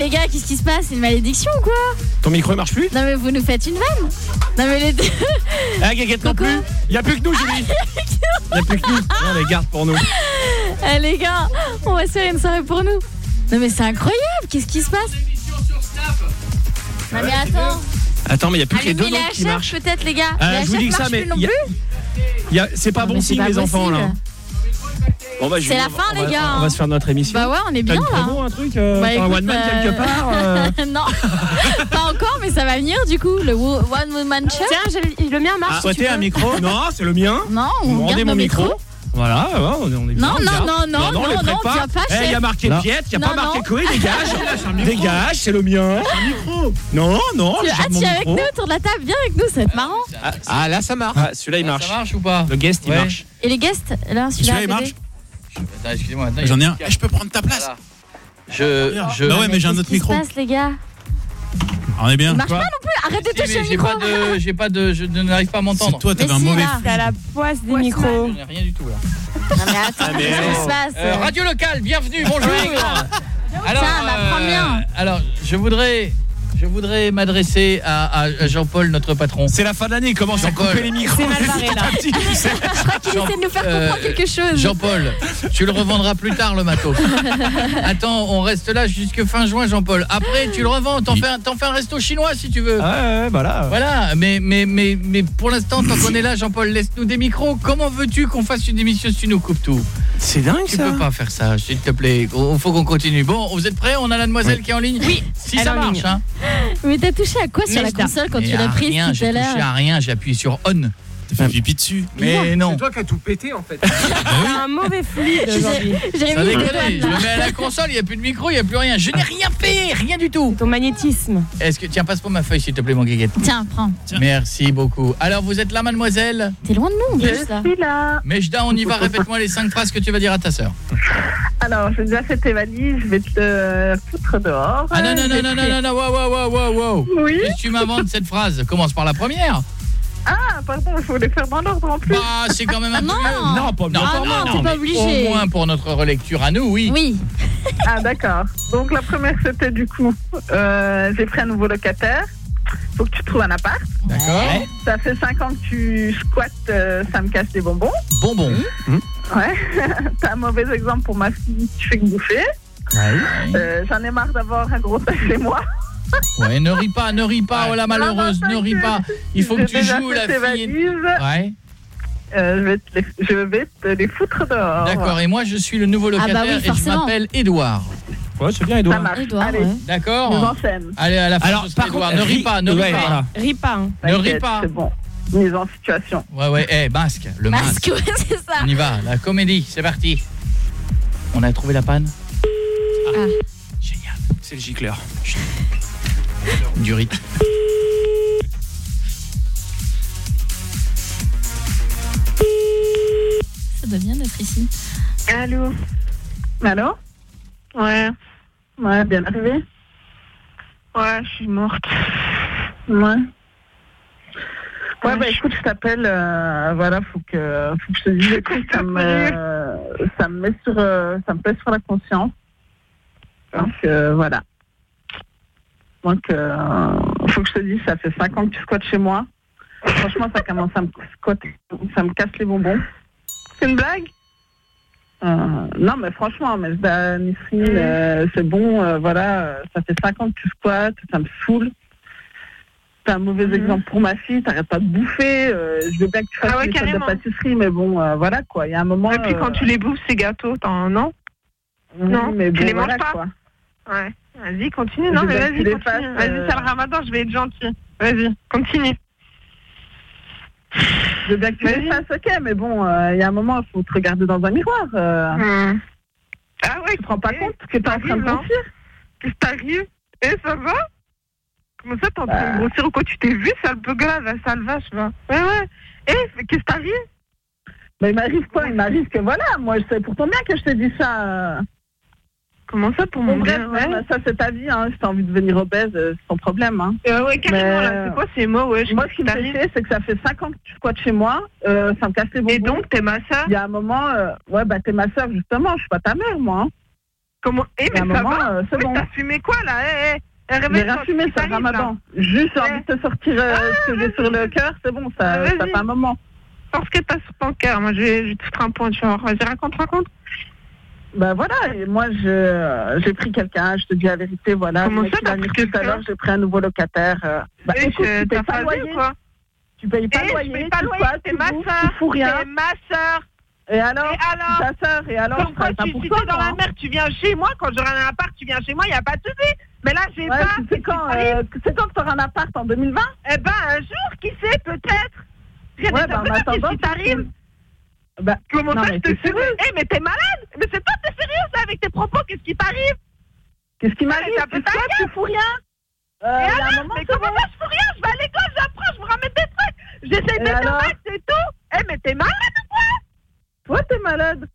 les gars, qu'est-ce qui se passe? C'est une malédiction ou quoi? Ton micro il marche plus? Non mais vous nous faites une vanne. Non mais les deux... Ah, Guéguette non plus. Il a plus que nous, Julie. Il a plus que nous. On les garde pour nous. Eh les gars, on va se faire une soirée pour nous. Non mais c'est incroyable, qu'est-ce qui se passe? Non mais attends. Attends, mais il y a plus que les deux qui marchent. peut-être les gars. Ah, je vous dis que ça, mais non C'est pas Non, bon signe, les enfants, là. Bon, bah, C'est la on fin, on les gars, On va se faire notre émission. Bah ouais, on est bien là promo, un truc euh, Bah, Un écoute, one man euh, quelque part euh, non, pas encore, mais ça va venir du coup, le One Woman Show. Tiens, le mien marche. Ah, tu un micro Non, c'est le mien. Non, Vous on rendez garde mon micro. Voilà, on est, on est bien, Non, on non, non, non, non, non, non, pas, Eh, il y a marqué. Piette, il n'y a Non, pas marqué. Coé, dégage. Dégage, c'est le mien. micro. Non, non, Tu ah, tu mon avec nous autour de la table, viens avec nous, ça va être marrant. Ah, ah, là, ça marche. Ah, celui-là, il marche. Ça marche ou pas Le guest, il marche. Et les guests, là, celui-là, il marche Attends, excusez-moi. attends, J'en il y ai un. Eh, Je peux prendre ta place Voilà. Je, je... Bah ouais, mais j'ai un Qu'est-ce autre qui se micro. passe, les gars On est bien. Marche Quoi pas non plus, arrête de Si, toucher mais le j'ai micro. pas de, j'ai pas de, je n'arrive pas à m'entendre. C'est toi, t'avais Mais un si, mauvais là. T'as la poisse des micros. Je n'ai rien du tout là. Non mais attends, mais qu'est-ce qui oh. se passe Euh, radio locale, bienvenue, bonjour. alors, Tiens, apprend bien. alors, je voudrais, je voudrais m'adresser à, à Jean-Paul, notre patron. C'est la fin d'année, il commence à Jean-Paul. couper les micros. C'est mal barré, là. petit tu sais. Je crois qu'il essaie de nous faire Euh, comprendre quelque chose. Jean-Paul, tu le revendras plus tard le matos. Attends, on reste là jusque fin juin, Jean-Paul. Après, tu le revends, t'en fais, un- t'en fais un resto chinois si tu veux. Ah ouais, ouais, voilà. Voilà, mais, mais, mais, mais pour l'instant, tant qu'on est là, Jean-Paul, laisse-nous des micros. Comment veux-tu qu'on fasse une émission si tu nous coupes tout? C'est dingue, Tu ça. peux pas faire ça, s'il te plaît. Il faut qu'on continue. Bon, vous êtes prêts? On a la demoiselle qui est en ligne Oui. Si elle ça marche, ligne. hein. Mais t'as touché à quoi sur la console quand tu l'as prise rien, tout à J'ai touché à l'heure rien, j'ai appuyé sur on. T'as fait pipi dessus. Mais non. toi qui as tout pété, en fait. T'as un mauvais fluide aujourd'hui. J'ai je me mets à la console, il n'y a plus de micro, il n'y a plus rien. Je n'ai rien fait, rien du tout. Ton magnétisme. Est-ce que tiens passe pour ma feuille s'il te plaît mon guéguette. Tiens, prends. Merci beaucoup. Alors vous êtes là mademoiselle? T'es loin de nous Je là. suis là. Mejda, on y va, répète-moi les cinq phrases que tu vas dire à ta sœur. Alors, j'ai déjà fait tes valises, je vais te euh, foutre dehors. Ah non non non non non non non wow wow wow wow wow. Oui. Qu'est-ce que tu m'inventes cette phrase? Commence par la première. Ah, pardon, je voulais faire dans l'ordre en plus. Bah, c'est quand même un peu Non. mieux. Non, pas Non, Ah non, non, pas obligé. Au moins pour notre relecture à nous, oui. Oui. Ah, d'accord. Donc, la première, c'était du coup, euh, j'ai pris un nouveau locataire. Faut que tu trouves un appart. D'accord. Ça fait 5 ans que tu squattes, euh, ça me casse les bonbons. Bonbon. Ouais. T'as un mauvais exemple pour ma fille, tu fais que bouffer. Euh, J'en ai marre d'avoir un gros sac chez moi. Ouais, ne ris pas, ne ris pas, oh la malheureuse, ne ris pas. Il faut que tu joues la fille. Ouais. Euh, je, vais te les, je vais te les foutre dehors. D'accord, et moi je suis le nouveau Ah bah locataire oui, et je m'appelle Édouard. Ouais, c'est bien, Ça Edouard. marche. Edouard, Allez, ouais. nous D'accord. Allez, à la fin, Alors, par contre, ne ris pas, ne ris pas. voilà. Ris pas. hein. Ne ris pas. C'est bon. Mise en situation. Ouais, ouais, eh, masque, le masque. Masque, ouais, c'est ça. On y va, la comédie, c'est parti. On a trouvé la panne Ah. Génial. C'est le gicleur. Du riz. Ça doit bien d'être ici. Allô Allô Ouais. Ouais, bien arrivé Ouais, je suis morte. Ouais. Ouais, bah écoute, je t'appelle, euh, voilà, faut que, faut que je te dise, écoute, ça me, ça me met sur, euh, ça me pèse sur la conscience. Donc, euh, voilà. Donc, euh, faut que je te dise, ça fait 5 ans que tu squattes chez moi. Franchement, ça commence à me squatter, ça me casse les bonbons. C'est une blague? Euh, non, mais franchement, mais Nisrine, euh, c'est bon, euh, voilà, ça fait 5 ans que tu squattes, ça me saoule. T'es un mauvais exemple pour ma fille, t'arrêtes pas de bouffer. je veux bien que tu fasses Ah ouais, des de pâtisserie, mais bon, voilà quoi, il y a un moment. Et puis quand tu les bouffes, ces gâteaux, t'en non? Oui, non, mais tu bon, les manges voilà, pas? quoi. Ouais. Vas-y, continue. Je Non, mais vas-y, continue. Vas-y, euh, c'est le ramadan, je vais être gentil. Vas-y, continue. Je veux bien que tu les ok, mais bon, euh, il y a un moment, il faut te regarder dans un miroir. euh. Ah ouais, Tu te rends pas compte que t'es en train de t'arrives, hein mentir Qu'est-ce qui t'arrive Eh, ça va Comment ça, t'es en train de grossir ou quoi Tu t'es vu, sale peu grave, la sale vache, va Ouais, ouais. Eh, qu'est-ce qui t'arrive Mais il m'arrive quoi? Il m'arrive que voilà, moi, c'est pour ton bien que je t'ai dit ça. Euh. Comment ça, pour mon bref, bien ouais, bah, ça, c'est ta vie, hein. Si t'as envie de devenir obèse, euh, c'est ton problème, hein. Euh, ouais, carrément, Mais, là, c'est quoi ces mots, ouais Moi, ce qui me fait c'est que ça fait 5 ans que tu squattes chez moi. Euh, ça me casse les bonbons. Et donc, t'es ma soeur Il y a un moment, euh, ouais, bah, t'es ma soeur, justement. Je suis pas ta mère, moi. hein. Comment Eh, mais ça moment, va euh, c'est Mais bon. T'as fumé quoi, là? Eh, eh, eh, c'est t'arrive, ramadan. Juste, j'ai envie de te sortir euh, ce que j'ai sur le cœur, c'est bon, ça, Ah, ça fait un moment. Parce que t'as sur ton cœur, moi, je vais, je vais te foutre un point, tu vois. Vas-y, raconte, raconte. Bah voilà, et moi je euh, j'ai pris quelqu'un, je te dis la vérité, voilà. Comment ça, t'as pris tout à l'heure, j'ai pris un nouveau locataire. euh. Bah Eh, écoute, je- tu payes pas loyer. quoi Tu payes pas Eh, le je loyer, paye pas tu loyer, c'est tu ma soeur. tu. C'est ma soeur. Et alors, Et alors Ta soeur, et alors Comme quoi, tu, si t'es dans la hein. mer, tu viens chez moi. Quand j'aurai un appart, tu viens chez moi, il n'y a pas de souci. Mais là, j'ai Ouais, pas. tu sais quand, euh, c'est quand que t'auras un appart en 2020 Eh ben, un jour, qui sait, peut-être. Ouais, bah, en attendant, Qu'est-ce qui tu- t'arrive Bah, Comment non, ça, mais je te t'es suis sérieuse Eh, mais t'es malade Mais c'est toi, t'es sérieux, ça, avec tes propos Qu'est-ce qui t'arrive Qu'est-ce qui m'arrive Tu tu fous rien Euh, Et un alors moment, Mais comment ça, je fous rien Je vais à l'école, j'apprends, je me ramène des trucs. J'essaie de te mettre, c'est tout. Eh, mais t'es malade ou quoi Toi, t'es malade.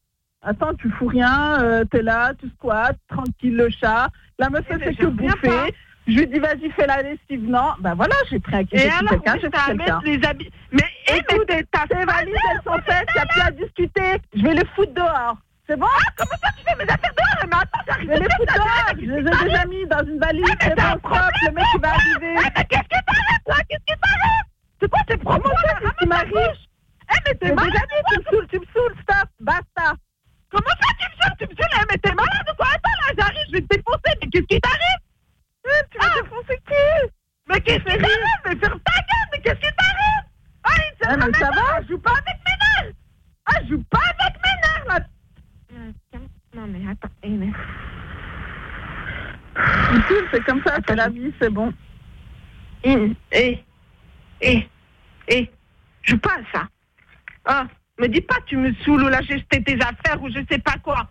Attends, tu fous rien, euh, t'es là, tu squattes, tranquille le chat. La meuf, Eh, elle fait que bouffer. Je lui dis, vas-y, fais la lessive. Non, ben voilà, j'ai pris un quelqu'un, j'ai pris quelqu'un. Mais, eh, mais Écoute, t'es- valises, elles sont faites, il n'y a plus à discuter. Je vais les foutre dehors. C'est bon? Ah, comment ça, tu fais mes affaires dehors? Mais attends, Je j'arrive vais de les foutre dehors. Je les ai déjà mis dans une valise. Mais C'est bon, stop, le mec, il va arriver. Eh, mais qu'est-ce qui t'arrête, là Qu'est-ce qui t'arrête? C'est quoi tes propos qu'est-ce qui m'arrive? Eh, mais t'es malade tu me saoules, tu me saoules, stop, basta. Comment ça, tu me saoules Tu me saoules? Eh, mais t'es malade ou quoi? Attends, là, j'arrive, je vais te défoncer. Mais qu'est-ce qui t'arrive? Eh, Tu vas défoncer qui Mais qu'est-ce qui t'arrive Mais ferme ta gueule Mais qu'est-ce qui t'arrive Ah, il Ah, mais ça va? Je joue pas avec mes nerfs Ah, je joue pas avec mes nerfs, là Non, mais attends, eh, mais... C'est comme ça, c'est la vie, c'est bon. Eh, eh, eh, eh, je joue pas à ça. Ah, me dis pas tu me saoules ou là j'ai jeté tes affaires ou je sais pas quoi.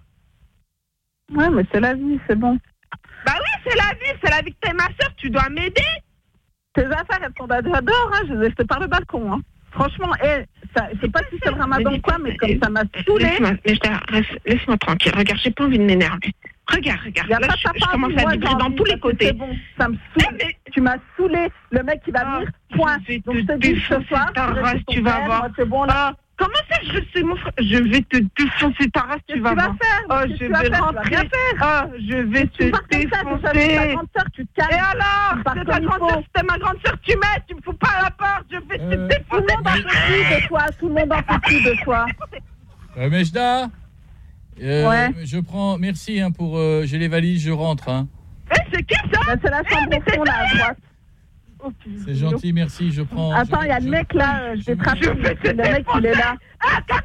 Ouais, mais c'est la vie, c'est bon. Bah oui, c'est la vie, c'est la vie que t'es ma soeur, tu dois m'aider. Tes affaires, elles sont j'adore, hein, je les jetées par le balcon. Hein. Franchement, eh, ça, je sais pas si c'est le ramadan ou quoi, mais comme ça m'a saoulé. Laisse-moi, mais tranquille. Regarde, j'ai pas envie de m'énerver. Regarde, regarde. Là, je, je commence à vibrer dans tous les côtés. C'est bon, ça me saoule. Tu m'as saoulé. Le mec qui va Ah, venir, point. Donc je te dis ce soir, ton tu vas voir. C'est bon, là. Comment ça, je sais mon frère? Je vais te défoncer ta race, tu vas que tu vas voir. faire? Oh, je vais faire? Tu vas rentrer. rien faire? Ah, je vais te défoncer. grande sœur, tu te calmes. Et alors? C'est ta grande sœur, c'était ma grande sœur, tu m'aides, tu me fous pas à la porte, je vais te Euh, Tout le défoncer monde en de toi, tout le monde en de toi. Euh, Mejda euh, Ouais. Je prends. Merci hein, pour. euh, J'ai les valises, je rentre. Hein. Eh, c'est qui ça? Bah, C'est la chambre au fond, là, à droite. C'est gentil, merci. Je prends. Attends, il y a le mec là, euh, je vais te rappeler. Le mec, il est là. Ah, vois.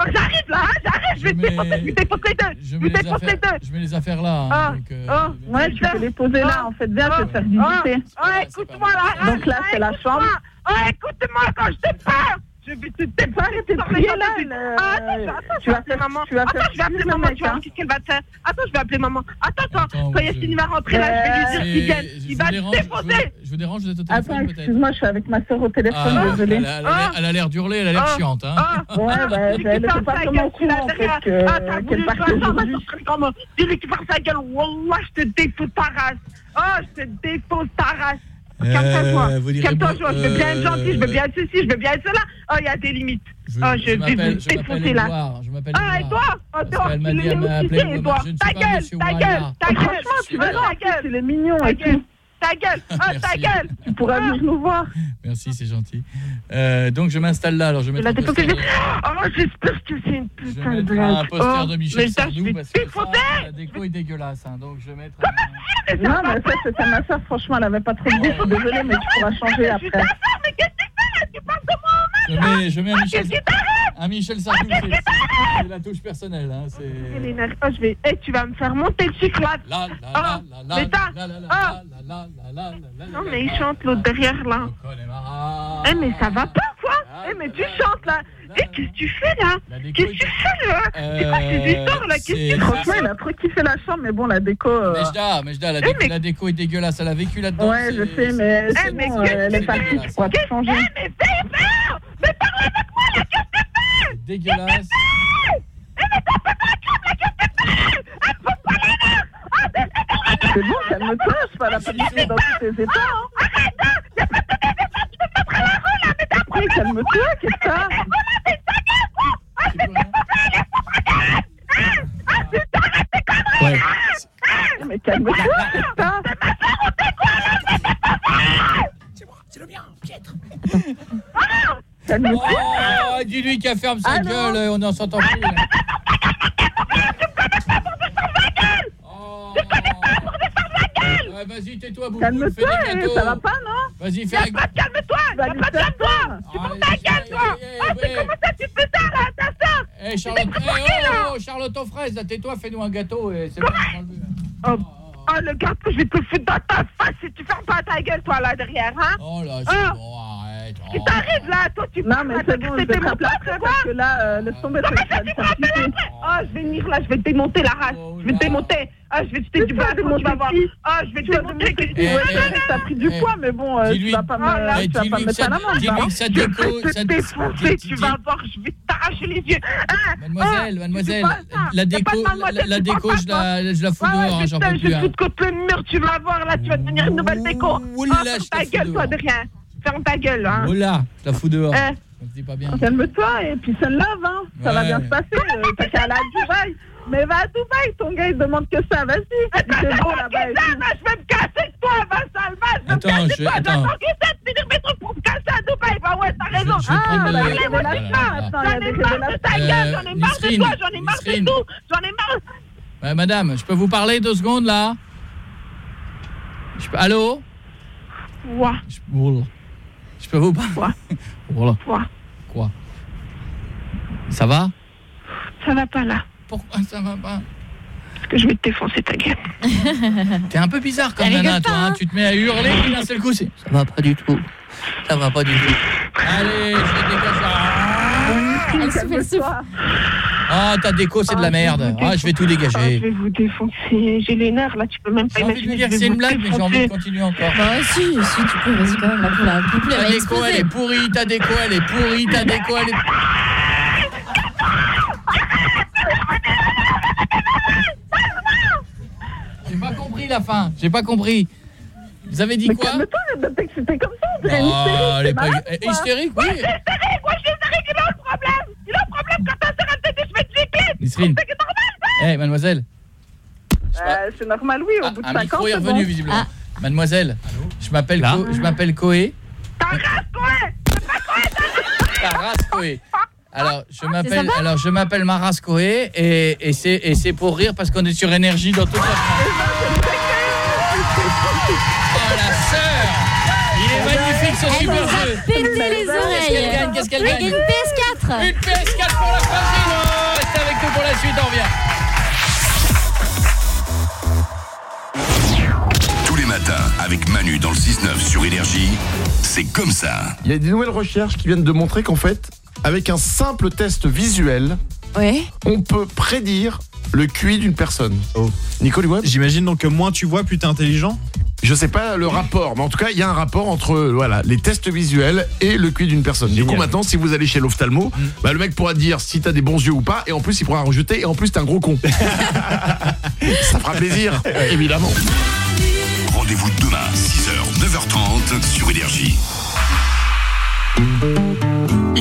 Oh, j'arrive là, hein, j'arrive, je vais te défoncer, je vais te défoncer les deux. Je vais les te je mets les affaires là. Ah, ah, Ouais, tu peux les poser là, en fait. Viens, je vais te faire Ah, visiter. ah, écoute-moi là. Donc là, ah, c'est la chambre. Ah, écoute-moi quand je te parle. Je vais te défoncer. arrêter de là, Ah, attends, je- attends, tu je vais vas appeler maman. tu vas Attends, faire je vais appeler maman, tu vas voir qu'est-ce qu'elle va te faire. Attends, je vais appeler maman. Attends, attends, Attends, quand moi, Yacine va rentrer là, je vais lui dire C'est- qu'il Il va te défoncer. Je vous dérange, vous êtes au téléphone peut-être excuse-moi, je suis avec ma soeur au téléphone, Ah, désolée. elle, a- l'air- elle a l'air d'hurler, elle a l'air Ah. chiante. Hein. Ah, Ouais, bah, Dis-lui elle qu'il pas courant, en fait, Ah, t'as voulu Dis-lui qu'il ferme sa gueule. Wallah, je te défonce ta race. Oh, je te défonce ta race. Calme-toi. Euh, Calme-toi, bon, toi. Je veux bien être euh, gentil, je veux bien être ceci, je veux bien être cela. Oh, il y a des limites. Je, oh, je, je vais vous défoncer là. Edouard. Je m'appelle Ah, et toi Oh, toi, tu dit, l'es elle m'a aussi, appelé et toi Ta gueule, ta gueule, ta gueule. Franchement, tu Ah, verras, ta gueule. il est mignon Ta et gueule. tout. Ta gueule. Ah, ta gueule. Tu pourras venir nous voir. Merci, c'est gentil. Euh, donc je m'installe là, alors je mettre un poster, Oh, j'espère que c'est une je putain de blague. un poster Oh, de mais Michel ça, je Sardou vais parce que ça, la déco est dégueulasse. hein, donc je vais mettre. Non, mais ça, c'était ma soeur, franchement, elle avait pas trop de goût. Je suis désolée, mais tu pourras changer Je suis après. ta soeur, mais qu'est-ce que tu fais là? Tu parles de moi au Je mets, je mets un Michel, Qu'est-ce qui t'arrive? Un Michel Sardou, Qu'est-ce c'est la touche personnelle. Hein, pas, je vais. Eh, tu vas me faire monter le sucre là. La, la, Ah, la, mais Ah. Non, mais il chante l'autre derrière là. Eh, mais ça va pas quoi Eh, mais tu chantes là Eh, qu'est-ce que tu fais là Qu'est-ce que tu fais là C'est quoi ces histoires là Qu'est-ce que tu Franchement, il a trop kiffé la chambre, mais bon, la déco. euh, Mejda, Mejda, la, déco, la déco est dégueulasse, elle a vécu là-dedans. Ouais, je sais, mais Eh, mais qu'est-ce euh, elle que tu fais. Eh, mais fais, fais Mais parle avec moi là, Dégueulasse. C'est bon, calme-toi, je suis pas la police dans tous tes états. hein. Oui, calme-toi, qu'est-ce que t'as Ouais. Mais calme-toi, qu'est-ce que t'as Calme-toi. Oh, dis-lui qu'elle ferme sa gueule, on n'en s'entend plus. là. Oh. Ouais, vas-y, tais-toi, Boubou. Calme-toi, fais des eh, gâteaux. ça va pas, non Vas-y, fais un pas calme-toi, pas de calme-toi Tu montes ta gueule, toi Ah, c'est comment ça tu fais ça, là, ta soeur Eh, Charlotte, eh, oh, oh, Charlotte aux fraises, là, tais-toi, fais-nous un gâteau et c'est bon, on s'en veut. Oh, oh, le gâteau, je vais te foutre dans ta face si tu fermes pas ta gueule, toi, là, derrière, hein Oh là, c'est bon, arrête. oh. Qui t'arrive, là Toi, tu Non, mais là, c'est toi, bon, tu je fais vais te c'est après quoi parce que là, euh, laisse tomber, ça va te faire kiffer. Oh, je vais venir là, je vais te démonter la race. je vais te démonter. Ah, je vais te du vas bâton, tu vas voir. Ah, je vais te démonter. que- Eh, Ouais, eh, t'as pris du eh, poids, mais bon, euh, tu vas pas me, Ah, là, tu vas dis-lui pas me que mettre à que hein. déco- Je vais ça- te défoncer, tu vas voir, je vais t'arracher les yeux. Ah, Mademoiselle, ah, mademoiselle, tu la déco, la, la tu déco, je la, je la fous Ouais, dehors, hein, je j'en te- peux plus. Je hein. foute contre le mur, tu vas voir, là, tu vas devenir une nouvelle déco. Te ta gueule, toi, de rien. Ferme ta gueule, hein. Oh là, je la fous dehors. Eh. Ça se dit pas bien. Calme-toi et puis ça lave, hein. Ça va bien se passer. euh, T'as qu'à aller à Dubaï. Mais va à Dubaï, ton gars, il demande que ça, vas-y. C'est bon là-bas. et tout. Je vais me casser, toi, va, sale, va, je vais me Attends, casser, je- toi, attends. j'attends essaient de finir mes trucs pour me casser à Dubaï. Bah ouais, t'as raison. je vais prendre Ah, le- bah, Oh allez, là moi, là je là sais là pas. là. J'en ai marre de ta Euh, gueule, j'en ai marre de Nisrine, toi, j'en ai marre de Nisrine. tout. J'en ai marre. Ouais, madame, je peux vous parler deux secondes là? Je peux... Allô? Quoi je... Oula. Peux vous parler Voilà. Quoi Quoi Ça va Ça va pas là. Pourquoi ça va pas Parce que je vais te défoncer ta gueule. T'es un peu bizarre comme nana, toi. hein. hein. Tu te mets à hurler d'un seul coup, c'est... Ça va pas du tout. Ça va pas du tout. Allez, je vais dégager. Elle souffle. Ah, ta déco, c'est de la merde. Ah, je vais tout Ah, je dégager. vais vous défoncer. J'ai les nerfs là, tu peux même pas J'ai envie de imaginer. lui dire c'est une blague, mais j'ai envie de continuer encore. Bah si, si, tu peux, vas-y quand même, la poule, Ta déco, elle est pourrie. Ta déco, elle est pourrie. Ta déco, elle est... J'ai pas compris la fin. J'ai pas compris. Vous avez dit quoi Calme-toi, depuis que c'était comme ça, on dirait Oh, hystérique, elle est pas- malade, quoi. hystérique, oui. Ouais, c'est hystérique, ouais, je suis hystérique, il a le problème. Il a le problème quand ta sœur elle te dit je vais te gicler. Nisrine. C'est normal, ça. Eh, mademoiselle. Euh, C'est normal, oui, au bout de Un 5 ans, micro est revenu, bon. visiblement. Mademoiselle, je m'appelle je m'appelle Koé. Ta race Koé. Alors, je m'appelle alors je m'appelle Maras Koé et, et c'est et c'est pour rire parce qu'on est sur énergie dans toute la France. Oh la sœur Il est magnifique ce Elle super nous a jeu. pété les Qu'est-ce qu'elle oreilles. gagne Qu'est-ce qu'elle Elle gagne une PS4. Une PS4 pour la fragile. Restez avec nous pour la suite, on revient. Tous les matins, avec Manu dans le 6-9 sur Énergie, c'est comme ça. Il y a des nouvelles recherches qui viennent de montrer qu'en fait, avec un simple test visuel, on peut prédire le QI d'une personne. Oh. Nicole Webb J'imagine donc que moins tu vois, plus t'es intelligent Je sais pas le rapport, mais en tout cas, il y a un rapport entre voilà, les tests visuels et le QI d'une personne. Du coup, maintenant, si vous allez chez l'ophtalmo, bah, le mec pourra dire si t'as des bons yeux ou pas, et en plus, il pourra rejeter, et en plus, t'es un gros con. Ça fera plaisir, évidemment. Rendez-vous demain, 6h, 9h30 sur Énergie.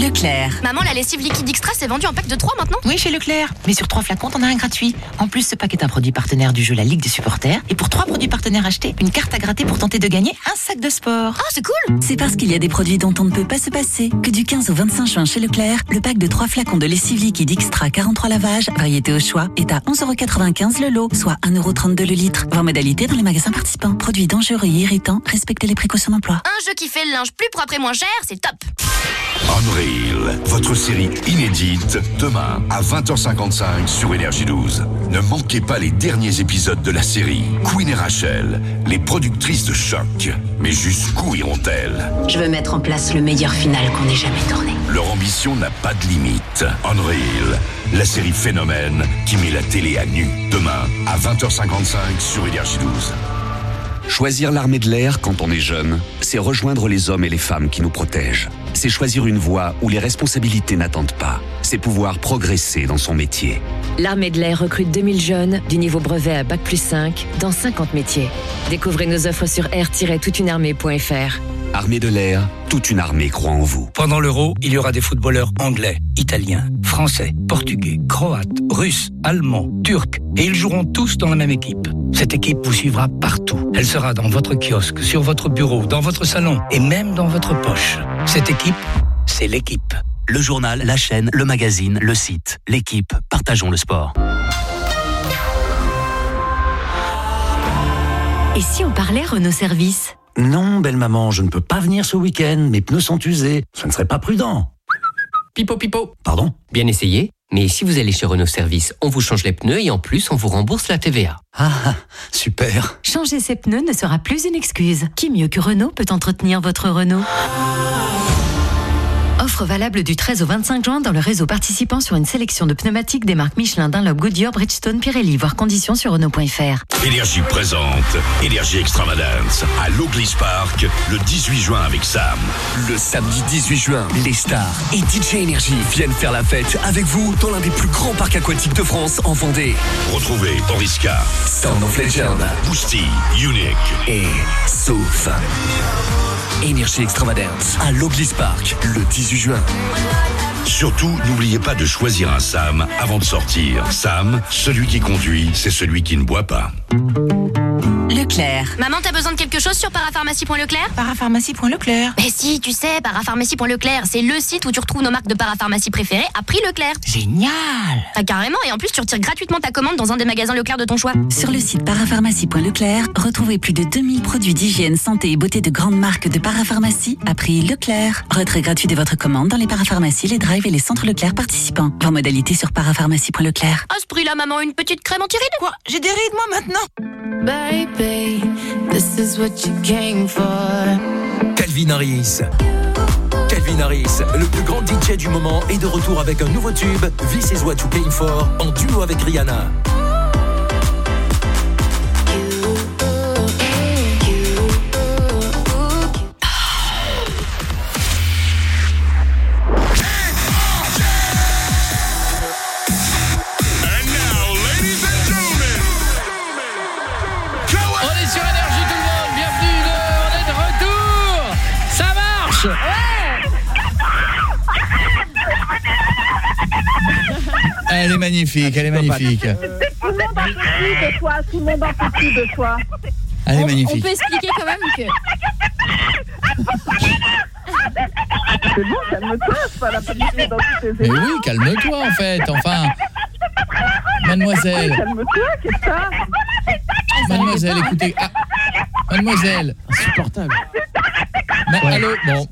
Leclerc. Maman, la lessive liquide extra s'est vendue en pack de 3 maintenant Oui, chez Leclerc. Mais sur trois flacons, t'en as un gratuit. En plus, ce pack est un produit partenaire du jeu La Ligue des supporters. Et pour trois produits partenaires achetés, une carte à gratter pour tenter de gagner un sac de sport. Ah, c'est cool C'est parce qu'il y a des produits dont on ne peut pas se passer que du 15 au 25 juin chez Leclerc, le pack de 3 flacons de lessive liquide extra 43 lavages, variété au choix, est à 11,95€ le lot, soit 1,32€ le litre. Voir modalité dans les magasins participants. Produits dangereux et irritants, respectez les précautions d'emploi. Un jeu qui fait le linge plus propre et moins cher, c'est top Votre série inédite, demain à 20h55 sur Énergie 12. Ne manquez pas les derniers épisodes de la série. Queen et Rachel, les productrices de choc. Mais jusqu'où iront-elles? Je veux mettre en place le meilleur final qu'on ait jamais tourné. Leur ambition n'a pas de limite. Unreal, la série phénomène qui met la télé à nu. Demain à 20h55 sur Énergie 12. Choisir l'armée de l'air quand on est jeune, c'est rejoindre les hommes et les femmes qui nous protègent. C'est choisir une voie où les responsabilités n'attendent pas. C'est pouvoir progresser dans son métier. L'armée de l'air recrute 2000 jeunes du niveau brevet à Bac plus 5 dans 50 métiers. Découvrez nos offres sur air-toutunearmée.fr. Armée de l'air, toute une armée croit en vous. Pendant l'Euro, il y aura des footballeurs anglais, italiens, français, portugais, croates, russes, allemands, turcs, et ils joueront tous dans la même équipe. Cette équipe vous suivra partout. Elle sera dans votre kiosque, sur votre bureau, dans votre salon et même dans votre poche. Cette équipe, c'est l'équipe. Le journal, la chaîne, le magazine, le site, l'équipe, partageons le sport. Et si on parlait Renault Service? Non, belle maman, je ne peux pas venir ce week-end. Mes pneus sont usés. Ce ne serait pas prudent. Pipo pipo. Pardon? Bien essayé. Mais si vous allez chez Renault Service, on vous change les pneus et en plus on vous rembourse la TVA. Ah, super. Changer ses pneus ne sera plus une excuse. Qui mieux que Renault peut entretenir votre Renault? Offre valable du 13 au 25 juin dans le réseau participant sur une sélection de pneumatiques des marques Michelin, Dunlop, Goodyear, Bridgestone, Pirelli. Voir conditions sur Renault.fr. Énergie présente Énergie Extravagance à l'Oglis Park le 18 juin avec Sam. Le samedi 18 juin, les stars et DJ Énergie viennent faire la fête avec vous dans l'un des plus grands parcs aquatiques de France en Vendée. Retrouvez Oriska, Sound of Legend Boosty, Unique et Sauf. Énergie Extravagance à l'Oglis Park le 18 juin. Surtout, n'oubliez pas de choisir un Sam avant de sortir. Sam, celui qui conduit, c'est celui qui ne boit pas. Leclerc. Maman, t'as besoin de quelque chose sur parapharmacie.leclerc Parapharmacie.leclerc. Mais si, tu sais, parapharmacie.leclerc, c'est le site où tu retrouves nos marques de parapharmacie préférées à prix Leclerc. Génial Ah, carrément, et en plus, tu retires gratuitement ta commande dans un des magasins Leclerc de ton choix. Sur le site parapharmacie.leclerc, retrouvez plus de 2000 produits d'hygiène, santé et beauté de grandes marques de parapharmacie à prix Leclerc. Retrait gratuit de votre commande dans les parapharmacies, les et les centres Leclerc participants. Voir modalité sur parapharmacie.leclerc. À ce prix-là, maman, une petite crème anti-rides Quoi? J'ai des rides, moi, maintenant Baby, this is what you came for. Calvin Harris. Calvin Harris, le plus grand DJ du moment, est de retour avec un nouveau tube, This is what you came for, en duo avec Rihanna. Marche Elle est magnifique, elle est magnifique. Tout le monde en peut de toi, tout le monde en plus de toi. Elle est On magnifique. peut expliquer quand même que. C'est bon, calme-toi, c'est pas la police dans tous tes Mais oui, calme-toi en fait, enfin. Mademoiselle, Calme-toi, qu'est-ce que ça mademoiselle, écoutez. ah, mademoiselle. Insupportable. Allô, bon.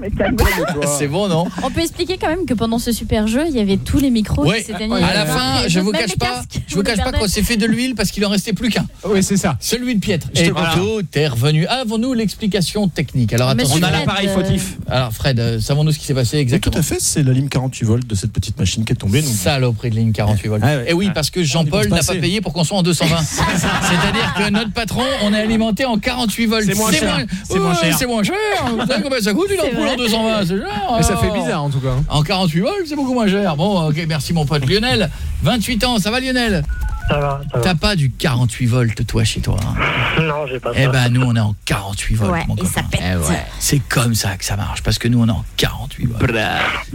Mais calme-toi. C'est bon, non On peut expliquer quand même que pendant ce super jeu, il y avait tous les micros Oui, qui s'étaient à la fin, je vous cache pas, je vous cache pas qu'on s'est fait de l'huile parce qu'il en restait plus qu'un. Oui, c'est ça. Celui de Pietre. Je te Et voilà. tout est revenu. Avons-nous l'explication technique Alors Monsieur attention. On a l'appareil fautif. Alors Fred, euh, savons-nous ce qui s'est passé exactement Tout à fait, c'est la ligne 48 volts de cette petite machine qui est tombée. donc- Saloperie de ligne 48 volts. Ah ouais. Et oui, parce que Jean-Paul n'a pas payé pour qu'on soit en 220. C'est-à-dire que notre patron, on est alimenté en 48 volts. C'est moins cher. C'est moins cher. C'est moins cher. Vous savez combien ça coûte une ampoule en 220 C'est cher. Mais ça fait bizarre en tout cas. hein. En 48 volts, c'est beaucoup moins cher. Bon, ok, merci mon pote Lionel. 28 ans, ça va Lionel? Ça va, ça va. T'as pas du 48 volts toi chez toi hein? Non, j'ai pas ça. Eh ben nous on est en 48 volts Ouais, mon et ça pète. Eh ouais. C'est comme ça que ça marche parce que nous on est en 48 volts.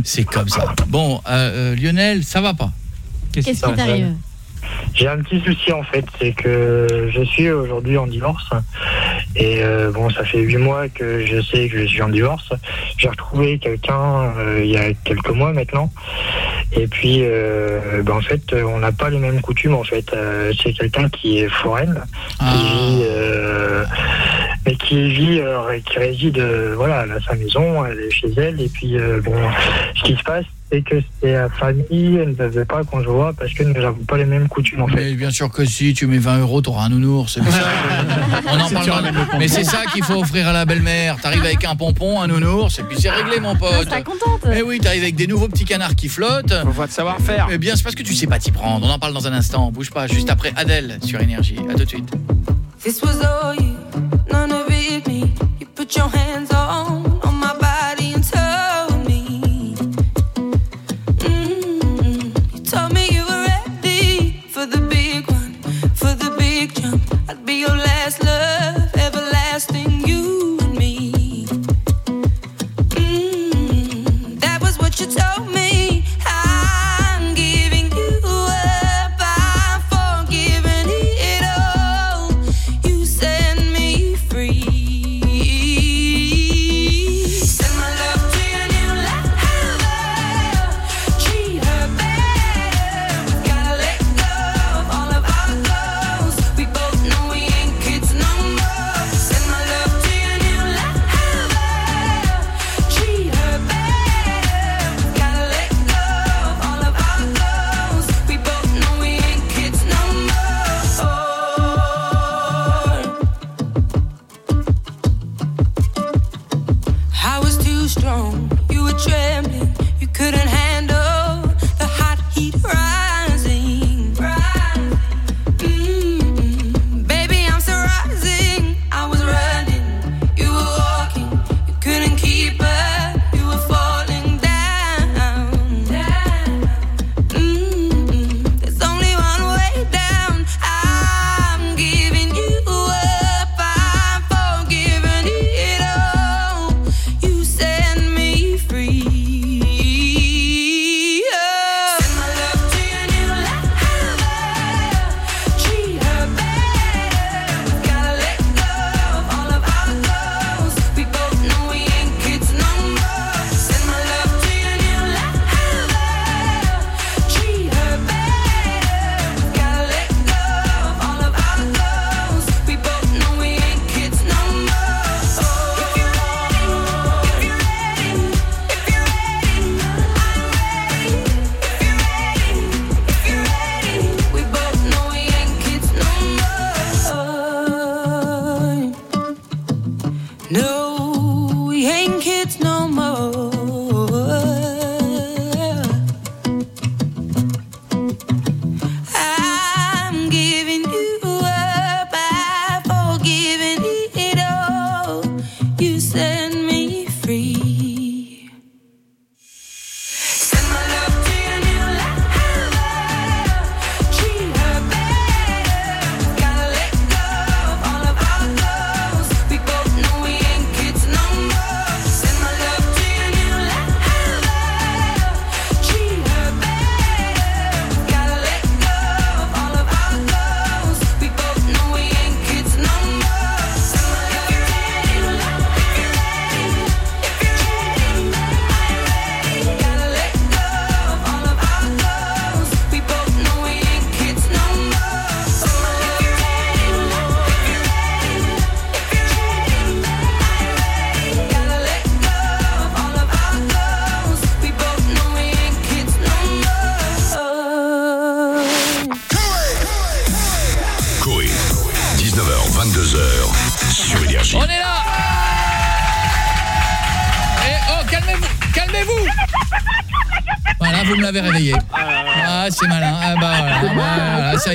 C'est comme ça. Bon, euh, euh, Lionel, ça va pas? Qu'est-ce qui t'arrive? J'ai un petit souci en fait, c'est que je suis aujourd'hui en divorce. Et euh, bon, ça fait huit mois que je sais que je suis en divorce. J'ai retrouvé quelqu'un euh, il y a quelques mois maintenant. Et puis, euh, ben, en fait, on n'a pas les mêmes coutumes en fait. C'est quelqu'un qui est foraine, Ah. qui vit, euh, mais qui vit, qui réside, voilà, à sa maison, elle est chez elle, et puis bon, ce qui se passe, c'est que c'est la famille, elle ne veut pas qu'on se voit parce que nous n'avons pas les mêmes coutumes en fait. Mais bien sûr que si, tu mets 20 euros, t'auras un nounours, c'est ça. On en parle. Mais c'est ça qu'il faut offrir à la belle-mère. T'arrives avec un pompon, un nounours, et puis c'est réglé, mon pote. sera contente. Eh oui, t'arrives avec des nouveaux petits canards qui flottent. Faut voir de savoir-faire. Eh bien, c'est parce que tu sais pas t'y prendre. On en parle dans un instant. Bouge pas, juste après Adèle sur Énergie. À tout de suite. This was all you, none of it me. You put your hands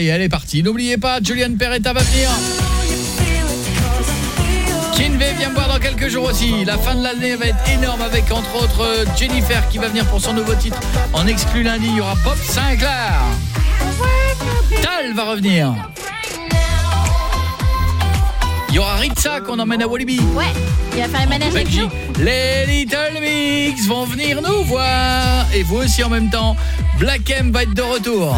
y est, elle est partie. N'oubliez pas, Julian Peretta va venir. Kinvey vient me voir dans quelques jours aussi. La fin de l'année va être énorme avec entre autres euh, Jennifer qui va venir pour son nouveau titre. En exclu lundi, il y aura Bob Sinclair. Tal va revenir. Il y aura Ritza qu'on emmène à Walibi. Ouais, il va faire les manèges avec nous. Les Little Mix vont venir nous voir. Et vous aussi en même temps. Black M va être de retour.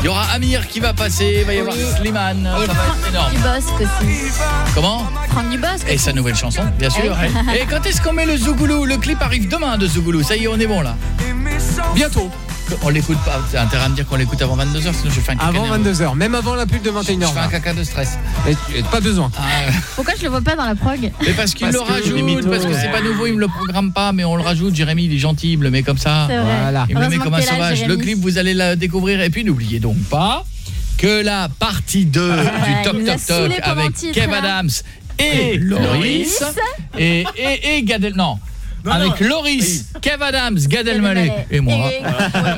Il y aura Amir qui va passer. Il va y avoir Slimane. Et Ça va être énorme. Du Bosque aussi. Comment Franck Dubosc. Et sa nouvelle chanson, bien sûr. Oui. Et quand est-ce qu'on met le Zougoulou Le clip arrive demain de Zougoulou. Ça y est, on est bon là. Bientôt. On l'écoute pas. T'as intérêt à me dire qu'on l'écoute avant 22h, sinon je fais un caca Avant nerveux. 22h, même avant la pub de 21h. Je fais un caca de stress. Et, pas besoin. Pourquoi je le vois pas dans la prog Mais parce qu'il le rajoute, parce que c'est pas nouveau, il me le programme pas, mais on le rajoute. Jérémy, il est gentil, il me le met comme ça. Voilà. Il me le met comme un là, sauvage. Le clip, vous allez le découvrir. Et puis n'oubliez donc pas que la partie 2 du Toc il nous a Toc Toc saoulé pendant avec titre, Kev là. Adams et Loris et, et, et Gad El- non. avec Loris, Kev Adams, Gad Elmaleh et moi. Et-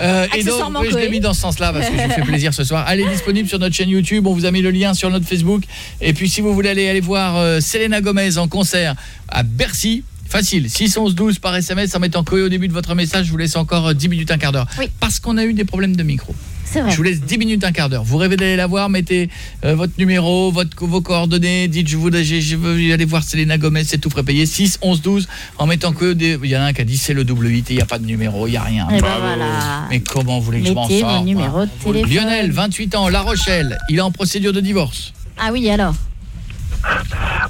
Euh, et donc, oui, je l'ai mis dans ce sens-là parce que je vous fais plaisir ce soir. Elle est disponible sur notre chaîne YouTube. On vous a mis le lien sur notre Facebook. Et puis, si vous voulez aller, aller voir euh, Selena Gomez en concert à Bercy, facile. 6 11 12 par SMS en mettant Coé au début de votre message. Je vous laisse encore euh, 10 minutes, un quart d'heure. Parce qu'on a eu des problèmes de micro. C'est vrai. Je vous laisse 10 minutes, un quart d'heure. Vous rêvez d'aller la voir, mettez euh, votre numéro, votre, vos coordonnées, dites je, je, je veux aller voir Selena Gomez, c'est tout frais payé. 6, 11, 12, en mettant que des... Il y en a un qui a dit c'est le double 8 et il n'y a pas de numéro, il n'y a rien. Et ben voilà. Mais comment vous voulez que je m'en sorte. Lionel, 28 ans, La Rochelle, il est en procédure de divorce. Ah oui, alors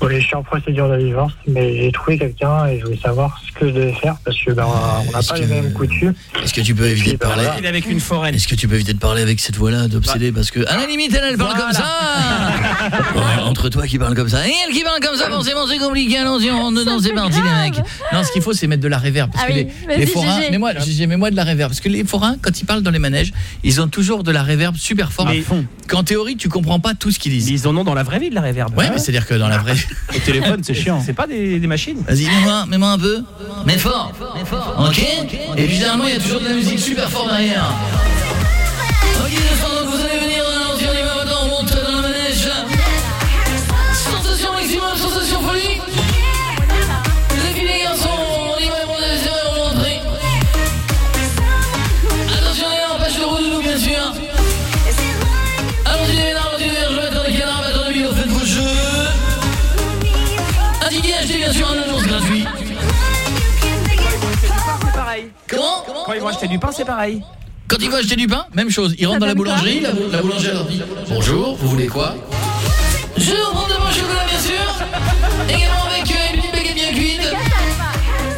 Oui, je suis en procédure de divorce, mais j'ai trouvé quelqu'un et je voulais savoir ce que je devais faire parce que ben, on n'a pas les mêmes coutumes. Est-ce que tu peux éviter de ben, parler voilà. Avec une foraine. Est-ce que tu peux éviter de parler avec cette voix-là d'obsédé parce que à la limite elle, elle parle comme ça. Oh, entre toi qui parle comme ça et elle qui parle comme ça forcément c'est compliqué allons-y on rentre dedans c'est parti les mecs. Non, ce qu'il faut c'est mettre de la réverb parce Ah que oui, les, les forains mais moi j'ai moi de la réverb parce que les forains quand ils parlent dans les manèges, ils ont toujours de la réverb super fort. Mais- Qu'en théorie, tu comprends pas tout ce qu'ils disent. Ils en ont dans la vraie vie de la réverb. Ouais, mais que dans la vraie Au téléphone, c'est chiant. C'est pas des, des machines. Vas-y, mets-moi, mets-moi un peu. Mets fort. Ok Et puis généralement, il y a toujours de la musique super fort derrière. Quand ils vont acheter du pain, c'est pareil. Quand ils vont acheter du pain, même chose. Ils rentrent dans la boulangerie, la, la boulangère leur dit Bonjour, vous voulez quoi Je prendre de mon chocolat, bien sûr. Également avec euh, une petite baguette bien cuite.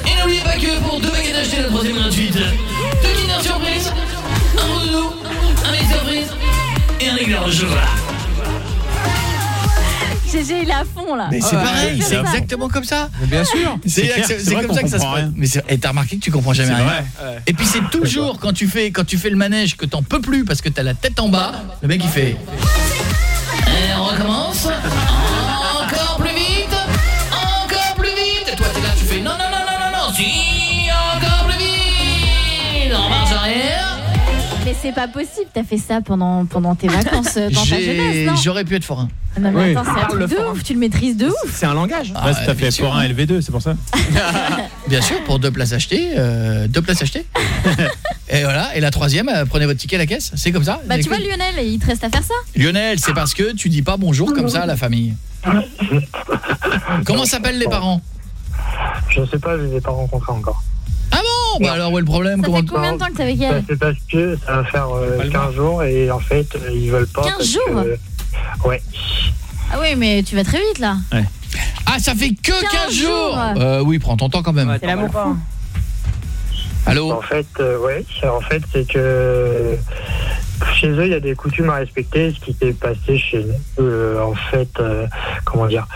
Et n'oubliez pas que pour deux baguettes achetées, la troisième gratuite. Deux Kinder Surprise, un roux un mix surprise et un éclair au chocolat. GG, il est à fond là. Mais c'est Ouais, pareil, c'est exactement comme ça. Bien sûr. C'est comme ça que ça se passe. Mais et t'as remarqué que tu comprends jamais rien. Et puis c'est toujours quand tu fais quand tu fais le manège que t'en peux plus parce que t'as la tête en bas, le mec il fait. Et on recommence. Mais c'est pas possible, t'as fait ça pendant, pendant tes vacances, euh, dans ta J'ai- jeunesse, non J'aurais pu être forain. Non mais Oui. attends, c'est un truc de forain. ouf, tu le maîtrises de ouf. C'est un langage. Ah, Ouais, c'est t'as bien fait sûr. pour un LV2, c'est pour ça. Bien sûr, pour deux places achetées, euh, deux places achetées. et voilà, et la troisième, euh, prenez votre ticket à la caisse. C'est comme ça. Bah tu vois Lionel, il te reste à faire ça Lionel, c'est parce que tu dis pas bonjour comme ça à la famille. Comment s'appellent les parents? Je ne sais pas, je ne les ai pas rencontrés encore. Ah bon Bah alors où est le problème Ça Comment fait combien de temps que t'es avec Bah, elle c'est parce que ça va faire euh, 15 jours et en fait, euh, ils veulent pas. 15 parce jours que- Ouais. Ah oui, mais tu vas très vite là. Ah, ça fait que 15, 15 jours, jours. Euh, Oui, prends ton temps quand même. C'est l'amour. Allô En fait, euh, ouais, c'est- en fait, c'est que chez eux, il y a des coutumes à respecter. Ce qui s'est passé chez nous, euh, en fait, euh, comment dire,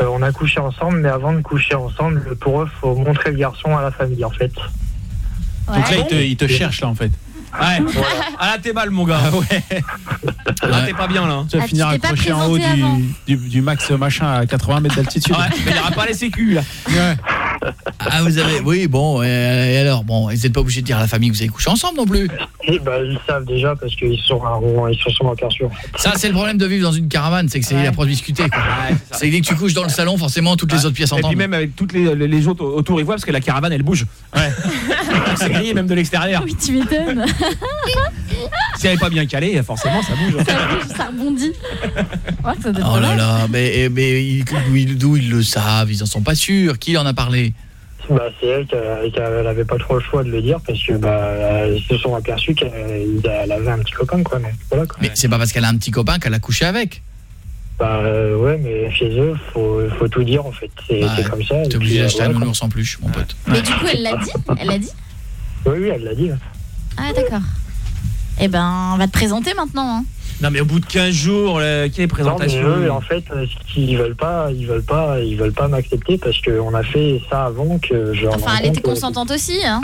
euh, on a couché ensemble, mais avant de coucher ensemble, pour eux, faut montrer le garçon à la famille, en fait. Donc là, il te, il te cherche, là, en fait. Ouais. Ah là, t'es mal, mon gars. ouais. Là, t'es pas bien, là. Tu vas Ah, finir tu t'es pas accroché en haut présenté du, avant. du, du max machin à 80 mètres d'altitude. Ouais, mais il n'y aura pas les sécu, là. Ouais. Ah, vous avez... Oui, bon, et, et alors Bon, ils n'êtes pas obligés de dire à la famille que vous avez couché ensemble non plus. Et bah, ils savent déjà parce qu'ils sont, à- ils se sont aperçus. Ça, c'est le problème de vivre dans une caravane, c'est que c'est la discuter. quoi. C'est dès que tu couches dans le salon, forcément, toutes les autres pièces Et puis entendent. même avec toutes les, les, les autres autour, ils voient parce que la caravane, elle bouge. Ouais. c'est grillé même de l'extérieur. Oui, tu m'étonnes. Si elle est pas bien calée, forcément, ça bouge. ça bouge, ça rebondit. Ouais, ça doit être Oh là là, mais, mais ils- ils- d'où ils le savent, ils en sont pas sûrs. Qui en a parlé? Bah, c'est elle qui n'avait pas trop le choix de le dire parce que bah, ils se sont aperçus qu'elle elle avait un petit copain, quoi. Mais, voilà, quoi. Mais c'est pas parce qu'elle a un petit copain qu'elle a couché avec. Bah, euh, ouais, mais chez eux, faut, faut tout dire en fait. C'est Bah, c'est comme ça. T'es obligé d'acheter un nounours en plus, mon pote. Mais du coup, elle l'a dit? Elle l'a dit? Oui, oui, elle l'a dit. Ah d'accord. Eh ben, on va te présenter maintenant. hein. Non mais au bout de 15 jours, euh, quelle Non, mais présentation eux, en fait, euh, qu'ils veulent pas, ils veulent pas, ils veulent pas m'accepter parce qu'on a fait ça avant que je. Enfin, elle était consentante aussi. Hein.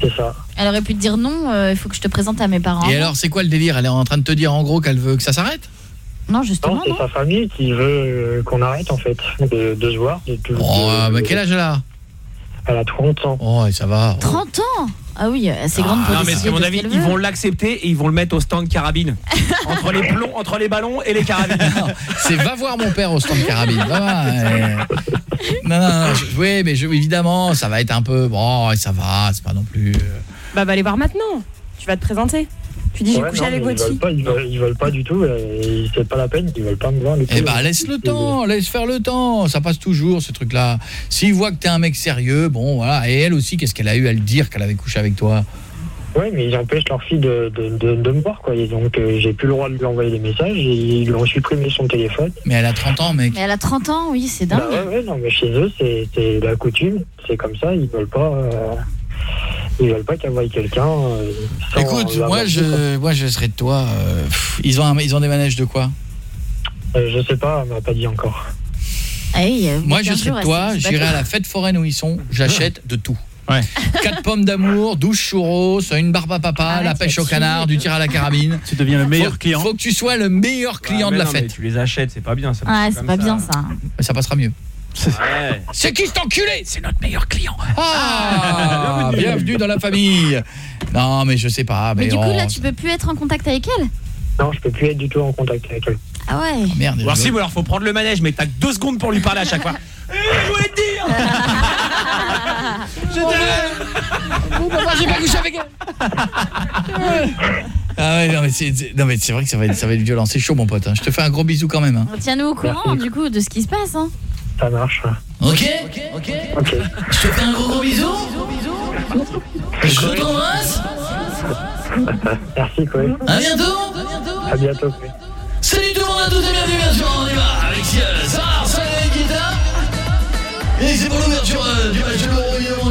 C'est ça. Elle aurait pu te dire non, euh, il faut que je te présente à mes parents. Et alors, c'est quoi le délire? Elle est en train de te dire en gros qu'elle veut que ça s'arrête? Non, justement, Non, c'est sa famille qui veut qu'on arrête en fait de, de se voir. de- de- Oh, de- bah quel âge elle a? Elle a 30 ans. Oh, et ça va. 30 ans Ah oui, assez grande pour Non mais à mon avis, ils vont l'accepter et ils vont le mettre au stand carabine. entre les plombs, entre les ballons et les carabines. C'est va voir mon père au stand carabine. Euh. Non, non, non, je- oui, mais je- évidemment, ça va être un peu bon, et ça va, c'est pas non plus. euh, Bah, va aller voir maintenant. Tu vas te présenter. Tu dis, j'ai Ouais, couché non, avec votre ils veulent fille. pas, ils veulent, ils veulent pas du tout. et C'est pas la peine. Ils veulent pas me voir. du Eh bah laisse le temps, laisse faire le temps, ça passe toujours ce truc là. S'ils voient que t'es un mec sérieux, bon voilà, et elle aussi qu'est-ce qu'elle a eu à le dire qu'elle avait couché avec toi? Ouais, mais ils empêchent leur fille de, de, de, de me voir quoi. Et donc euh, j'ai plus le droit de lui envoyer des messages. Et ils lui ont supprimé son téléphone. Mais elle a 30 ans mec. Mais elle a 30 ans, oui, c'est dingue. Bah ouais, ouais, non, mais chez eux, c'est c'est la coutume. C'est comme ça. Ils veulent pas. euh, ils veulent pas qu'elle voie quelqu'un. euh, Écoute, moi je moi je serais de toi euh, pff, ils ont un- ils ont des manèges de quoi? Euh, je sais pas, elle m'a pas dit encore. Hey, Moi je 15 serais de toi, j'irai pas à la fête foraine où ils sont, j'achète de tout. Ouais. Quatre pommes d'amour, 12 churros, une barbe à papa, la pêche au canard, du tir à la carabine. Tu deviens le meilleur Faut- client. Faut que tu sois le meilleur client Ouais, de la non, fête. Tu les achètes, c'est pas bien ça. Ouais, c'est pas bien ça. Mais ça passera mieux. Ouais. C'est qui cet enculé? C'est notre meilleur client. Ah, bienvenue dans la famille. Non, mais je sais pas. Mais, Mais du coup, on- là, tu peux plus être en contact avec elle? Non, je peux plus être du tout en contact avec elle. Ah ouais Merde. Alors si, alors faut prendre le manège, mais t'as que deux secondes pour lui parler à chaque fois. Eh, je voulais te dire Bon, bah, moi, j'ai pas couché avec elle. Ah ouais, non mais c'est vrai que ça va être ça va être violent, c'est chaud mon pote. hein. Je te fais un gros bisou quand même. hein. Tiens-nous au courant, du coup, de ce qui se passe. Hein. Ça marche. OK OK. Ok. Je te fais un gros gros bisou. Je t'embrasse. Merci, Chloé. À bientôt. À bientôt. Salut tout le monde à tous et bienvenue bien sûr, on y va avec euh, Sarah, Sarah et guitare. Et c'est pour l'ouverture euh, du match de l'Euro,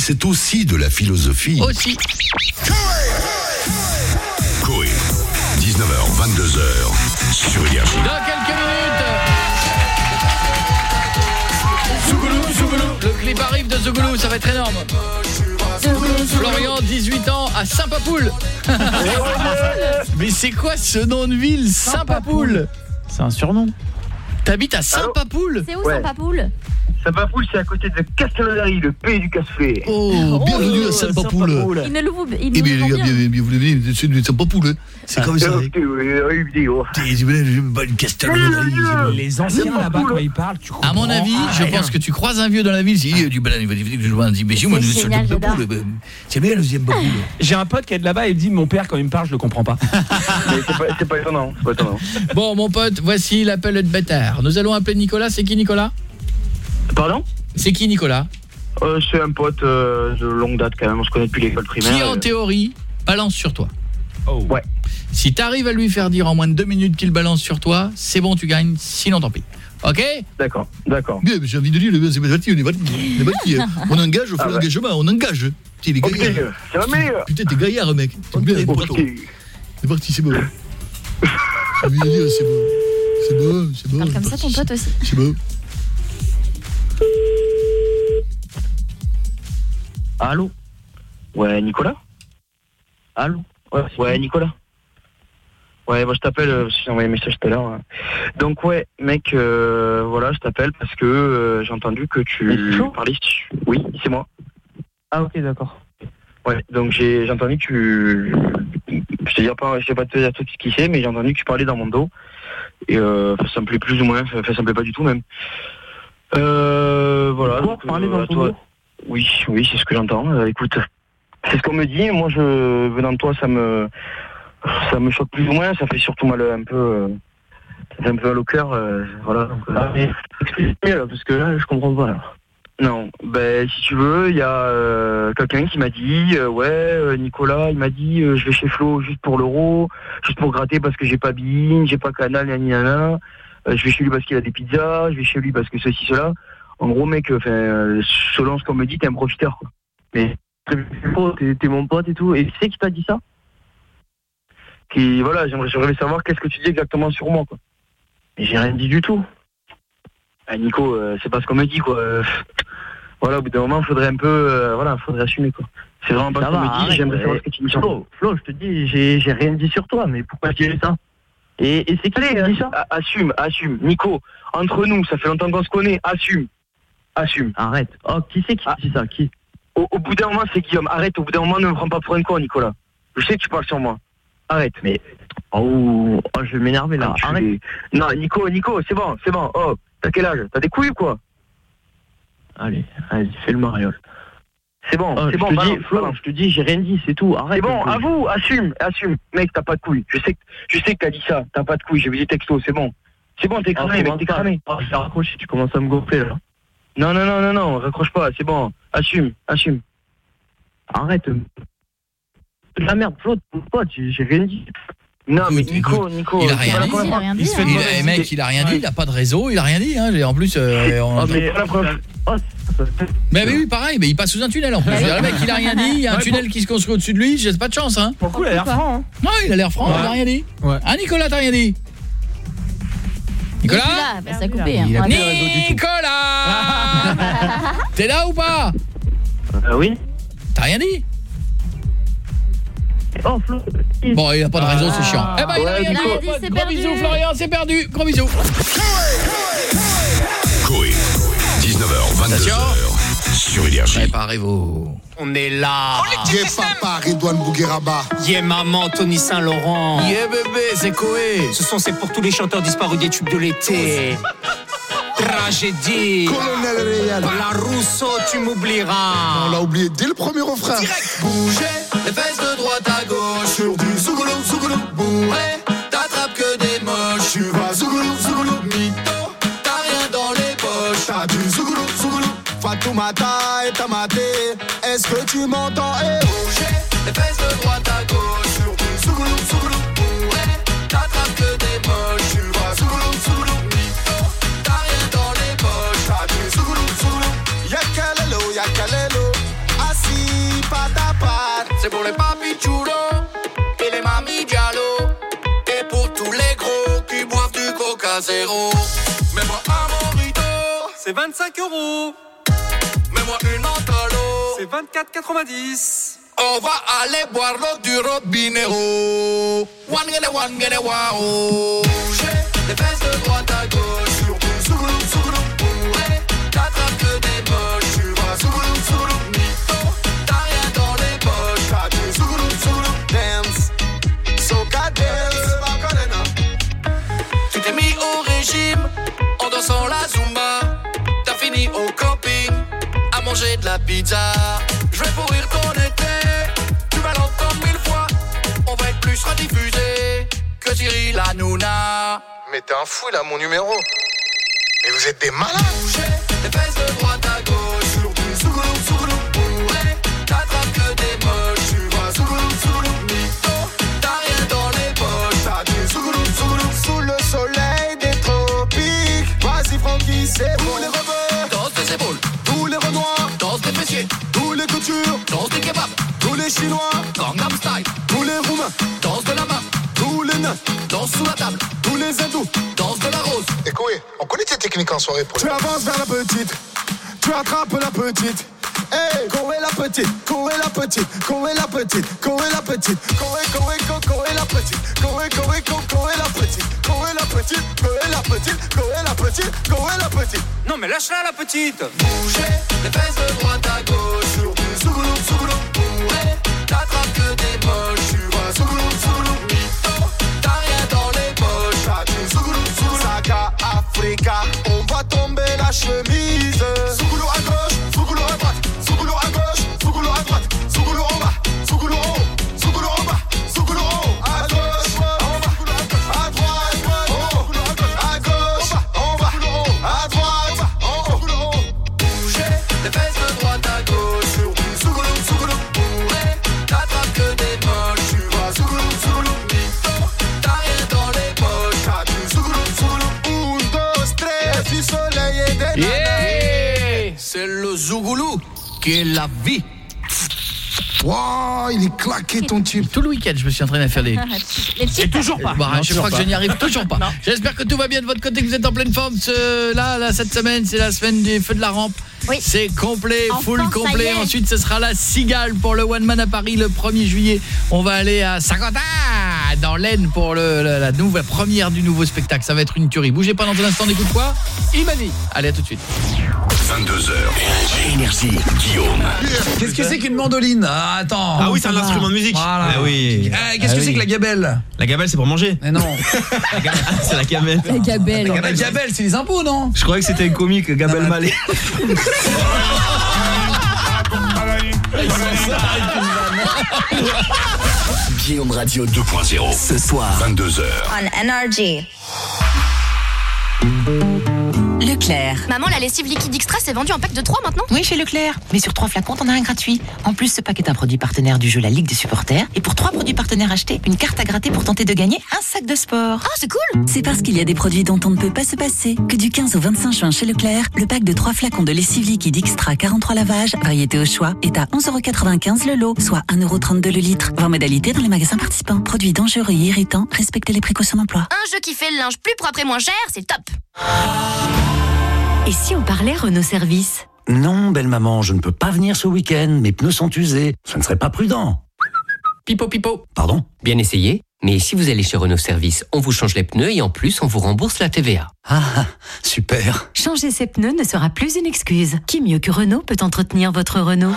c'est aussi de la philosophie. Aussi. Coé, 19h, 22h, sur Énergie. Dans quelques minutes. Zougoulou, Zougoulou. Le clip arrive de Zougoulou, ça va être énorme. Florian, 18 ans, à Saint-Papoul. Mais c'est quoi ce nom de ville, Saint-Papoul C'est un surnom. T'habites à Saint-Papoul C'est où Ouais. Saint-Papoul Saint-Papoul, c'est à côté de Castelnaudary, le pays du café. Oh, bienvenue à Saint-Papoul. Il ne l'ouvre il Eh ne bien, les l'ouvre gars, bien. bien- bienvenue, c'est de Saint-Papoul. hein. C'est comme ça. Les anciens là-bas, quand ils parlent, tu À mon avis, je pense que tu croises un vieux dans la ville, il dit du balade, il va dire je vois un dit mais j'ai moi j'adore. Papoul. ben, C'est bien le deuxième Papoul. J'ai un pote qui est de là-bas et il me dit mon père quand il me parle, je le comprends pas. C'est pas étonnant, c'est pas étonnant. Bon, mon pote, voici l'appel de bâtard. Nous allons appeler Nicolas. C'est qui Nicolas? Pardon C'est qui Nicolas Euh, c'est un pote euh, de longue date quand même, on se connaît depuis l'école primaire. Qui en euh, théorie balance sur toi. Ouais. Si t'arrives à lui faire dire en moins de deux minutes qu'il balance sur toi, c'est bon, tu gagnes. Sinon, tant pis. Ok D'accord, d'accord. Bien, mais j'ai envie de dire, c'est pas parti, on est parti. On est parti. hein. On engage, on fait Ah ouais. l'engagement, on engage. Putain, les gaillards. c'est la meilleure. Putain, t'es gaillard, mec. T'es bien, les potos. C'est parti, c'est bon. J'ai envie de dire, c'est bon. C'est bon, c'est bon. Parle comme ça ton pote aussi. C'est bon. Allô Ouais, Nicolas Allô Ouais, ouais, Nicolas Ouais, moi je t'appelle, euh, j'ai envoyé un message tout à l'heure. hein. Donc ouais, mec, euh, voilà, je t'appelle parce que euh, j'ai entendu que tu parlais... Oui, c'est moi. Ah ok, d'accord. Ouais, donc j'ai entendu que tu... Je te dire pas, je sais pas te dire tout ce qui c'est, mais j'ai entendu que tu parlais dans mon dos. Et euh, ça me plaît plus ou moins, ça me plaît pas du tout même. Euh, voilà. donc, toi- Oui, oui, c'est ce que j'entends. Euh, écoute, c'est ce qu'on me dit. Moi, je venant de toi, ça me, ça me choque plus ou moins. Ça fait surtout mal un peu, euh, ça fait un peu mal au cœur. euh, voilà. Donc, euh, mais là, parce que là, je comprends pas. Là. Non, ben si tu veux, il y a quelqu'un qui m'a dit, ouais, Nicolas, il m'a dit, je vais chez Flo juste pour l'euro, juste pour gratter parce que j'ai pas Bein, j'ai pas Canal, nani nana. Euh, je vais chez lui parce qu'il a des pizzas, je vais chez lui parce que ceci, cela. En gros, mec, enfin, euh, selon ce qu'on me dit, t'es un profiteur. Quoi. Mais t'es mon pote et tout. Et c'est qui t'a dit ça? Qui, voilà, j'aimerais savoir qu'est-ce que tu dis exactement sur moi, quoi. Mais j'ai rien dit du tout. Ah, Nico, euh, c'est pas ce qu'on me dit, quoi. Euh, voilà, au bout d'un moment, faudrait un peu, euh, voilà, faudrait assumer, quoi. C'est vraiment pas Ça ce qu'on me dit. J'aimerais savoir ce que tu dis sur. Flo, Flo, je te dis, j'ai rien dit sur toi, mais pourquoi tu dis ça? Et, et c'est qui qui dit ça? Assume, assume. Nico, entre nous, ça fait longtemps qu'on se connaît. Assume. Assume. Arrête. Oh, qui c'est qui dit ça Qui au, au bout d'un moment, c'est Guillaume. Arrête, au bout d'un moment, ne me prends pas pour un con, Nicolas. Je sais que tu parles sur moi. Arrête. Mais. Oh, oh, je vais m'énerver là. Ah, Arrête. Non, Nico, Nico, c'est bon, c'est bon. Oh, t'as quel âge? T'as des couilles ou quoi? Allez, allez, fais le mariole. C'est bon, Oh, c'est je bon, te balance, dis, Flo, je te dis, j'ai rien dit, c'est tout. Arrête. C'est bon, avoue, assume, assume. Mec, t'as pas de couilles. Je sais que, je sais que t'as dit ça. T'as pas de couilles. J'ai vu des textos, c'est bon. C'est bon, t'es Ah, cramé, mec, commence t'es cramé. Je vais raccrocher, tu commences à me gonfler là. Non, non, non, non, non, raccroche pas, c'est bon. Assume, assume. Arrête. La merde, Flo, ton pote, j'ai j'ai rien dit. Non, mais Nico, Nico. Il a rien dit. Il se fait Il a- mec, il a rien dit, il a pas de réseau, il a rien dit. Hein. En plus, euh, on- Ah, mais la preuve. Mais oui, pareil, mais il passe sous un tunnel en plus. Le mec, il a rien dit, il y a un Ouais, tunnel qui se construit au-dessus de lui, j'ai pas de chance. Hein. Pour le coup, il a l'air franc. hein. Non, il a l'air franc, Ouais. il a rien dit. Ouais. Ah, Nicolas, t'as rien dit? Nicolas Nicolas, bah, ça a coupé. hein. T'es là ou pas Euh, oui. T'as rien dit Oh, Flo. Bon, il a pas de réseau, c'est chiant. Eh ben, il a Ouais, rien dit. Il a dit, c'est Gros bisous, Florian, c'est perdu. Gros bisous. Coé, 19h, 22h, sur Énergie. Préparez-vous. On est là. Yeah papa, Redouane Bougueraba. Yeah maman, Tony Saint-Laurent. Yeah bébé, c'est Koé. Ce son c'est pour tous les chanteurs disparus des tubes de l'été. Tragédie. Colonel Réal. La Rousseau, tu m'oublieras. On l'a oublié dès le premier refrain. Bouger les fesses de droite à gauche. Sur du zougoulou, zougoulou, Bourré, t'attrapes que des moches. Tu vas zougoulou, Fatoumata est à mater. Est-ce que tu m'entends? Eh hey, les fesses de droite à gauche. Sur du sougoulou, sougoulou, bourré. T'attrapes que des poches, Tu vois, sougoulou, sougoulou, mytho. T'as rien dans les poches. T'as du sougoulou, sougoulou. Yakalelo, yakalelo. Assis, patapat. C'est pour les papis chulo et les mamies diallo. Et pour tous les gros qui boivent du coca zéro. Mais moi, à mon c'est 25 euros. 24,90. On va aller boire l'eau du robinet. Oh. One gene, one gene, wow. J'ai les fesses de droite à gauche. Sougoulou, sougoulou, bourré. T'attrapes que des moches. Tu vas sougoulou. T'as rien dans les poches. T'as du sougoulou, dance. Soca dance. Tu t'es mis au régime en dansant la zumba. De la pizza. Je vais pourrir ton été, tu vas l'entendre mille fois. On va être plus rediffusé que Cyril Hanouna. Mais t'es un fou, a mon numéro. Mais vous êtes des malades. Les fesses de droite à gauche. Chinois. Gangnam Style. Tous les roumains. Danse de la main. Tous les nains. Danse sous la table. Tous les hindous. Danse de la rose. Et Koé, on connaît tes techniques en soirée pour Tu avances vers la petite. Tu attrapes la petite. Hey, Koé la petite, Koé la petite, Koé la petite, Koé la petite, Koé, Koé, Koé la petite, Koé, Koé, Koé la petite, Koé la petite, Koé la petite, Koé la petite, Koé la petite. Non, mais lâche-la, la petite. Bougez les fesses de droite à gauche. Sougoulou, sougoulou, bourré. T'attrapes que des moches. Tu vas sougoulou, sougoulou, mytho. T'as rien dans les poches. T'as du sougoulou, sougoulou. Saga Africa, on va tomber la chemise. Est la vie. Wow, il est claqué ton tube. Tout le week-end, je me suis entraîné à faire petits- Et toujours pas. Bah, Non, je toujours crois que je n'y arrive toujours pas. J'espère que tout va bien de votre côté, que vous êtes en pleine forme. Ce, là, là, cette semaine, c'est la semaine du feu de la rampe. C'est complet, Enfin, full complet. Ensuite, ce sera la cigale pour le One Man à Paris le 1er juillet. On va aller à Saint-Quentin, dans l'Aisne, pour le, la, la nouvelle première du nouveau spectacle. Ça va être une tuerie. Bougez pas dans un instant, on écoute quoi? Imani. Allez, à tout de suite. 22h. Énergie. Guillaume. Qu'est-ce que c'est qu'une mandoline Ah, attends. Ah oui, c'est un instrument de musique. Voilà. Ah oui. Eh, Qu'est-ce Ah que oui. c'est que la gabelle La gabelle, c'est pour manger. Mais non. c'est la gamelle. La gabelle. La gabelle, c'est les impôts, non Je croyais que c'était un comique, Gabelle Malé. Guillaume Radio 2.0. Ce soir. 22h. On Energy. Leclerc. Maman, la lessive liquide extra, c'est vendu en pack de 3 maintenant Oui, chez Leclerc. Mais sur trois flacons, t'en as un gratuit. En plus, ce pack est un produit partenaire du jeu La Ligue des supporters. Et pour trois produits partenaires achetés, une carte à gratter pour tenter de gagner un sac de sport. Ah, c'est cool C'est parce qu'il y a des produits dont on ne peut pas se passer que du 15 au 25 juin chez Leclerc, le pack de 3 flacons de lessive liquide extra 43 lavages, variété au choix, est à 11,95€ le lot, soit 1,32€ le litre. Voir modalité dans les magasins participants. Produits dangereux et irritants, respectez les précautions d'emploi. Un jeu qui fait le linge plus propre et moins cher, c'est top Et si on parlait Renault Service? Non, belle maman, je ne peux pas venir ce week-end. Mes pneus sont usés. Ce ne serait pas prudent. Pipo pipo. Pardon? Bien essayé. Mais si vous allez chez Renault Service, on vous change les pneus et en plus, on vous rembourse la TVA. Ah, super. Changer ses pneus ne sera plus une excuse. Qui mieux que Renault peut entretenir votre Renault?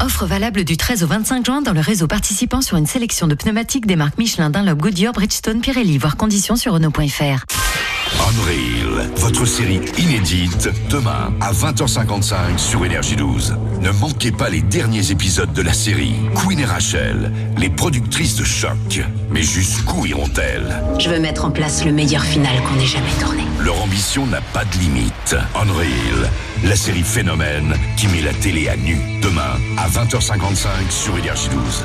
Offre valable du 13 au 25 juin dans le réseau participant sur une sélection de pneumatiques des marques Michelin, Dunlop, Goodyear, Bridgestone, Pirelli. Voir conditions sur Renault.fr. Unreal, votre série inédite, demain à 20h55 sur Énergie 12. Ne manquez pas les derniers épisodes de la série. Queen et Rachel, les productrices de choc. Mais jusqu'où iront-elles? Je veux mettre en place le meilleur final qu'on ait jamais tourné. Leur ambition n'a pas de limite. Unreal, la série phénomène qui met la télé à nu. Demain à 20h55 sur Énergie 12.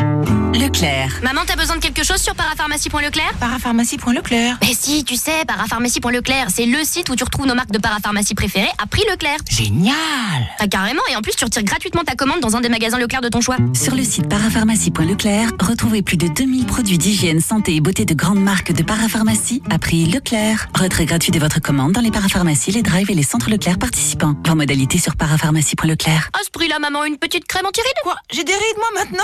Leclerc. Maman, t'as besoin de quelque chose sur parapharmacie.leclerc Parapharmacie.leclerc. Mais si, tu sais, parapharmacie.leclerc, c'est le site où tu retrouves nos marques de parapharmacie préférées à prix Leclerc. Génial Ah, carrément, et en plus, tu retires gratuitement ta commande dans un des magasins Leclerc de ton choix. Sur le site parapharmacie.leclerc, retrouvez plus de 2000 produits d'hygiène, santé et beauté de grandes marques de parapharmacie à prix Leclerc. Retrait gratuit de votre commande dans les parapharmacies, les drives et les centres Leclerc participants. Voir modalité sur parapharmacie.leclerc. À ce prix-là, maman, une petite crème anti-rides? Quoi? J'ai des rides moi maintenant?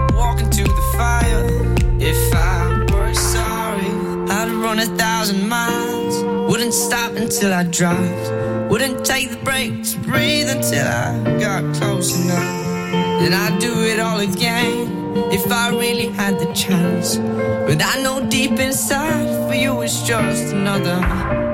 Wouldn't stop until I dropped. Wouldn't take the breaks, breathe until I got close enough. Then I'd do it all again if I really had the chance. But I know deep inside for you it's just another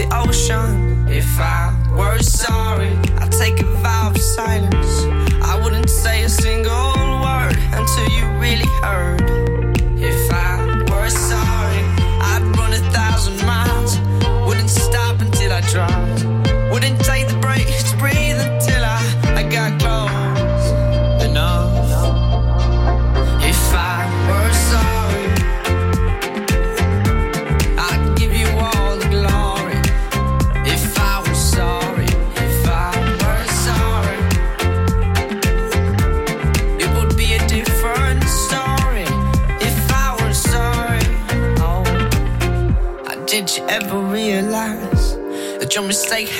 the ocean. If I were sorry,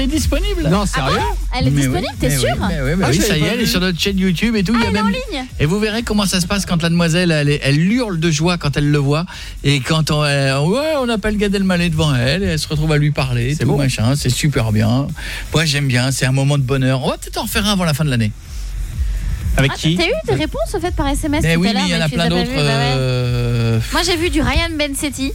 Loris est disponible Non, sérieux Ah bon Elle est Mais disponible, oui, t'es sûr oui, mais oui, mais Ah, oui, ça y est, elle est sur notre chaîne YouTube et tout. il y a elle est même... en ligne Et vous verrez comment ça se passe quand la demoiselle, elle, est- elle hurle de joie quand elle le voit. Et quand on, euh, ouais, on appelle Gad Elmaleh devant elle, et elle se retrouve à lui parler, tout machin, c'est super bien. Moi j'aime bien, c'est un moment de bonheur. On va peut-être en refaire un avant la fin de l'année. Avec Ah, T'as eu des réponses au fait par SMS Mais tout oui, à l'heure mais il y en a plein d'autres. bah euh, Moi j'ai vu du Ryan Bensetti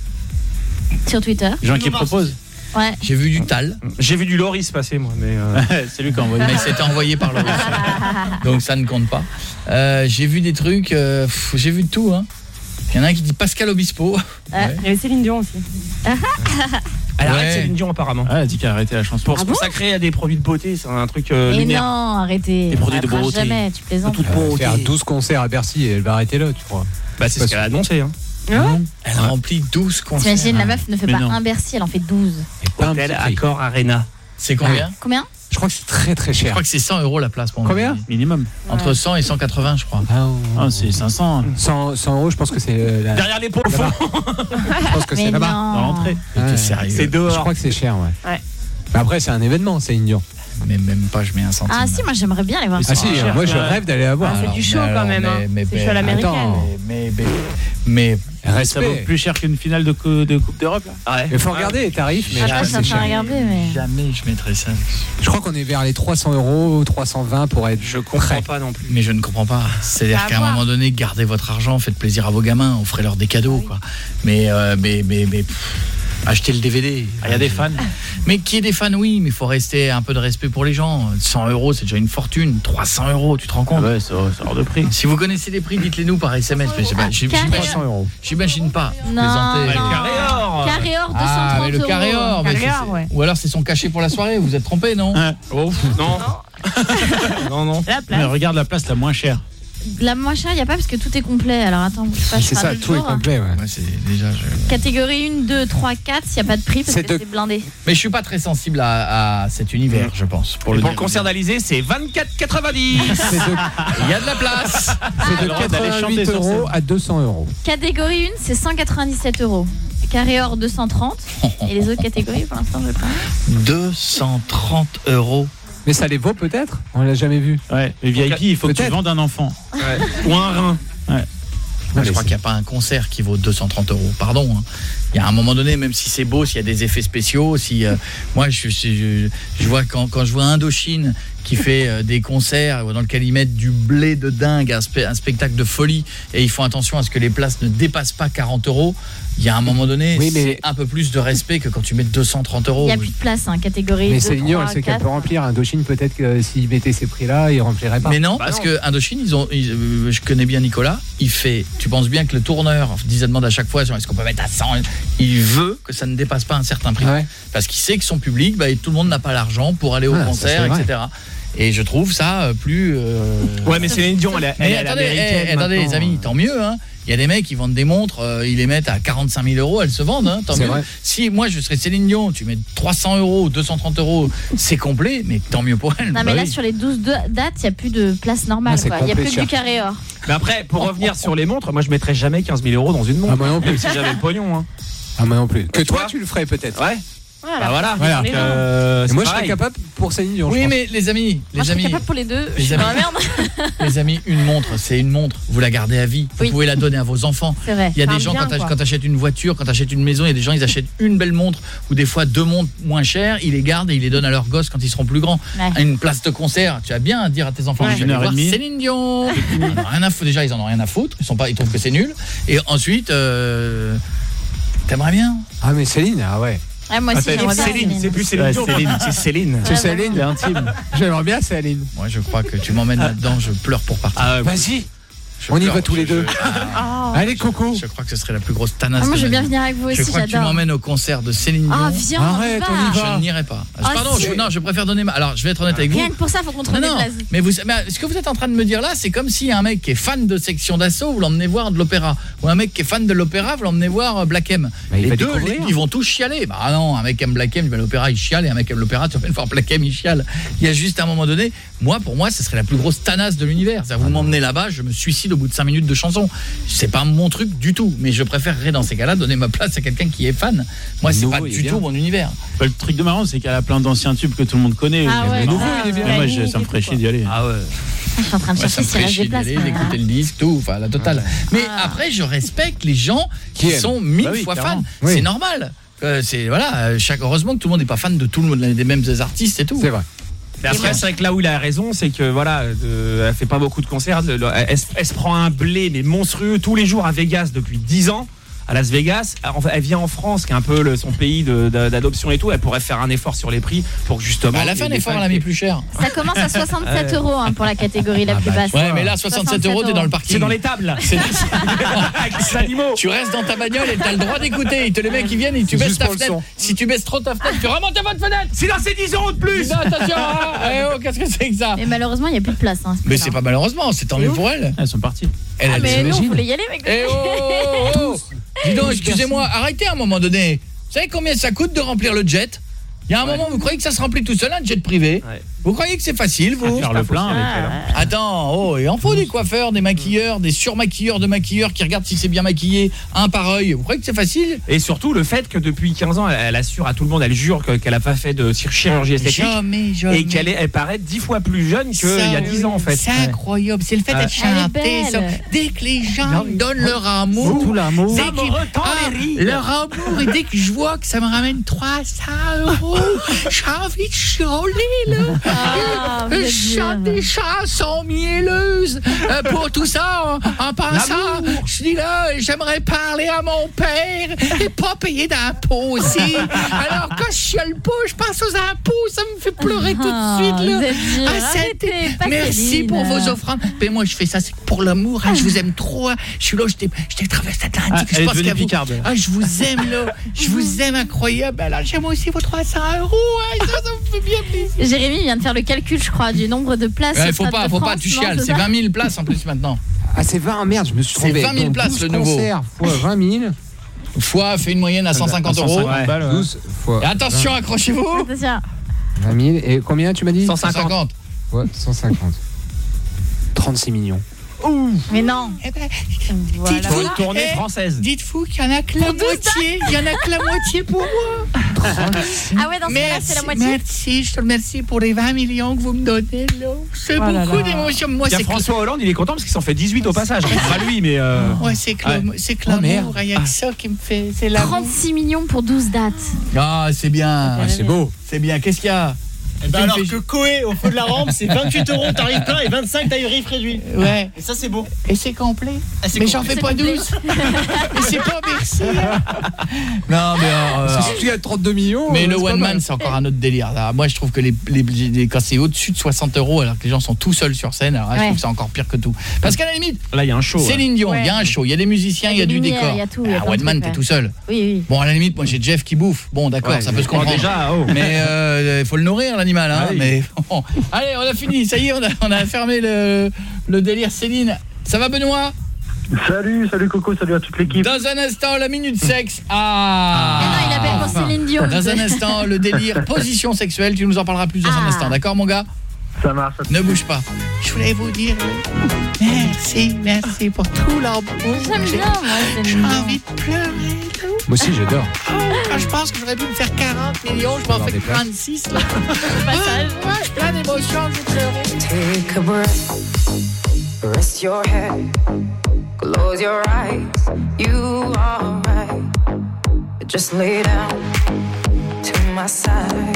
sur Twitter. Gens qui proposent. Ouais. J'ai vu du Tal. J'ai vu du Loris passer, moi, mais. c'est lui qui a envoyé. Mais c'était envoyé par Loris. Donc ça ne compte pas. Euh, j'ai vu des trucs, euh, j'ai vu de tout. Hein. Il y en a un qui dit Pascal Obispo. Il y avait Céline Dion aussi. Ah, Elle Ouais. arrête Céline Dion apparemment. Ouais, elle a dit qu'elle a arrêté la chanson. Pour se Ah bon consacrer à des produits de beauté, c'est un truc euh, lunaire. non, arrêtez. Des produits de beauté. jamais, tu plaisantes. Toute Elle va faire 12 concerts à Bercy et elle va arrêter là, tu crois Bah c'est ce qu'elle a annoncé. Hein. Elle remplit 12 concerts. T'imagines, la meuf ne fait Mais pas non. un Bercy, elle en fait 12. Hôtel Accor Arena. C'est combien Combien Je crois que c'est très très Je cher. crois que c'est 100 euros la place pour. Combien Minimum. Entre 100 et 180, je crois. Ah, c'est 500. 100, 100 euros, je pense que c'est euh, la- Derrière les pots au fond. Je pense que Mais c'est là-bas. Dans l'entrée. Ouais. T'es sérieux C'est Je dehors. crois que c'est cher, ouais. Ouais. Mais après, c'est un événement, c'est Dion. Mais même pas, je mets un centime. Ah si, moi j'aimerais bien les voir. Ah si, cher, moi je ouais. rêve d'aller la voir. Ah, c'est Alors, du show mais quand même. mais- hein. mais- C'est mais- show à l'américaine. Attends. Mais, mais, mais, Ça vaut plus cher qu'une finale de, cou- de Coupe d'Europe là Ouais. Il faut regarder les tarifs, mais Ah, cher. regarder, mais. jamais je mettrais ça. Je crois qu'on est vers les 300 euros, 320 pour être. Je comprends pas non plus. Mais je ne comprends pas. C'est-à-dire À qu'à un moment donné, gardez votre argent, faites plaisir à vos gamins, offrez-leur des cadeaux, quoi. Mais, euh, mais, mais, mais pff, achetez le DVD. Ah, Il y a des fans. Mais qui est des fans, oui, mais il faut rester un peu de respect pour les gens. 100 euros, c'est déjà une fortune. 300 euros, tu te rends compte Ouais, c'est hors de prix. Si vous connaissez les prix, dites-les nous par SMS. Mais c'est pas- j'im- Carré. j'imagine- 300 euros. J'imagine pas. Non, non. carré or. Carré or, 230 Ah, mais le euros. carré or. mais Carré c'est- or, ouais. Ou alors c'est son cachet pour la soirée, vous êtes trompé, non Oh, non. non, non. La Mais place. regarde la place la moins chère. La moins chère, il n'y a pas parce que tout est complet. Alors attends, je sais pas, je C'est ça, tout est complet, ouais. Ouais, c'est déjà. je- Catégorie 1, 2, 3, 4, s'il n'y a pas de prix parce C'est que de- c'est blindé. Mais je suis pas très sensible à, à cet univers, je pense. Pour le, dire. concert d'Alizé, c'est 24,90. C'est de, Il y a de la place. c'est de le droit d'aller chanter 88 sur euros à 200 euros. Catégorie 1, c'est 197 euros. Carré or, 230. Et les autres catégories, pour l'instant, je pas. 230 euros. Mais ça les vaut peut-être On l'a jamais vu. Ouais, les VIP, il faut que tu vendes un enfant. Ou un rein. Moi, je crois qu'il n'y a pas un concert qui vaut 230 euros. Pardon. hein. Il y a un moment donné, même si c'est beau, s'il y a des effets spéciaux, si euh, moi je, je, je- je vois quand, quand je vois Indochine qui fait euh, des concerts dans lesquels ils mettent du blé de dingue, un, spe- un spectacle de folie, et ils font attention à ce que les places ne dépassent pas 40 euros. Il y a un moment donné, Oui, mais- c'est un peu plus de respect que quand tu mets 230 euros. Il n'y a plus de place, hein, catégorie Mais 2, Céline Dion, 3, elle sait qu'elle 4. peut remplir. Indochine, peut-être que s'il mettait ces prix-là, il remplirait pas. Mais non, Bah parce non. que Indochine, ils ont, ils- euh, je connais bien Nicolas. Il fait, tu penses bien que le tourneur, se demande à chaque fois, est-ce qu'on peut mettre à 100 Il veut que ça ne dépasse pas un certain prix, Ouais. parce qu'il sait que son public, bah, tout le monde n'a pas l'argent pour aller au Ah, concert, vrai. etc. Et je trouve ça euh, plus. euh, Ouais, mais Céline Dion, elle, est- elle à attendez, l'américaine eh, attendez, les amis, tant mieux. Hein. Il y a des mecs qui vendent des montres, euh, ils les mettent à 45 000 euros, elles se vendent. Hein, tant mieux. vrai. Si moi je serais Céline Dion, tu mets 300 euros, 230 euros, c'est complet, mais tant mieux pour elle. Non, Bah mais là, oui. sur les 12 de- dates, il n'y a plus de place normale. Ah, quoi. Il n'y a plus que du cher. carré or. Mais après, pour revenir sur les montres, moi je mettrais jamais 15 000 euros dans une montre. Ah, moi non plus. Même si j'avais le pognon. Hein. Ah, moi non plus. Que Tu toi, tu le ferais peut-être. Ouais. Voilà. Bah voilà. Voilà. Euh, moi, je serais capable pour Céline Dion. je Oui, mais les amis, Moi, je les serais amis, capable pour les deux. Je les suis dans la amis. merde. les amis, une montre, c'est une montre. Vous la gardez à vie. Vous Oui. pouvez la donner à vos enfants. C'est vrai. Il y a des gens, bien, quand tu achètes une voiture, quand tu achètes une maison, il y a des gens, ils achètent une belle montre ou des fois deux montres moins chères, ils les gardent et ils les donnent à leurs gosses quand ils seront plus grands. Ouais. À une place de concert, tu as bien à dire à tes enfants, Ouais. je vais Une aller heure et voir demie. Céline Dion. Ils en ont rien à foutre. Déjà, ils en ont rien à foutre. Ils, sont pas, ils trouvent que c'est nul. Et ensuite, euh, t'aimerais bien Ah, mais Céline, ah ouais. Ouais, moi Ah, aussi, c'est j'aimerais bien. Céline, c'est plus Céline Ouais, Dion. Céline. C'est Céline. C'est Céline. C'est intime. J'aimerais bien Céline. Moi, je crois que tu m'emmènes là-dedans, je pleure pour partir. Ah, ouais. Vas-y. Je On y va tous je- les deux. je- ah, Allez, Coco. Je crois que ce serait la plus grosse tanasse. Ah, moi, de je ma bien venir avec vous Je aussi, crois que tu m'emmènes au concert de Céline Dion. Ah, viens, Arrête, on y va. Je n'irai pas. Ah, Pardon, je, non, je préfère donner ma... Alors, je vais être honnête avec vous. Rien que pour ça, faut qu'on trouve Non, non, mais, vous, mais ce que vous êtes en train de me dire là, c'est comme si un mec qui est fan de section d'assaut, vous l'emmenez voir de l'opéra. Ou un mec qui est fan de l'opéra, vous l'emmenez voir euh, Black M. Les deux, les- ils vont tous chialer. Bah non, un mec aime Black M, il va à l'opéra, il chiale. Et un mec aime l'opéra, tu vas voir Black M, il chiale. Il y a juste un moment donné, moi, pour moi, ce serait la plus grosse tanasse de l'univers. Vous m'emmenez là-bas, je me suicide au bout de 5 minutes de chanson. C'est pas mon truc du tout. Mais je préférerais dans ces cas-là donner ma place à quelqu'un qui est fan. Moi, c'est pas du bien. tout mon univers. Bah, Le truc de marrant, c'est qu'elle a plein d'anciens tubes que tout le monde connaît. Ah ouais, Le nouveau, ça, il est bien. ouais. Et moi, je- ça me ferait chier d'y aller. Ah ouais. Je suis en train de chercher ferait reste chier des d'y places. d'écouter le disque, tout, enfin la totale. Mais Ah. après, je respecte les gens qui, sont mille Bah oui, fois clairement. fans. Oui. C'est normal. Euh, c'est voilà, euh, chaque heureusement que tout le monde n'est pas fan de tout le monde des mêmes artistes et tout. C'est vrai. Mais après, c'est vrai que là où il a raison, c'est que voilà, euh, elle fait pas beaucoup de concerts. le- le- elle, se- elle se prend un blé mais monstrueux tous les jours à Vegas depuis 10 ans. À Las Vegas. Elle vient en France, qui est un peu le- son pays d'adoption et tout. Elle pourrait faire un effort sur les prix pour que justement. Bah, elle a fait un effort, elle a mis plus cher. Ça commence à 67 Ouais. euros hein, pour la catégorie la plus basse. Ouais, mais là, 67 euros, t'es dans le parking. C'est dans les tables. C'est. Tu restes dans ta bagnole et t'as le droit d'écouter. Les mecs qui viennent et tu C'est baisses ta fenêtre. Si tu baisses trop ta fenêtre, tu remontes votre fenêtre. Sinon, c'est 10 euros de plus. Non, attention, hein. Eh oh, qu'est-ce que c'est que ça Et malheureusement, il n'y a plus de place. Hein, Mais c'est pas malheureusement, c'est tant mieux pour elle. Elles sont parties. Elle, Ah, mais nous, on s'imagine. voulait y aller, mec. Eh oh, oh, oh. Dis donc, excusez-moi, arrêtez à un moment donné. Vous savez combien ça coûte de remplir le jet? Il y a un moment, vous croyez que ça se remplit tout seul, un jet privé? Vous croyez que c'est facile, vous faire le plein avec elle, hein. Attends, oh, il en faut des coiffeurs, des maquilleurs, des surmaquilleurs de maquilleurs qui regardent si c'est bien maquillé, un par œil. Vous croyez que c'est facile? Et surtout le fait que depuis 15 ans, elle, assure à tout le monde, elle jure que- qu'elle a pas fait de chir- chirurgie esthétique Jamais, jamais. et qu'elle est- elle paraît 10 fois plus jeune qu'il y a 10 ans en fait. C'est incroyable, c'est le fait Ouais. d'être Elle est chanté. belle. Dès que les gens donnent leur amour, Tout l'amour. dès Ça me qu'ils- retend Ah, les rides. leur amour, et dès que je vois que ça me ramène 300 euros, j'ai envie de chialer, là. Ah, je chante des chansons mielleuses euh, pour tout ça en, en pensant, je dis là, j'aimerais parler à mon père et pas payer d'impôts aussi. Alors quand je chiale pas, je pense aux impôts, ça me fait pleurer tout Ah, de suite là. dur. Ah, Arrêtez, pas Merci pour vos offrandes. Mais moi je fais ça c'est pour l'amour, hein, je vous aime trop. hein. Je suis là, je t'ai traversé l'Atlantique, Ah, je pense qu'à vous. Ah, je vous aime là, je vous aime incroyable. Alors j'aime aussi vos 300 euros, hein. ça, ça me fait bien plaisir. Jérémy vient de faire le calcul, je crois, du nombre de places. Ouais, au faut pas, faut pas, tu chiales, c'est ça 20 000 places en plus maintenant. Ah, c'est 20, merde, je me suis C'est trompé. 20 000 Donc, places, 12 le nouveau. concerts fois 20 000. Fois fait une moyenne à 150 euros. 150 balles, ouais. 12 fois Et attention, 20. accrochez-vous. Attention. 20 000. Et combien tu m'as dit? 150. Ouais, 150. 36 millions. Mais non. Eh ben, Voilà. Une tournée Eh, française. Dites-vous qu'il y en a que la moitié. Il y en a que la moitié pour moi. Ah ouais, dans ce cas-là, c'est la moitié. Merci, je te remercie pour les 20 millions que vous me donnez. C'est Oh beaucoup d'émotions. Moi, Il y a c'est François Hollande, il est content parce qu'il s'en fait 18 au passage. Pas lui, mais. euh, Ouais, c'est que Ouais. que Oh, l'amour, il y a que ça qui me fait, c'est l'amour. 36 millions pour 12 dates. Ah, c'est bien. Ah, c'est beau. C'est bien. Qu'est-ce qu'il y a? Eh ben alors que Koé au feu de la rampe, c'est 28 euros tarif plein et 25 tarif réduit. Ouais. Et ça c'est beau. Et c'est complet. Ah, Mais j'en fais pas complet. 12. Mais c'est pas merci. hein. Non, mais euh, C'est surtout il y a 32 millions. Mais euh, le one man, c'est encore un autre délire. là. Moi, je trouve que les, les, les- quand c'est au-dessus de 60 euros, alors que les gens sont tout seuls sur scène, alors là, je trouve que c'est encore pire que tout. Parce qu'à la limite, Là, il y a un show. Céline Dion, il y a un show, il y a des musiciens, il y a, du lumières, décor. il y a tout, y a Ah, one man, t'es tout seul. Oui, oui. Bon, à la limite, moi j'ai Jeff qui bouffe. Bon, d'accord, ça peut se comprendre. déjà, oh. Mais euh, il faut le nourrir l'animal, hein. Ah oui. Mais bon. Allez, on a fini. Ça y est, on a, on a fermé le, le délire Céline. Ça va, Benoît? Salut, salut Coco, salut à toute l'équipe. Dans un instant, la minute sexe. Ah Mais non, il appelle pour Céline Dion. Dans un instant, le délire position sexuelle. Tu nous en parleras plus dans un Ah. instant. D'accord, mon gars? Ça marche. Ne bouge pas. Je voulais vous dire merci, merci pour tout l'amour. J'aime J'ai- bien, moi, J'ai envie de pleurer. Moi aussi, j'adore. Oh, quand je pense que j'aurais pu me faire 40 millions, je m'en fais des que places. 36 là. Ouais, ouais, j'ai plein d'émotions, je pleurer. Take a breath, rest your head, close your eyes. You are right. Just lay down to my side.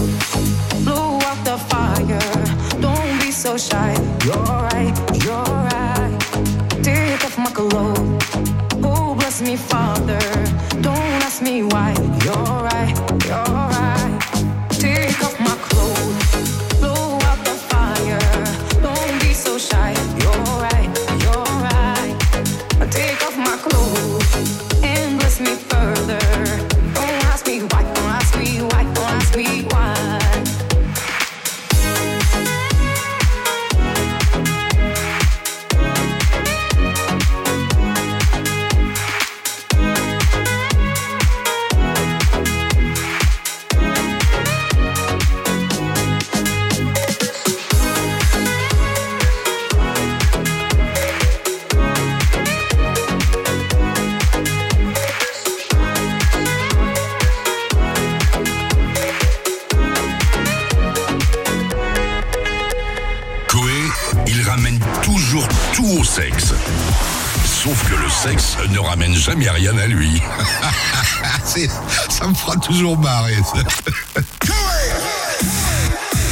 toujours marrer. ça.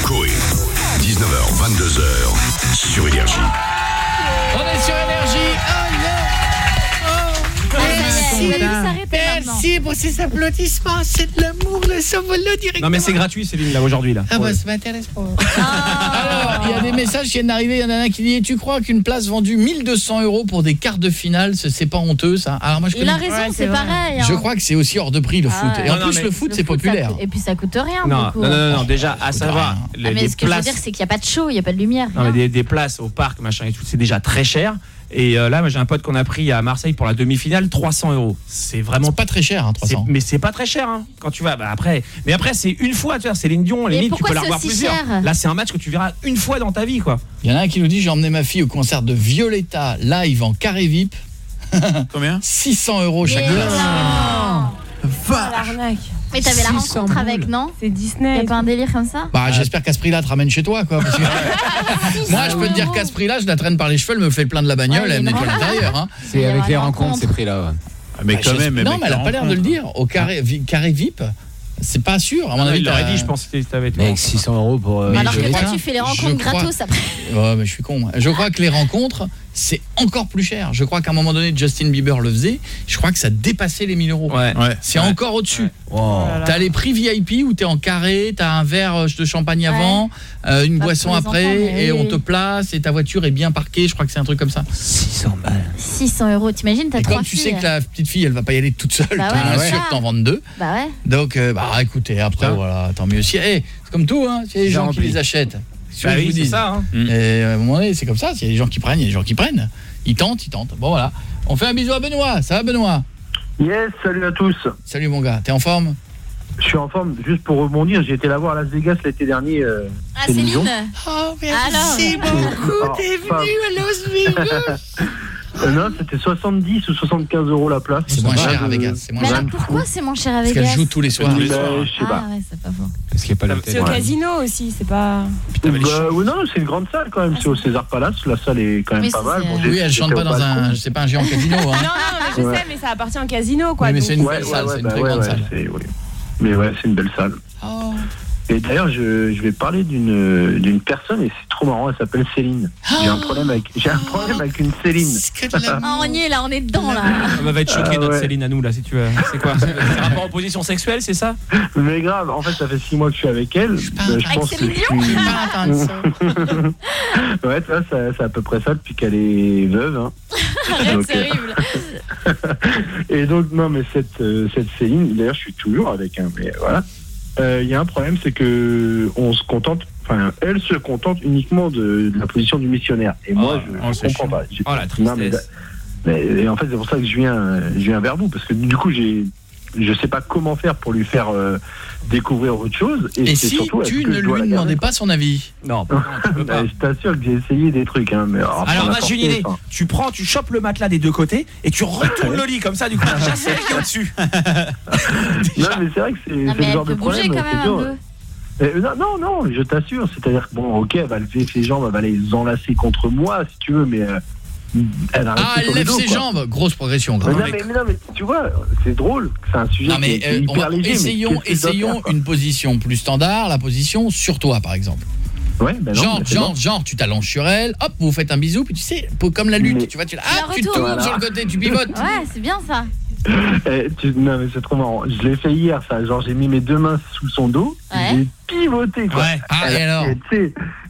Coé, 19h, 22h, sur Énergie. On est sur énergie. Oh yeah. S'arrêter maintenant. Merci pour ces applaudissements, c'est directement. Non mais c'est gratuit Céline là aujourd'hui là. Ah bah ça m'intéresse pas. Alors, il y a des messages qui viennent d'arriver. Il y en a un qui dit Tu crois qu'une place vendue 1200 euros pour des quarts de finale, c'est pas honteux ça? Alors moi je Il a raison, c'est pareil. hein. Je crois que c'est aussi hors de prix le Ah foot. ouais. Et en plus mais le foot c'est populaire. coûte- Et puis ça coûte rien. Non, non, non, non, déjà à savoir les, Ah, mais les ce que je veux dire, c'est qu'il n'y a pas de show, il n'y a pas de lumière. Non, mais des places au parc, machin et tout, c'est déjà très cher. Et euh, là, j'ai un pote qu'on a pris à Marseille pour la demi-finale, 300 euros. C'est vraiment pas très cher, hein, 300. Mais c'est pas très cher, hein, quand tu vas. Bah, après, mais après, c'est une fois, tu vois, Céline Dion, limite, tu pourquoi peux la c'est revoir plusieurs. Là, c'est un match que tu verras une fois dans ta vie, quoi. Il y en a un qui nous dit J'ai emmené ma fille au concert de Violetta live en carré VIP. Combien? 600 euros chaque place. Non. l'arnaque. Mais t'avais la 600 rencontre avec, non C'est Disney. Y'a pas un délire comme ça Bah, j'espère qu'à ce prix-là, te ramène chez toi, quoi. parce que- Moi, je peux te dire qu'à ce prix-là, je la traîne par les cheveux, elle me fait le plein de la bagnole, Ouais, elle me mais nettoie l'intérieur. Hein. C'est avec les rencontres, ces prix-là. ouais. Mais Bah, quand je- même, Non, mais elle a pas l'air de le dire. Au carré, vi- carré VIP, c'est pas sûr. À mon Ah, avis, il l'aurait t'as- dit, je pense, si t'avais été. Mec, 600 euros pour. euh, Mais Alors que toi, tu fais les je rencontres crois- gratos après. Ouais, mais je suis con. moi. Je crois que les rencontres, c'est encore plus cher. Je crois qu'à un moment donné, Justin Bieber le faisait. Je crois que ça dépassait les 1000 euros. Ouais. C'est encore au-dessus. Oh T'as les prix VIP où t'es en carré, t'as un verre euh, de champagne avant, euh, une boisson les après, enfants, et on te place, et ta voiture est bien parquée. Je crois que c'est un truc comme ça. 600 balles. 600 euros, t'imagines, t'as trois comme tu filles. sais que la petite fille, elle va pas y aller toute seule, Bah t'es c'est sûr que t'en vendes deux. Bah ouais. Donc, euh, bah écoutez, après, voilà, tant mieux. Si, eh, c'est comme tout, hein. S'il y a des J'ai gens qui les achètent, qu'est-ce que Bah je oui, vous c'est dis ça, hein. Et à un moment donné, c'est comme ça. S'il y a des gens qui prennent, il y a des gens qui prennent. Ils tentent, ils tentent. Bon, voilà. On fait un bisou à Benoît. Ça va, Benoît? Yes, salut à tous. Salut, mon gars. T'es en forme? Je suis en forme. Juste pour rebondir, j'ai été la voir à Las Vegas l'été dernier. euh, Ah, Céline. Céline Oh, Alors merci beaucoup, Alors, t'es pas- venu à Las Vegas. Euh, non, c'était 70 ou 75 euros la place. C'est moins cher à Vegas. C'est moins Mais cher. alors pourquoi c'est moins cher à Parce Vegas qu'elle joue tous les soirs. Bah, je sais pas. Ah ouais, c'est pas faux. Parce qu'il n'y a pas l'hôtel. C'est au casino aussi, c'est pas. Putain, mais Bah, oui, non, c'est une grande salle quand même. c'est au César Palace. La salle est quand même pas c'est- mal. Bon, c'est- Oui, elle chante pas dans un. C'est pas un géant casino. Non, non, Hein. mais je Ouais. sais, mais ça appartient au casino, quoi. Oui, mais c'est une belle salle. C'est une bah très grande salle. c'est-. Mais ouais, c'est une belle salle. Oh. Et d'ailleurs, je, je vais parler d'une d'une personne et c'est trop marrant. Elle s'appelle Céline. J'ai un problème avec j'ai un problème avec une Céline. Que de. Ah, on y est là, on est dedans là. Elle va être choquée, Ah, notre. Céline, à nous, là, si tu veux. C'est quoi? C'est rapport en position sexuelle, c'est ça? Mais grave, en fait, ça fait six mois que je suis avec elle. pas Euh, je Avec pense que Céline Dion? suis- ouais, tu vois, ça- c'est à peu près ça depuis qu'elle est veuve. hein. Arrête, c'est euh, horrible. Et donc, non, mais cette, euh, cette Céline, d'ailleurs, je suis toujours avec un, mais voilà. Euh, Il y a un problème, c'est que on se contente, enfin, elle se contente uniquement de, de la position du missionnaire. Et moi, Oh, je, oh, je c'est comprends chiant. pas. Oh, la Non, mais, tristesse. mais- et en fait, c'est pour ça que je viens, je viens vers vous, parce que du coup, j'ai, je sais pas comment faire pour lui faire euh, découvrir autre chose. Et, si surtout, tu ne lui demandais pas son avis Non, non, tu peux pas. Bah, je t'assure que j'ai essayé des trucs. Hein, mais alors, Alors j'ai une idée. Tu prends, tu chopes le matelas des deux côtés et tu retournes le lit comme ça du coup. Déjà c'est qui est au-dessus. Non, mais c'est vrai que c'est le genre de problème. Euh, non, non, non, je t'assure. C'est-à-dire que, bon, ok, elle va lever ses jambes, elle va les enlacer contre moi, si tu veux, mais, euh, elle a ah, elle lève ses jambes Grosse progression. Mais non, mais, non, mais, tu vois, c'est drôle. C'est un sujet non, euh, Essayons, essayons une position plus standard, la position sur toi, par exemple. Ben genre, genre, genre, tu t'allonges sur elle, hop, vous faites un bisou, puis tu sais, comme la lutte, tu vois, tu, ah, tu tournes sur le côté, tu pivotes. ouais, c'est bien ça. Eh, non mais c'est trop marrant. Je l'ai fait hier, ça. Genre j'ai mis mes deux mains sous son dos, ouais. j'ai pivoté. Quoi. Ah,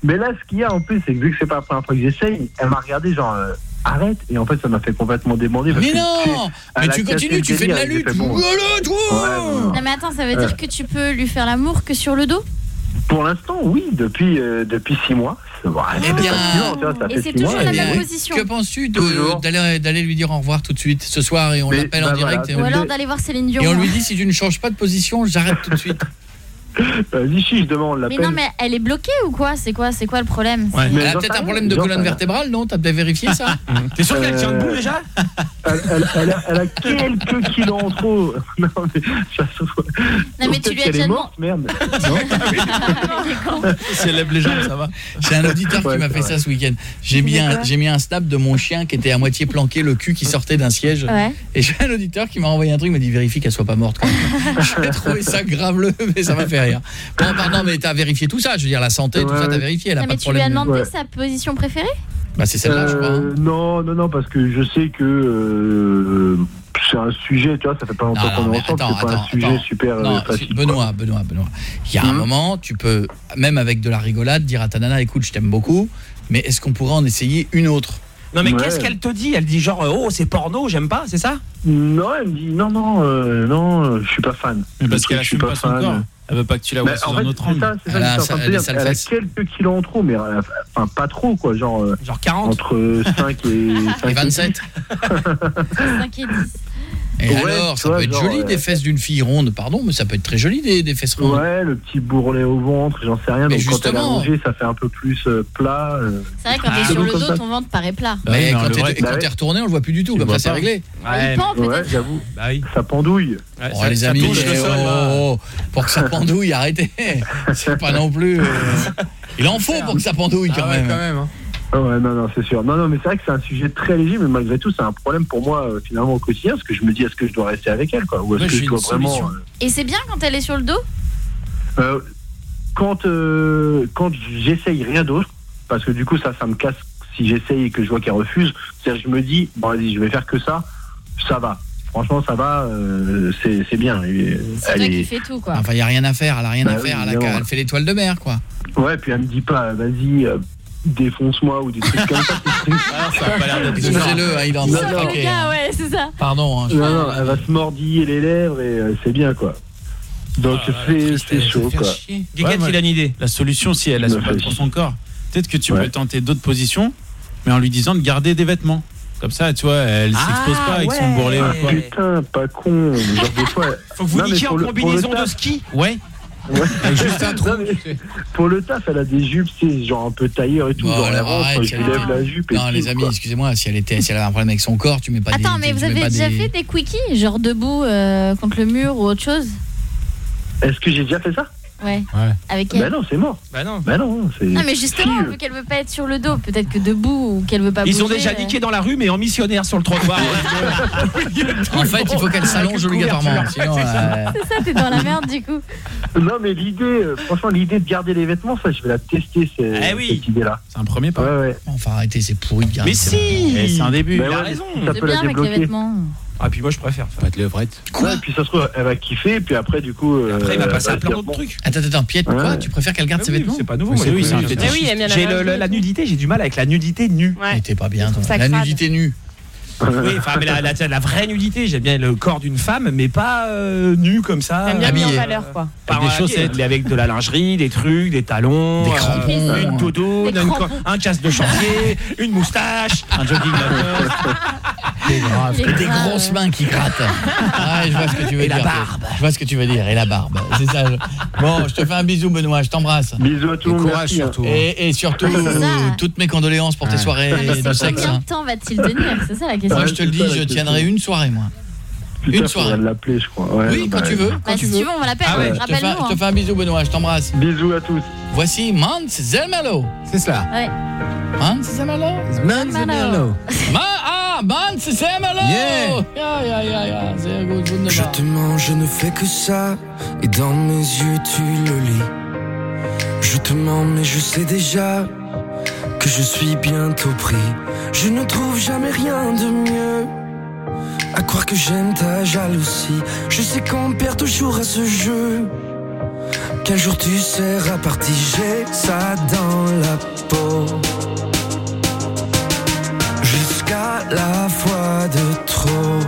mais là, ce qu'il y a en plus, c'est que vu que c'est pas la première fois que j'essaye, elle m'a regardé genre. Euh, arrête. Et en fait, ça m'a fait complètement demander. Mais non Mais tu continues, tu fais de la lutte. Non mais attends, ça veut dire que tu peux lui faire l'amour que sur le dos? Pour l'instant, oui, depuis euh, depuis six mois. Bon, ah, bien, et c'est toujours la même position. Que penses-tu d'aller lui dire au revoir tout de suite ce soir et on l'appelle en bah direct Ou alors d'aller voir Céline Dion. Et on lui dit si tu ne changes pas de position, j'arrête tout de suite. Vas-y, si, je demande la Mais peine. non, mais elle est bloquée ou quoi? C'est quoi c'est quoi le problème? Ouais. Elle a peut-être un problème de colonne vertébrale, non? T'as peut-être vérifié ça? Mmh. T'es sûr qu'elle tient debout euh, déjà? elle, elle, elle, a, elle, a, quelques kilos en trop. Non, mais ça se voit. Non, mais tu lui as tellement... merde. Si elle lève les jambes, ça va. J'ai un auditeur ouais, qui m'a fait ça ce week-end. J'ai mis, mis, un snap de mon chien qui était à moitié planqué, le cul qui sortait d'un siège. Ouais. Et j'ai un auditeur qui m'a envoyé un truc, il m'a dit vérifie qu'elle soit pas morte. J'ai trouvé ça grave le, mais ça m'a fait fait pardon, bah, mais t'as vérifié tout ça, je veux dire, la santé, tout ça, t'as vérifié, elle. Mais tu lui as demandé sa position préférée? Bah c'est celle-là, je crois. Hein. Euh, non, non, non, parce que je sais que... Euh, c'est un sujet, tu vois, ça fait pas longtemps ah, qu'on est ensemble, c'est pas attends, un sujet attends. super euh, facile, Benoît, Benoît, Benoît, il y a un hmm. moment, tu peux, même avec de la rigolade, dire à ta nana, écoute, je t'aime beaucoup, mais est-ce qu'on pourrait en essayer une autre? Non mais qu'est-ce qu'elle te dit? Elle dit genre oh c'est porno, j'aime pas, c'est ça? Non, elle me dit non non euh, non, je suis pas fan. Parce qu'elle assume pas, pas, son fan. Elle veut pas que tu la vois bah, sous un autre angle. Elle a quelques kilos en trop, mais enfin pas trop quoi, genre. Euh, genre 40 Entre 5 et 5 et 27. 5 et 10. Et alors, ça peut être joli des fesses d'une fille ronde, pardon, mais ça peut être très joli des, fesses rondes. Ouais, le petit bourrelet au ventre, j'en sais rien. Mais justement. quand elle est ça fait un peu plus euh, plat. Euh. C'est vrai, quand t'es ah. sur le dos, ton ventre paraît plat. Mais quand t'es bah retourné, on le voit plus du tout, après c'est réglé. Ouais, j'avoue, bah ça pendouille. Oh, les amis, oh, oh, oh. pour que ça pendouille, arrêtez. C'est pas non plus... Euh, Il en faut pour que ça pendouille ah quand même. Hein. Ah ouais, non, non, c'est sûr. Non, non, mais c'est vrai que c'est un sujet très léger, mais malgré tout, c'est un problème pour moi, euh, finalement, au quotidien, parce que je me dis, est-ce que je dois rester avec elle, quoi Ou est-ce que je dois vraiment. Euh, et c'est bien quand elle est sur le dos? Euh, Quand, euh, quand j'essaye rien d'autre, parce que du coup, ça, ça me casse si j'essaye et que je vois qu'elle refuse. C'est-à-dire, je me dis, bon, vas-y, je vais faire que ça, ça va. Franchement, ça va, c'est bien. C'est toi est... qui fais tout, quoi. Enfin, il n'y a rien à faire, elle a rien à bah faire, elle, a... elle fait l'étoile de mer, quoi. Ouais, puis elle me dit pas, vas-y défonce-moi ou des trucs comme ça. Ah, ça a pas l'air d'être Jugez-le, hein, il en a non, okay. gars, ouais, c'est ça. Pardon. Hein, non, elle va se mordiller les lèvres et euh, c'est bien, quoi. Donc ah, c'est chaud, quoi. Chier. Gégat, ouais, il a une idée. La solution, si elle a pas pour son corps, peut-être que tu ouais. peux tenter d'autres positions, mais en lui disant de garder des vêtements. Comme ça, tu vois, elle ah, s'expose pas avec son bourrelet ah, ou quoi. Putain, pas con. Genre, des fois, Faut que vous non, niquiez en combinaison de ski. Ouais. Juste un trou. Pour le taf, elle a des jupes, c'est genre un peu tailleur et tout. Non, les amis, excusez-moi, si elle était, si elle avait un problème avec son corps, tu mets pas. Attends, mais vous avez déjà fait des quickies, genre debout euh, contre le mur ou autre chose? Est-ce que j'ai déjà fait ça? Ouais. Avec bah elle. Bah non, c'est mort. Bah non. Bah non, non mais justement, vu qu'elle veut pas être sur le dos, peut-être que debout ou qu'elle veut pas Ils ont déjà euh, niqué dans la rue mais en missionnaire sur le trottoir. en fait, il faut qu'elle s'allonge obligatoirement, euh, C'est ça, t'es dans la merde du coup. Non mais l'idée euh, franchement l'idée de garder les vêtements, ça je vais la tester eh cette, cette idée là. C'est un premier pas. Enfin arrêtez, c'est pourri de garder. Mais si, eh, c'est un début, bah il a raison. C'est bien avec les vêtements. Ah, puis moi, je préfère. Pas de levrette. Quoi ouais, puis ça se trouve, elle va kiffer, et puis après, du coup. Euh, après, il va passer un plein d'autres trucs. Attends, attends, Piet, quoi Tu préfères qu'elle garde ses vêtements C'est pas nouveau. Oui, la nudité, j'ai du mal avec la nudité nue. T'es pas bien, La nudité nue. Oui, mais la, vraie nudité, j'aime bien le corps d'une femme, mais pas euh, nu comme ça. J'aime bien mis en valeur, quoi. Par des chaussettes, avec de la lingerie, des trucs, des talons, des crampons, euh, une doudoune, un casse de chantier, une moustache, un jogging. Des, des grosses mains qui grattent. Je vois ce que tu veux Et la barbe. Je vois ce que tu veux dire. Et la barbe. C'est ça. Bon, je te fais un bisou, Benoît. Je t'embrasse. Bisous à tout le courage hein. surtout. Hein. Et, et surtout, toutes mes condoléances pour tes soirées de sexe. Combien de hein. temps va-t-il tenir C'est ça la question. Moi je te le dis, je tiendrai une soirée, moi. Une soirée. On va l'appeler, je crois. Oui, bah, quand tu veux. Quand bah, tu si veux. tu veux, on va l'appeler. Ah ouais, je, te fais, un hein. bisou, Benoît, je t'embrasse. Bisous à tous. Voici Mans Zelmalo. C'est ça. Ouais. Mans Zelmalo? Mans Zelmalo. Ma ah, Mans Zelmalo yeah. yeah, yeah, yeah, yeah. Sehr gut, wunderbar. Je te mens, je ne fais que ça. Et dans mes yeux, tu le lis. Je te mens, mais je sais déjà que je suis bientôt pris. Je ne trouve jamais rien de mieux. À croire que j'aime ta jalousie. Je sais qu'on perd toujours à ce jeu. Qu'un jour tu seras parti, j'ai ça dans la peau. Jusqu'à la fois de trop.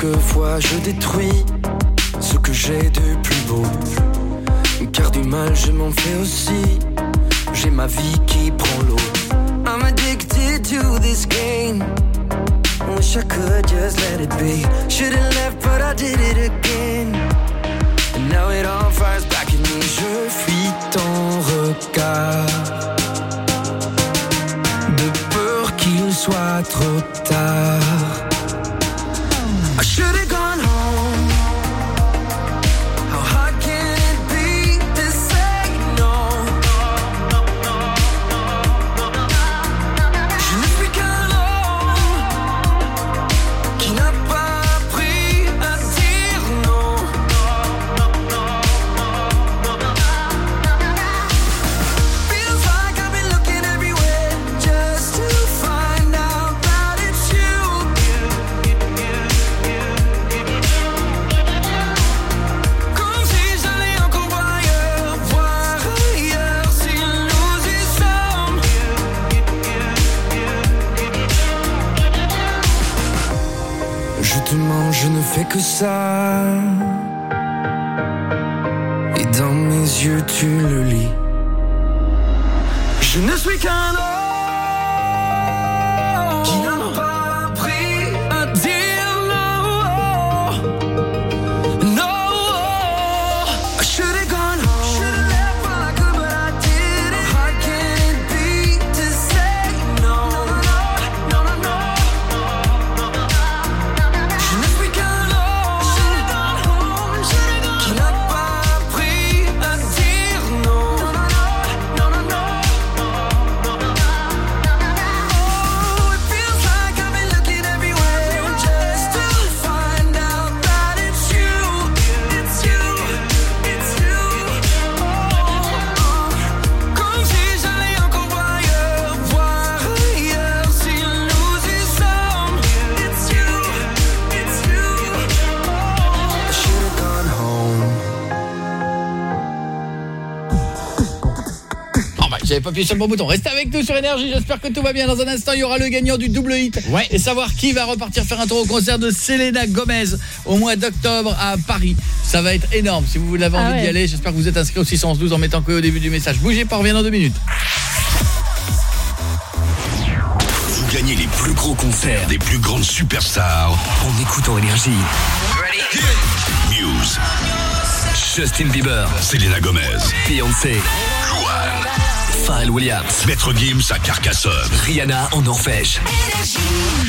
Pourquoi chaque fois je détruis ce que j'ai de plus beau? Car du mal je m'en fais aussi. J'ai ma vie qui prend l'eau. I'm addicted to this game. Wish I could just let it be. Should've left but I did it again. And now it all fires back at me. Je fuis ton regard. De peur qu'il soit trop tard I should've que ça. Et dans mes yeux, tu le lis. Je ne suis qu'un homme Pas appuyé sur le bon bouton. Restez avec nous sur Énergie, j'espère que tout va bien. Dans un instant, il y aura le gagnant du double hit. Et savoir qui va repartir faire un tour au concert de Selena Gomez au mois d'octobre à Paris. Ça va être énorme. Si vous avez Ah envie d'y ouais. aller, j'espère que vous êtes inscrit au 612 en mettant que au début du message. Bougez pas, on revient dans deux minutes. Vous gagnez les plus gros concerts des plus grandes superstars en écoutant Énergie. News. Justin Bieber, Selena Gomez, Beyoncé, Pharrell Williams, Maître Gims à Carcassonne, Rihanna en Norvège.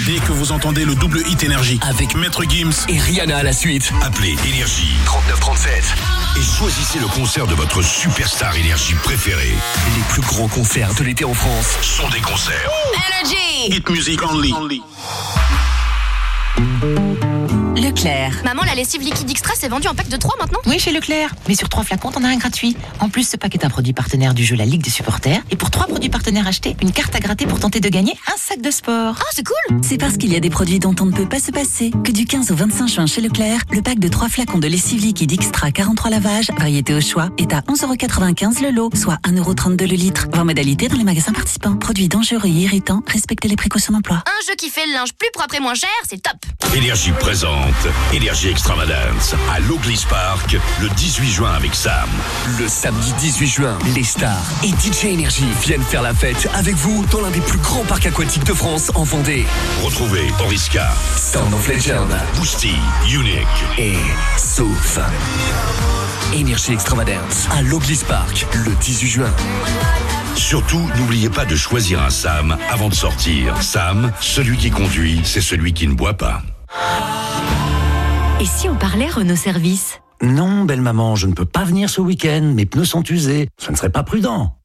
Dès que vous entendez le double hit Énergie avec Maître Gims et Rihanna à la suite, appelez Énergie. 3937 et choisissez le concert de votre superstar Énergie préférée. Les plus gros concerts de l'été en France. Sont des concerts. Energy Hit music only. Leclerc. Maman, la lessive liquide extra c'est vendu en pack de 3 maintenant Oui, chez Leclerc. Mais sur trois flacons, on a un gratuit. En plus, ce pack est un produit partenaire du jeu La Ligue des supporters. Et pour trois produits partenaires achetés, une carte à gratter pour tenter de gagner un sac de sport. Ah, c'est cool C'est parce qu'il y a des produits dont on ne peut pas se passer que du 15 au 25 juin chez Leclerc, le pack de 3 flacons de lessive liquide extra 43 lavages, variété au choix, est à 11,95€ le lot, soit 1,32€ le litre. Voir modalité dans les magasins participants. Produits dangereux et irritants, respectez les précautions d'emploi. Un jeu qui fait le linge plus propre et moins cher, c'est top Énergie présente Énergie Extravagance à l'Oglis Park le 18 juin avec Sam. Le samedi 18 juin, les stars et DJ Énergie viennent faire la fête avec vous dans l'un des plus grands parcs aquatiques de France en Vendée. Retrouvez Oriska, Sound of Legend Boosty, Unique et Sauf. Énergie Extravagance à l'Oglis Park le 18 juin. Surtout, n'oubliez pas de choisir un Sam avant de sortir. Sam, celui qui conduit, c'est celui qui ne boit pas. Et si on parlait Renault Service Non, belle maman, je ne peux pas venir ce week-end. Mes pneus sont usés. Ce ne serait pas prudent.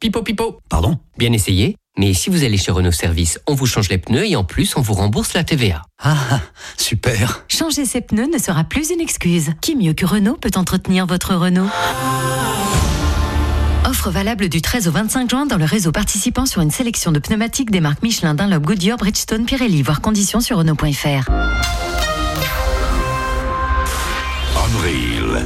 Pipo pipo. Pardon? Bien essayé. Mais si vous allez chez Renault Service, on vous change les pneus et en plus, on vous rembourse la TVA. Ah, super. Changer ses pneus ne sera plus une excuse. Qui mieux que Renault peut entretenir votre Renault? Offre valable du 13 au 25 juin dans le réseau participant sur une sélection de pneumatiques des marques Michelin, Dunlop, Goodyear, Bridgestone, Pirelli, voire conditions sur Renault.fr.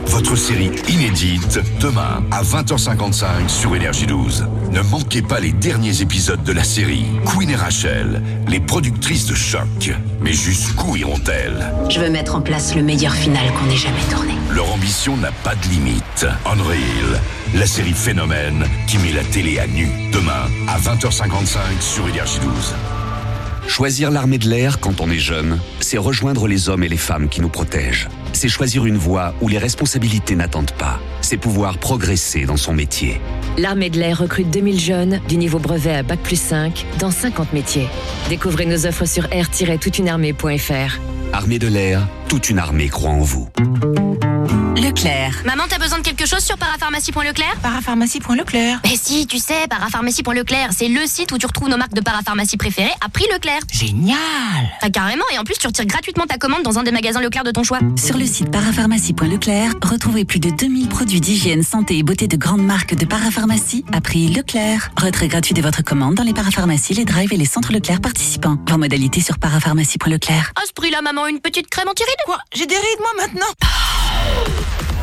Votre série inédite, demain à 20h55 sur Énergie 12. Ne manquez pas les derniers épisodes de la série. Queen et Rachel, les productrices de choc. Mais jusqu'où iront-elles? Je veux mettre en place le meilleur final qu'on ait jamais tourné. Leur ambition n'a pas de limite. Unreal, la série phénomène qui met la télé à nu. Demain à 20h55 sur Énergie 12. Choisir l'armée de l'air quand on est jeune, c'est rejoindre les hommes et les femmes qui nous protègent. C'est choisir une voie où les responsabilités n'attendent pas. C'est pouvoir progresser dans son métier. L'armée de l'air recrute 2000 jeunes du niveau brevet à Bac plus 5 dans 50 métiers. Découvrez nos offres sur air-toutunearmée.fr. Armée de l'air, toute une armée croit en vous. Leclerc. Maman, t'as besoin de quelque chose sur parapharmacie.leclerc Parapharmacie.leclerc. Mais si, tu sais, parapharmacie.leclerc, c'est le site où tu retrouves nos marques de parapharmacie préférées à prix Leclerc. Génial Ah, carrément, et en plus, tu retires gratuitement ta commande dans un des magasins Leclerc de ton choix. Sur le site parapharmacie.leclerc, retrouvez plus de 2000 produits d'hygiène, santé et beauté de grandes marques de parapharmacie à prix Leclerc. Retrait gratuit de votre commande dans les parapharmacies, les drives et les centres Leclerc participants. Voir modalité sur parapharmacie.leclerc. À ce prix-là, maman, une petite crème anti-rides? Quoi? J'ai des rides moi maintenant?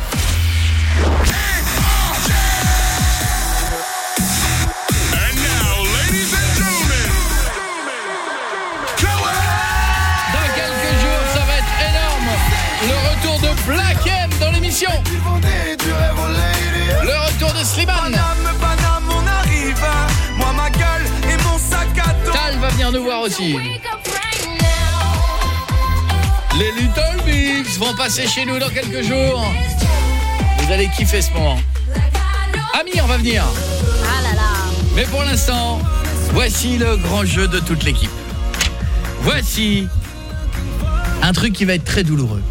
Le retour de Slimane. Tal va venir nous voir aussi. Les Little Bigs vont passer chez nous dans quelques jours. Vous allez kiffer ce moment. Amir va venir. Mais pour l'instant, voici le grand jeu de toute l'équipe. Voici un truc qui va être très douloureux.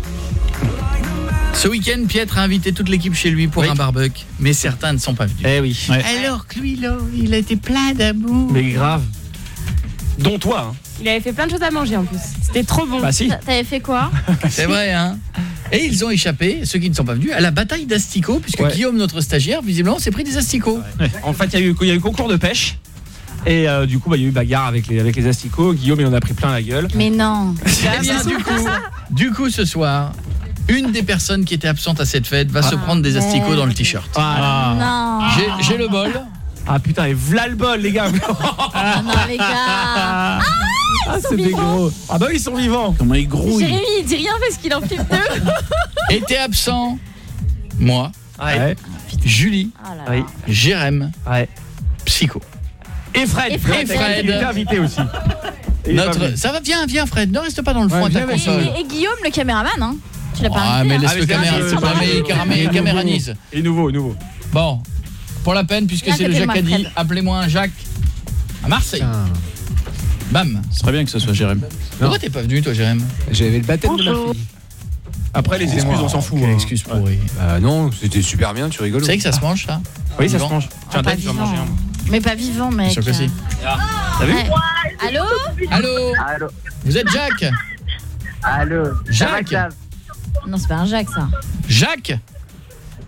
Ce week-end, Pietre a invité toute l'équipe chez lui pour un barbecue, mais certains ne sont pas venus. Eh oui. Alors que lui, là, il a été plein d'amour. Mais grave. Dont toi. hein. Il avait fait plein de choses à manger en plus. C'était trop bon. Bah si. T'avais fait quoi C'est vrai, hein Et ils ont échappé, ceux qui ne sont pas venus, à la bataille d'asticots, puisque Ouais. Guillaume, notre stagiaire, visiblement, s'est pris des asticots. Ouais. En fait, il y, a eu- il y a eu concours de pêche. Et euh, du coup, bah, il y a eu bagarre avec les, avec les asticots. Guillaume, il en a pris plein la gueule. Mais non. Eh bien, du coup, du coup, ce soir, une des personnes qui était absente à cette fête va se prendre des asticots dans le t-shirt. Ah, Non. J'ai- J'ai le bol. Ah putain, et v'là le bol, les gars. Ah non, les gars. Ah, Ah, ils sont c'est des vivants. gros. Ah bah oui, ils sont vivants. Comment ils Jérémy, il dit rien parce qu'il en flippe deux. Était absent, moi, Ouais. Julie, Oh là là. Oui. Jérém, Ouais. Psycho. Et Fred. Et Fred. Et Fred. Il était invité aussi. Est Notre... Ça va, viens, viens Fred, ne reste pas dans le fond Ouais. Et, et Guillaume, le caméraman, hein. Tu l'as pas Ah, mais hein. laisse Ah, le mais c'est caméra, caméra- Il est caméranise. Et nouveau, nouveau. Bon, pour la peine, puisque c'est le Jacques appelez-moi un Jacques à Marseille. Bam. Ce serait bien que ce soit Jérém. Pourquoi t'es pas venu toi Jérém? J'avais le baptême de ma fille. Après, les excuses, on s'en fout. Quelle hein. excuse pourrie. Bah non, c'était super bien, tu rigoles. Vous savez que ça se mange ça? Oui, ça se mange. Tiens, pas Dave, tu vas manger un. Mais pas vivant, mec. Sûr que si. T'as vu Ouais. Allô? Allô? Allô Vous êtes Jacques? Allô Jacques Non, c'est pas un Jacques, ça. Jacques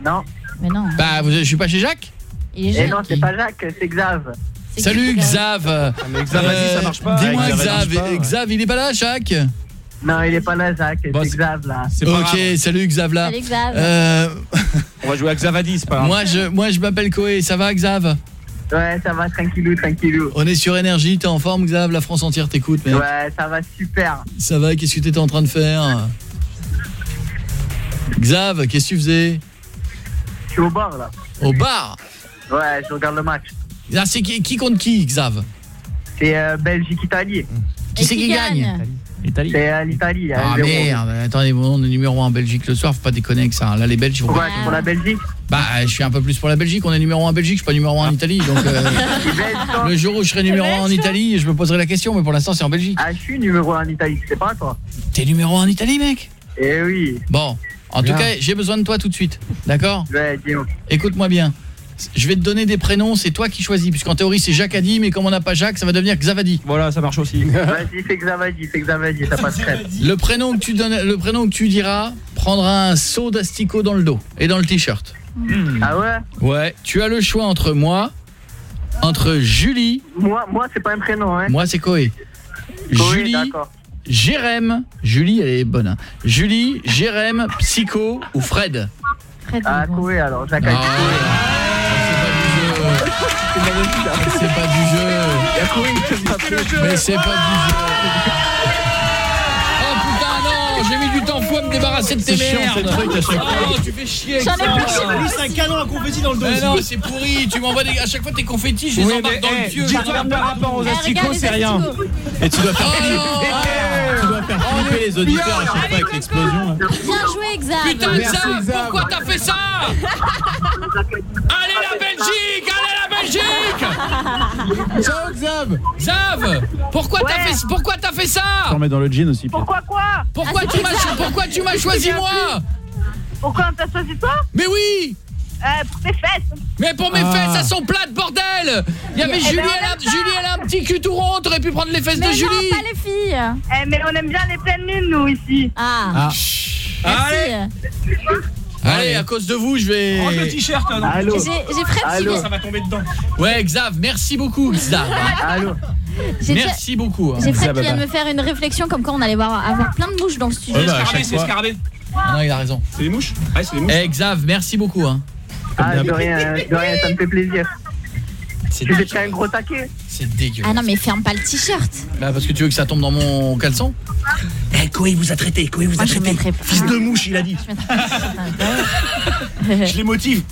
Non, Mais non. Bah, vous, je suis pas chez Jacques Il est eh Jacques. non, c'est pas Jacques, c'est Xav. Salut Xav Euh, mais Xav, vas-y, ça marche pas. Dis-moi Ouais, Xav, Xav, pas. Xav, il est pas là Jacques Non, il est pas là, Jacques, Bon, c'est c'est- Xav là. C'est pas Ok, grave. salut Xav là. Salut, Xav. Euh, On va jouer à Xavadi, c'est pas grave. moi je moi je m'appelle Koé, ça va Xav? Ouais, ça va, tranquillou, tranquillou. On est sur énergie, t'es en forme Xav, la France entière t'écoute mais Ouais, ça va super. ça va, qu'est-ce que t'étais en train de faire? Xav, qu'est-ce que tu faisais Je suis au bar là. Au bar Ouais, je regarde le match. Ah, c'est qui, qui contre qui, Xav C'est euh, Belgique-Italie. Qui c'est qui gagne. C'est euh, l'Italie. Ah 1-0. merde, attendez, on est numéro 1 en Belgique le soir, faut pas déconner avec ça. Là les Belges vont Pourquoi Pour la Belgique Bah, je suis un peu plus pour la Belgique, on est numéro 1 en Belgique, je suis pas numéro 1 en Italie donc euh, le jour où je serai numéro 1 en Italie, je me poserai la question mais pour l'instant c'est en Belgique. Ah, je suis numéro 1 en Italie, tu sais pas toi T'es numéro 1 en Italie, mec Eh oui. Bon, en Bien. tout cas, j'ai besoin de toi tout de suite. D'accord Ouais. Écoute-moi bien. Je vais te donner des prénoms, c'est toi qui choisis puisqu'en théorie c'est Jacques Adi mais comme on n'a pas Jacques, ça va devenir Xavadi. Voilà, ça marche aussi. Vas-y, fais Xavadi, fais Xavadi, ça passe crème. Le prénom que tu donnes le prénom que tu diras prendra un seau d'asticot dans le dos et dans le t-shirt. Ah ouais? Ouais, tu as le choix entre moi, entre Julie, Moi, moi c'est pas un prénom, hein. moi c'est Koé. Koé, Julie, d'accord. Jérém, Julie elle est bonne. hein. Julie, Jérém, Psycho ou Fred. Ah, Koé alors, Jacques Ah, C'est pas du jeu. Mais c'est pas du jeu. Débarrasser de tes C'est chiant, merdes. ces trucs, à chaque fois. Oh, tu fais chier. J'en ai avec plus, ça. j'ai plus, c'est un canon à confetti dans le dos Mais non, c'est pourri, tu m'envoies des à chaque fois tes confettis, je les Oui, embarque dans le pieu. dis-toi par rapport aux Eh, asticots, c'est rien. Et tu dois faire Oh faire flipper les auditeurs à chaque fois avec l'explosion. Bien joué, Xav. Putain, Merci, Xav, pourquoi t'as fait ça Allez la Belgique Allez la Belgique. Ciao Xav. Xav Pourquoi t'as fait pourquoi t'as fait ça Je remets dans le jean aussi. Pourquoi quoi Pourquoi Ah, tu m'as pourquoi tu m'as choisi moi Pourquoi on t'a choisi toi Mais oui Euh, pour tes fesses. Mais pour mes Ah. fesses, elles sont plates, bordel Il y avait Eh ben, Julie, elle a. Julie, elle a un petit cul tout rond, t'aurais pu prendre les fesses Mais de non, Julie pas les filles. Eh, mais on aime bien les pleines lunes, nous, ici. Ah. Allez Allez, à cause de vous, je vais... Range le t-shirt, non Allô J'ai vient- Ça va tomber dedans. Ouais, Xav, merci beaucoup, Xav. Allô déjà- Merci beaucoup. hein. J'ai Fred qui vient de me faire une réflexion comme quoi on allait voir avoir plein de mouches dans le studio. Bah, c'est. Ah non, il a raison. C'est des mouches? Ouais, c'est des mouches. Eh, Xav, merci beaucoup. Hein. Ah, de rien, de rien, ça me fait plaisir. C'est pris un gros taquet C'est dégueu. Ah non, mais ferme pas le t-shirt. Bah, parce que tu veux que ça tombe dans mon caleçon Eh, Koé vous a traité, Koé vous Moi, a je traité. mettrais pas. Fils de mouche, il a dit. Je les motive.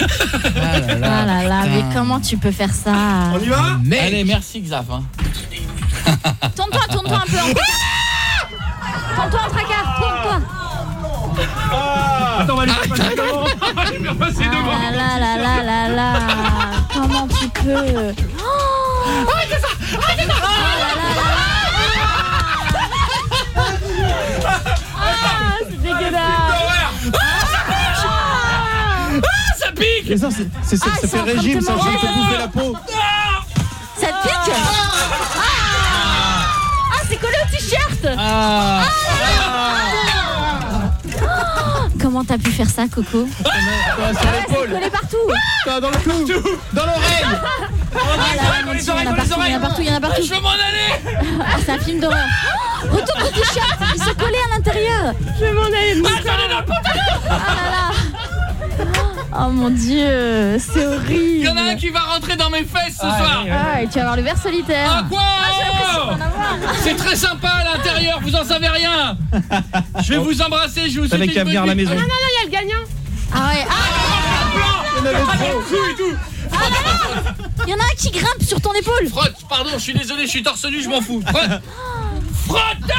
Ah là Ah là là, mais comment tu peux faire ça On y va Mais... Allez, merci Xav. Hein. Tourne-toi, tourne-toi un peu en tracard. Tourne-toi en tracard, tourne-toi. Attends, on va lui faire passer devant. Faire Ah devant. là là là là là. Comment tu peux? Oh Arrêtez ça Arrêtez ça Ah, c'est dégueulasse. Ah, ça pique Et ça, c'est- c'est- ça Ah, ça c'est fait régime, ça te manger. bouffer la peau. Ça te pique? Ah, Ah, c'est collé au t-shirt Ah. Comment t'as pu faire ça, Coco Sur Ah, c'est l'épaule. collé partout Ah, Dans le cou Dans l'oreille Ah Dieu, il y en a partout, il y en a partout, il y en a partout. Je veux m'en aller Ah, c'est un film d'horreur. Retourne ton t-shirt, ils sont collés à l'intérieur. Je vais m'en aller. Ah là là. Oh mon dieu, c'est horrible. Il y en a un qui va rentrer dans mes fesses ce soir Ah, et tu vas avoir le verre solitaire. Ah quoi C'est très sympa à l'intérieur, vous en savez rien Je vais vous embrasser, je vous souhaite une venir à bonne la nuit. maison. Non, non, non, il y a le gagnant. Ah ouais. Ah, tout il y en a un qui grimpe sur ton épaule. Frotte, pardon, je suis désolé, je suis torse nu, je m'en fous. Frotte Frotte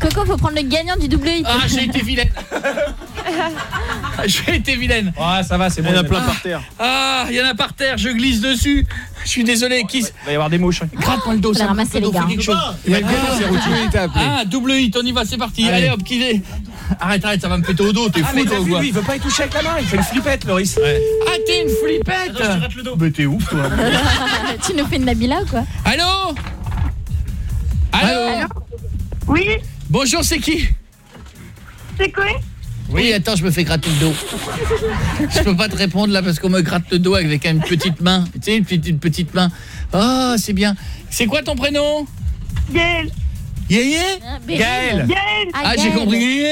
Coco, faut prendre le gagnant du double hit. Ah, j'ai été vilaine J'ai été vilaine Ouais, ça va, c'est bon. Il y en a plein par terre. Ah, il y en a par terre, je glisse dessus Je suis désolé, qui... Il va y avoir des mouches. hein. Gratte-moi le dos, ça ramasser, les gars. quelque chose. Il va le. Ah, double hit, on y va, c'est parti. Allez, hop, qui est Arrête, arrête, ça va me péter au dos, t'es Ah, fou toi ou quoi lui, il veut pas y toucher avec la main, il fait une flippette, Loris. Ah, t'es une flippette Attends, je te gratte le dos. Mais t'es ouf, toi. tu nous fais une Nabila ou quoi Allô Allô Oui, Bonjour, c'est qui c'est quoi Oui, attends, je me fais gratter le dos. je peux pas te répondre là parce qu'on me gratte le dos avec une petite main. Tu sais, une petite, une petite main. Ah, c'est bien. C'est quoi ton prénom? Gaël Yéyé? Gaël. Gaël Ah, j'ai compris.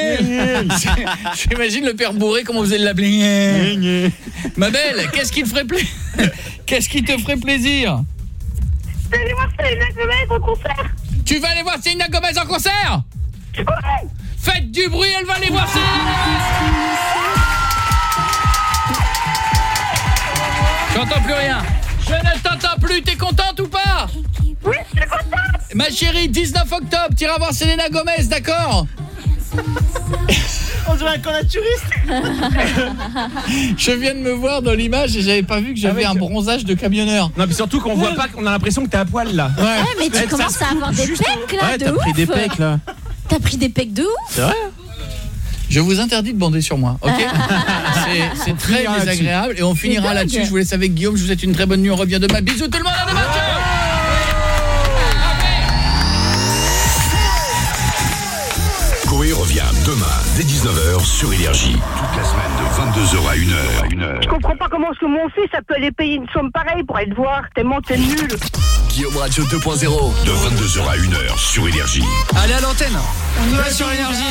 J'imagine le père bourré comment vous allez l'appeler. Ma belle, qu'est-ce qui te ferait plaisir Qu'est-ce qui te ferait plaisir? Je vais aller voir Selena Gomez au concert. Tu vas aller voir Selena Gomez en concert? Ouais. Faites du bruit, elle va aller voir Selena J'entends plus rien. Je ne t'entends plus, t'es contente ou pas? Oui, je suis contente. Ma chérie, 19 octobre, t'iras voir Selena Gomez, d'accord? On dirait un connaturiste. Je viens de me voir dans l'image et j'avais pas vu que j'avais un bronzage de camionneur. Non, mais surtout qu'on voit pas qu'on a l'impression que t'es à poil là. Ouais. Ouais, mais tu Ouais, commences ça à avoir des pecs là, Ouais, de t'as ouf. pris des pecs là. T'as pris des pecs de ouf. C'est vrai Je vous interdis de bander sur moi, ok C'est- très désagréable et on finira là-dessus. Je vous laisse avec Guillaume, je vous souhaite une très bonne nuit, on revient demain. Bisous tout le monde, à demain ciao Coé revient demain dès 19h sur Énergie. Toute la semaine de 22h à 1h. 1h. Je comprends pas comment est-ce que mon fils ça peut aller payer une somme pareille pour aller te voir, tellement t'es nul. Guillaume Radio 2.0. De 22h à 1h sur Énergie. Allez à l'antenne On va sur énergie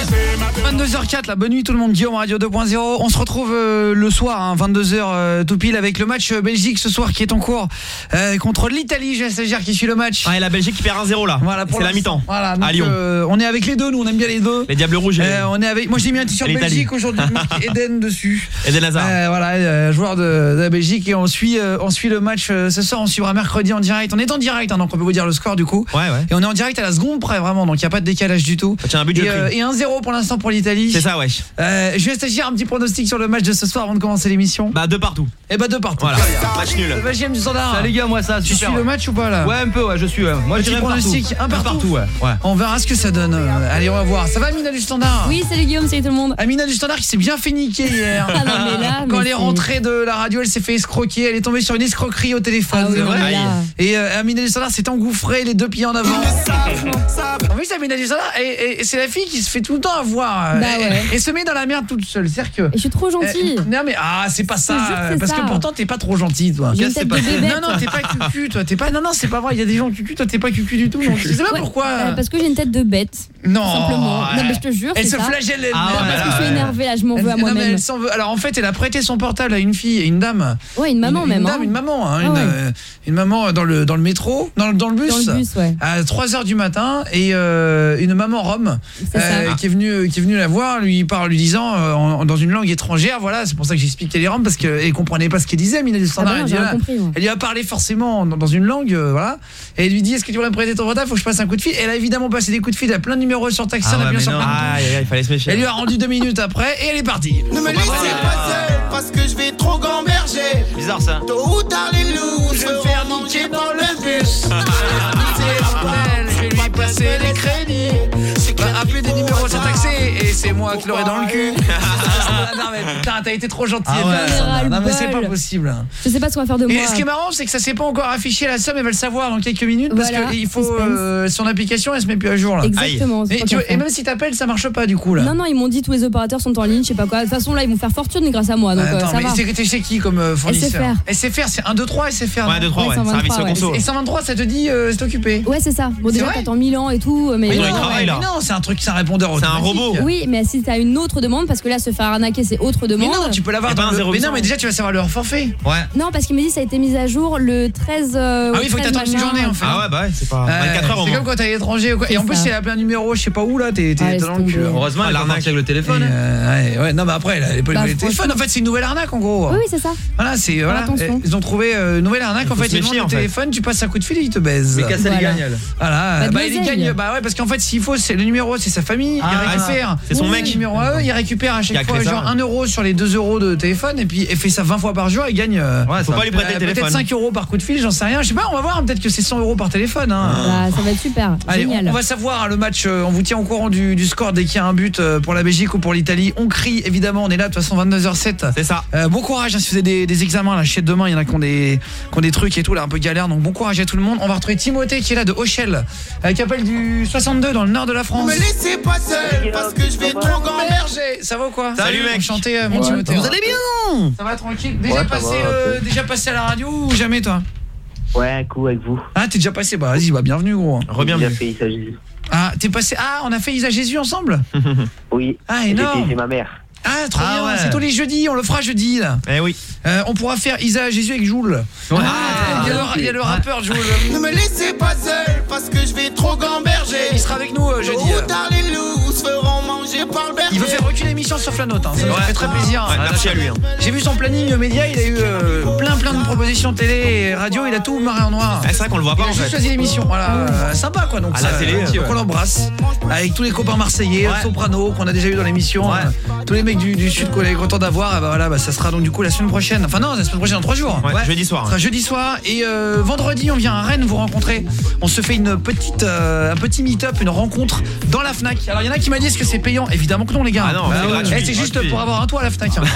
22h04 la bonne nuit tout le monde Guillaume Radio 2.0 On se retrouve euh, le soir hein, 22h euh, tout pile avec le match euh, Belgique ce soir qui est en cours euh, contre l'Italie J'ai stagiaire qui suit le match Ouais, la Belgique qui perd 1-0 là. Voilà pour C'est la mi-temps. Voilà donc, à Lyon. euh, on est avec les deux nous on aime bien les deux Les Diables Rouges et Euh, on est avec moi j'ai mis un t-shirt et. Belgique aujourd'hui marqué Eden dessus Eden Hazard. Euh, voilà, euh, joueur de, de la Belgique et on suit euh, on suit le match euh, ce soir, on suivra mercredi en direct. On est en direct hein, donc on peut vous dire le score du coup. Ouais, ouais. Et on est en direct à la seconde près vraiment donc il y a pas de décalage du tout. Ça tient un but de Et, euh, prix. et 1-0 pour l'instant pour l'Italie. C'est ça, ouais. Euh, je vais stagiaire un petit pronostic sur le match de ce soir avant de commencer l'émission. Bah, deux partout. Et bah deux partout. Voilà. Match nul. Le VGM du standard. Salut, gars, moi, ça, Tu super, suis le match ou pas là Ouais, un peu, ouais, je suis. ouais. Moi, je Petit dirais pronostic, partout. un partout. ouais. ouais. On verra ce que ça donne. Euh, Allez, on va voir. Ça va Amina du standard Oui, salut Guillaume, salut tout le monde. Amina du standard qui s'est bien fait niquer hier. Ah non, mais là, Quand mais elle est rentrée de la radio, elle s'est fait escroquer. Elle est tombée sur une escroquerie au téléphone. Ah oui. Et euh, Amina du standard s'est engouffrée, les deux pieds en avant. En plus, Amina du standard, et, et- et c'est la fille qui se fait tout le temps avoir. euh, Bah et- ouais. Et, se met dans la merde toute seule. C'est-à-dire que. Et je suis trop gentille. Euh, non mais ah c'est pas ça que parce ça. que pourtant t'es pas trop gentil toi. J'ai une tête de bébête. Non non t'es pas cucu toi t'es pas non non c'est pas vrai il y a des gens cucu toi t'es pas cucu du tout donc je sais pas Ouais, pourquoi. euh, parce que j'ai une tête de bête. non. Simplement. Non, mais je te jure, Elle se ça. flagelle elle. Ah ouais, parce que ouais, je suis énervée là, je m'en veux à Elle- non, mais moi-même. elle s'en veut. Alors en fait, elle a prêté son portable à une fille et une dame. Ouais, une maman même. Une hein. dame, une maman, hein, Ah une, maman dans le dans le métro, dans le dans le bus. Dans le bus, ouais. À 3h du matin et euh, une maman rome euh, qui est venue qui est venue la voir, lui parle lui disant euh, en- dans une langue étrangère, voilà, c'est pour ça que j'explique qu'elle est rome parce qu'elle comprenait pas ce qu'elle disait, mais il a du Ah standard, bah elle, dit, compris, elle lui a parlé forcément dans, dans une langue, euh, voilà, et elle lui dit est-ce que tu voudrais me prêter ton portable, faut que je passe un coup de fil. Elle a évidemment passé des coups de fil à plein de numéros sur taxi, Ah ouais, aïe, il fallait se méfier. Elle lui a rendu deux minutes après et elle est partie. Ne me laissez pas seul parce que je vais trop gamberger. Bizarre ça. Tôt ou tard les loups, je vais faire niquer dans le bus. je vais lui passer les crédits. Va appeler des numéros sans taxer et c'est moi qui l'aurai dans le cul. non mais putain, t'as été trop gentil. Ah ouais. Non mais c'est pas possible. Je sais pas ce qu'on va faire de moi. Et ce qui est marrant, c'est que ça s'est pas encore affiché la somme, elle va le savoir dans quelques minutes parce Voilà, que il faut euh, son application, elle se met plus à jour là. Exactement. Et, tu même si t'appelles, ça marche pas du coup là. Non, non, ils m'ont dit tous les opérateurs sont en ligne, je sais pas quoi. De toute façon, là, ils vont faire fortune grâce à moi, donc euh, Attends, ça mais c'est t'es chez qui comme euh, fournisseur SFR. SFR, c'est 1 2 3 SFR. Ouais, 2 3 Ouais, ouais, 123, service au ouais. conso. Et 123, ça te dit euh, c'est occupé. Ouais, c'est ça. Bon, déjà, t'attends 1000 ans et tout. Mais non, c'est un truc, c'est un répondeur C'est un robot. Oui, mais si t'as une autre demande, parce que là, se faire arnaquer, c'est autre Mais demande. non, tu peux l'avoir dans le... 0800. Mais non, mais déjà tu vas savoir leur forfait. Ouais. Non, parce qu'il me dit ça a été mis à jour le 13. euh, Ah oui, il faut que 13 t'attendes une journée en fait. Ah ouais, bah ouais, c'est pas. Euh, 24 heures au C'est comme quand t'es à l'étranger ou quoi. Et en plus, c'est appelé un numéro, je sais pas où là, t'es Ah, dans le cul. Heureusement, elle a arnaque avec le téléphone. Euh, ouais, ouais, non, mais après, elle a pas le téléphone. En fait, c'est une nouvelle arnaque en gros. Oui, oui, c'est ça. Voilà, c'est voilà. Ils ont trouvé euh, une nouvelle arnaque. En fait, ils demandent en le téléphone, tu passes un coup de fil et ils te baisent. Mais casse les Voilà. gagne, elle. Voilà, Bah, bah, il gagne. Bah ouais, parce qu'en fait, s'il faut, c'est le numéro, c'est sa famille. Ah, il récupère. c'est son Oui, mec. le numéro à eux, il récupère à chaque fois ça, genre ouais. 1 euro sur les 2 euros de téléphone et puis il fait ça 20 fois par jour. Il gagne. euh, Ouais, faut pas lui prêter euh, Peut-être téléphone. 5 euros par coup de fil, j'en sais rien. Je sais pas, on va voir. Peut-être que c'est 100 euros par téléphone. Hein. Bah, ça va être super. Allez, Génial. on va savoir le match, euh, on vous tient au courant du, du score dès qu'il y a un but euh, pour la Belgique ou pour l'Italie. On crie évidemment, on est là de toute façon 22h07. C'est ça. Euh, bon courage hein, si vous avez des, des examens là, chez demain, il y en a qui ont, des, qui ont des trucs et tout là un peu galère donc bon courage à tout le monde. On va retrouver Timothée qui est là de Hochel, euh, qui appelle du 62 dans le nord de la France. Me laissez pas seul parce que je vais trop gamberger. Berger, ça va ou quoi Salut, mec. Enchanté euh, mon Ouais, Timothée. Vous allez bien Ça va tranquille. Déjà Ouais, passé va, euh, déjà passé à la radio ou jamais toi Ouais, un coup avec vous. Ah, t'es déjà passé Bah vas-y, bah bienvenue gros. J'ai Rebienvenue. fait Issa Jésus. Ah, t'es passé Ah, on a fait Isa Jésus ensemble Oui. Ah, J'ai énorme. chez ma mère. Ah, trop Ah bien, ouais. c'est tous les jeudis, on le fera jeudi là. Eh oui. Euh, on pourra faire Isa Jésus avec Joule. Ouais. Ah, il y a le, il y a le rappeur Joule. Ne me laissez pas seul parce que je vais trop gamberger. Sera avec nous euh, jeudi. ou tard Il veut faire reculer l'émission sauf la note, hein. ça nous Ouais. fait très plaisir. Ouais, merci à lui, hein. J'ai vu son planning média, il a eu euh, plein plein de propositions télé et radio, il a tout marré en noir. Ah, c'est vrai qu'on le voit pas, Il a en juste fait. choisi l'émission, voilà, euh, sympa quoi. Donc À la télé, euh, donc on l'embrasse avec tous les copains marseillais, Soprano qu'on a déjà eu dans l'émission, tous les mecs du, du sud qu'on est content d'avoir. eh ben voilà, bah, ça sera donc du coup la semaine prochaine. Enfin non, la semaine prochaine dans trois jours. Jeudi soir, ouais. jeudi soir et euh, vendredi on vient à Rennes vous rencontrer. On se fait une petite un petit meet-up, une rencontre dans la Fnac. Alors il y en a qui m'a dit est-ce que c'est payant? Évidemment que non les gars. Ah non, c'est gratuit, Eh, c'est juste gratuit. pour avoir un toit à la Fnac. hein.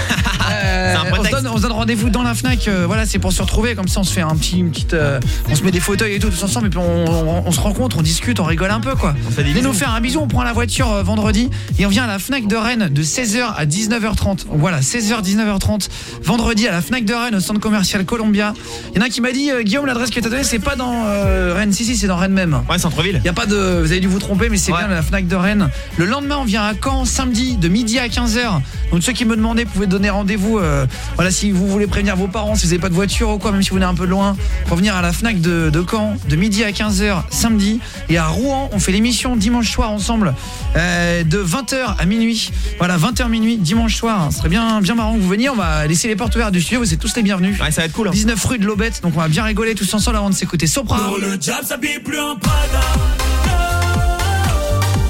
Euh, un on se donne, rendez-vous dans la Fnac. euh, voilà, c'est pour se retrouver comme ça on se fait un petit une petite euh, on se met des fauteuils et tout tous ensemble et puis on, on- on se rencontre, on discute, on rigole un peu quoi. fait des Venez nous faire un bisou, on prend la voiture euh, vendredi et on vient à la Fnac de Rennes de 16h à 19h30. Donc Voilà, 16h 19h30 vendredi à la Fnac de Rennes au centre commercial Columbia. Il y en a un qui m'a dit euh, Guillaume l'adresse que tu as donnée c'est pas dans euh, Rennes. Si si, c'est dans Rennes même. Ouais, centre-ville. Il y a pas de vous avez dû vous tromper mais c'est bien la Fnac de Rennes. Le lendemain, on vient à Caen samedi de midi à 15h. Donc ceux qui me demandaient pouvez donner rendez-vous euh, voilà si vous voulez prévenir vos parents si vous n'avez pas de voiture ou quoi même si vous venez un peu loin pour venir à la Fnac de, de Caen de midi à 15h samedi et à Rouen, on fait l'émission dimanche soir ensemble euh, de 20h à minuit. Voilà, 20h minuit dimanche soir. Ce serait bien bien marrant que vous veniez, on va laisser les portes ouvertes du studio, vous êtes tous les bienvenus. Ouais, ça va être cool. hein. 19 rue de l'Aubette, donc on va bien rigoler tous ensemble avant de s'écouter Sopra. Le s'habille plus en Prada.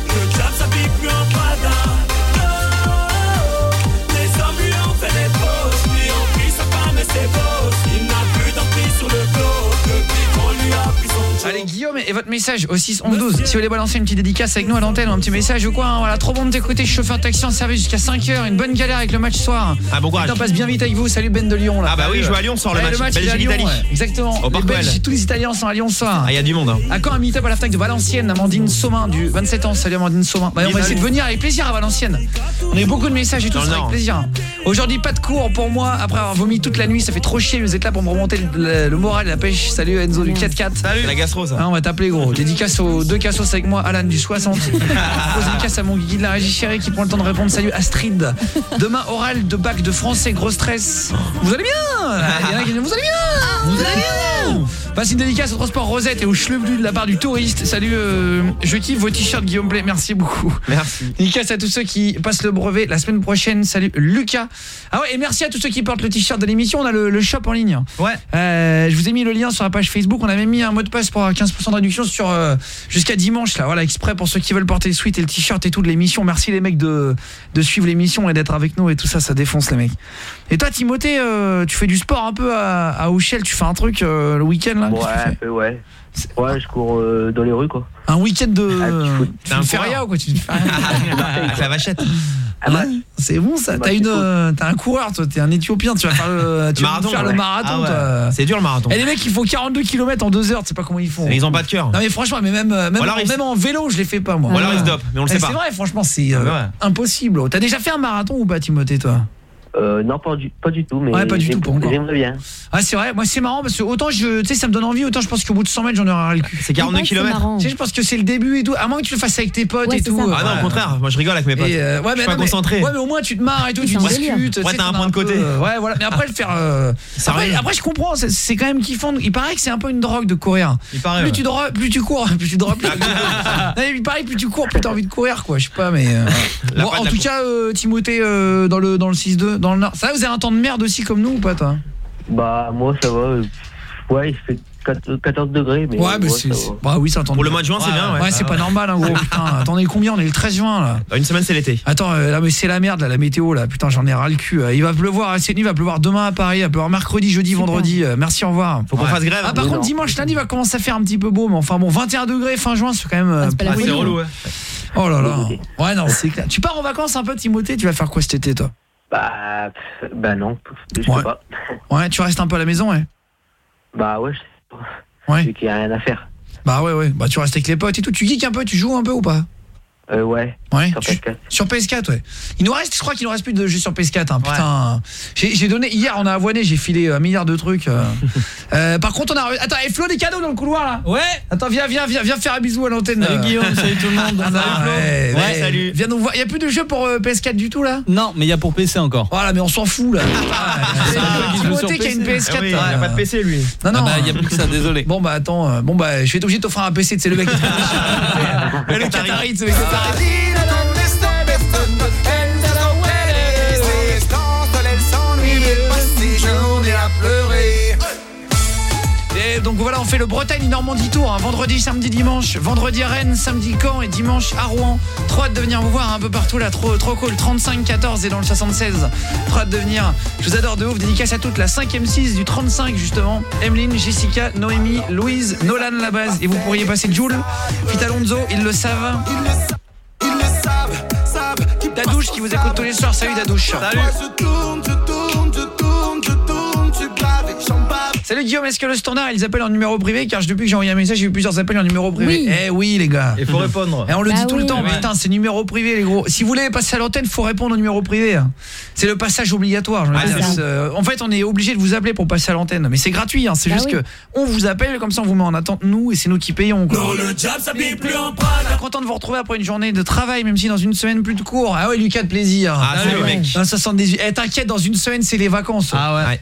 Le s'habille plus en Prada. Allez Guillaume et votre message au 6 11 12 si vous voulez balancer une petite dédicace avec nous à l'antenne ou un petit message ou quoi hein, voilà trop bon de t'écouter je suis chauffeur de taxi en service jusqu'à 5h une bonne galère avec le match soir Ah, bon courage. Le temps passe bien vite avec vous salut Ben de Lyon là Ah bah oui, je joue à Lyon soir, le match. il est à Belgique-Italie. Lyon, ouais. exactement Au les Belges tous les Italiens sont à Lyon ce soir Ah, il y a du monde. hein. à quand un meet-up à la Fnac de Valenciennes Amandine Somin du 27 ans salut Amandine Somin bah, on va essayer de venir avec plaisir à Valenciennes on a eu beaucoup de messages et tout ça le avec plaisir aujourd'hui pas de cours pour moi après avoir vomi toute la nuit ça fait trop chier vous êtes là pour me remonter le, le moral et la pêche salut Enzo du 4-4 Salut. La ça. Hein, on va t'appeler gros. Dédicace aux deux cassos avec moi, Alan du 60. Pose dédicace à mon guigui de la régie chérie qui prend le temps de répondre. Salut Astrid. Demain oral de bac de français, gros stress. Vous allez bien? Il y en a qui disent vous allez bien? Vous allez bien? Passe une dédicace au transport Rosette et au chlevelu de la part du touriste. Salut, euh, je kiffe vos t-shirts Guillaume Play. Merci beaucoup. Merci. Dédicace à tous ceux qui passent le brevet la semaine prochaine. Salut Lucas. Ah ouais, et merci à tous ceux qui portent le t-shirt de l'émission. On a le, le shop en ligne. Ouais. Euh, je vous ai mis le lien sur la page Facebook. On avait mis un mot de passe pour avoir 15% de réduction sur euh, jusqu'à dimanche là. Voilà, exprès pour ceux qui veulent porter le sweat et le t-shirt et tout de l'émission. Merci les mecs de de suivre l'émission et d'être avec nous et tout ça, ça défonce les mecs. Et toi Timothée, tu fais du sport un peu à, à Auchel, tu fais un truc le week-end là Ouais, ouais. Ouais, je cours euh, dans les rues, quoi. Un week-end de tu T'es un rien ou quoi tu fais rien Avec la vachette. bah, Ouais, c'est bon ça. T'as une, euh, t'as un coureur, toi. T'es un Éthiopien. Tu vas faire le, tu vas Marathon, faire le marathon. Ah ouais. C'est dur le marathon. Et les mecs, ils font 42 km en 2 heures. Tu sais pas comment ils font. Et ils ont pas de cœur. Non mais franchement, mais même même, en, ils- même en vélo, je les fais pas moi. Ou alors ils se dopent, mais on le Eh, sait pas. C'est vrai, franchement, c'est euh, Ah ouais. impossible. T'as déjà fait un marathon ou pas, Timothée, toi? Euh, non, pas du, pas du tout, mais Ouais, pas du tout, pas encore. bien. Ah c'est vrai, moi c'est marrant parce que autant je tu sais ça me donne envie autant je pense qu'au bout de 100 mètres j'en aurai ras le cul. C'est 42 kilomètres. Tu sais je pense que c'est le début et tout, à moins que tu le fasses avec tes potes Ouais, et tout. ça. Ah non, au contraire, moi je rigole avec mes potes. Et, euh, ouais, je mais suis pas non, mais- concentré. Ouais, mais au moins tu te marres et tout, tu discutes. tu Ouais, t'as un point de côté. euh, Ouais, voilà. Mais après le faire. euh, Ça après, je comprends, c'est- c'est quand même kiffant. Il paraît que c'est un peu une drogue de courir. Il paraît, Plus tu dro- plus tu cours, plus tu drogues. Plus... mais il paraît que plus tu cours, plus t'as envie de courir, quoi. Je sais pas, mais. euh, en tout cas, euh, Timothée euh, dans le dans le 6-2, dans le Nord. Ça, va, vous avez un temps de merde aussi comme nous ou pas, toi Bah, moi, ça va. Ouais, il fait 4 14 degrés, mais. Ouais, mais c'est. Bah oui, c'est un temps Pour le mois de juin, c'est bien, ouais. Ouais, c'est Ah pas ouais. normal, hein, gros. Putain, attendez, combien On est le 13 juin, là. Dans Une semaine, c'est l'été. Attends, euh, là mais c'est la merde là, la météo là. Putain, j'en ai ras le cul. Euh, Il va pleuvoir à nuit, il va pleuvoir demain à Paris, il va pleuvoir mercredi, jeudi, vendredi. Euh, merci, au revoir. Faut qu'on fasse grève. Ah par contre non. dimanche lundi va commencer à faire un petit peu beau mais enfin bon 21 degrés fin juin c'est quand même euh, Ah, c'est relou, ouais. Oh là là. Ouais non, c'est clair. Tu pars en vacances un peu Timothée, tu vas faire quoi cet été toi? Bah, bah non, je Ouais. sais pas. Ouais, tu restes un peu à la maison ouais. Bah ouais, je sais pas. Ouais. Vu qu'il y a rien à faire. Bah ouais ouais, bah tu restes avec les potes et tout, tu geeks un peu, tu joues un peu ou pas? Euh, ouais. Ouais. Sur tu- PS4. Sur PS4, ouais. Il nous reste, je crois qu'il nous reste plus de jeux sur PS4. Hein, putain. J'ai j'ai donné hier, on a avoiné, j'ai filé un milliard de trucs. euh. Euh, par contre, on a. Attends, et Flo des cadeaux dans le couloir là. Ouais. Attends, viens, viens, viens, viens faire un bisou à l'antenne. Salut. Guillaume, salut tout le monde. Ah, Salut Flo. ouais, salut. Viens nous voir. Il y a plus de jeux pour euh, PS4 du tout là? Non, mais il y a pour PC encore. Voilà, mais on s'en fout là. Qui joue sur Timothée qui a une PC. PS4. Ah oui, là. il a pas de PC lui. Non, non. Ah bah, il y a plus que ça, désolé. Bon bah attends, euh, bon bah je vais être obligé de t'offrir un PC, c'est le mec Le Qatari, c'est le et donc voilà, on fait le Bretagne-Normandie Tour, hein. vendredi, samedi, dimanche, vendredi à Rennes, samedi Caen et dimanche à Rouen. Trop hâte de venir vous voir hein, un peu partout là, trop, trop cool, 35-14 et dans le 76. Trop hâte de venir, je vous adore de ouf, dédicace à toutes, la 5ème 6 du 35 justement, Emeline, Jessica, Noémie, Louise, Nolan la base et vous pourriez passer Jules, Fit Alonso, ils le savent. Dadouche qui vous écoute tous les soirs. Salut Dadouche. Salut. Salut Guillaume, est-ce que le standard ils appellent en numéro privé? Car depuis que j'ai envoyé un message, j'ai eu plusieurs appels en numéro privé. Oui. Eh oui les gars. Il faut répondre. Et on le Bah dit tout oui. le temps, Ouais. putain, c'est numéro privé les gros. Si vous voulez passer à l'antenne, faut répondre au numéro privé. hein. C'est le passage obligatoire. ça. C'est, euh, en fait, on est obligé de vous appeler pour passer à l'antenne, mais c'est gratuit hein. c'est Bah juste oui. que on vous appelle comme ça on vous met en attente nous et c'est nous qui payons quoi. Non, le job s'habille plus en content de vous retrouver après une journée de travail même si dans une semaine plus de cours. Ah ouais, Lucas de plaisir. Ah, salut, mec. Dans 78. Eh t'inquiète, dans une semaine c'est les vacances. Ah ouais.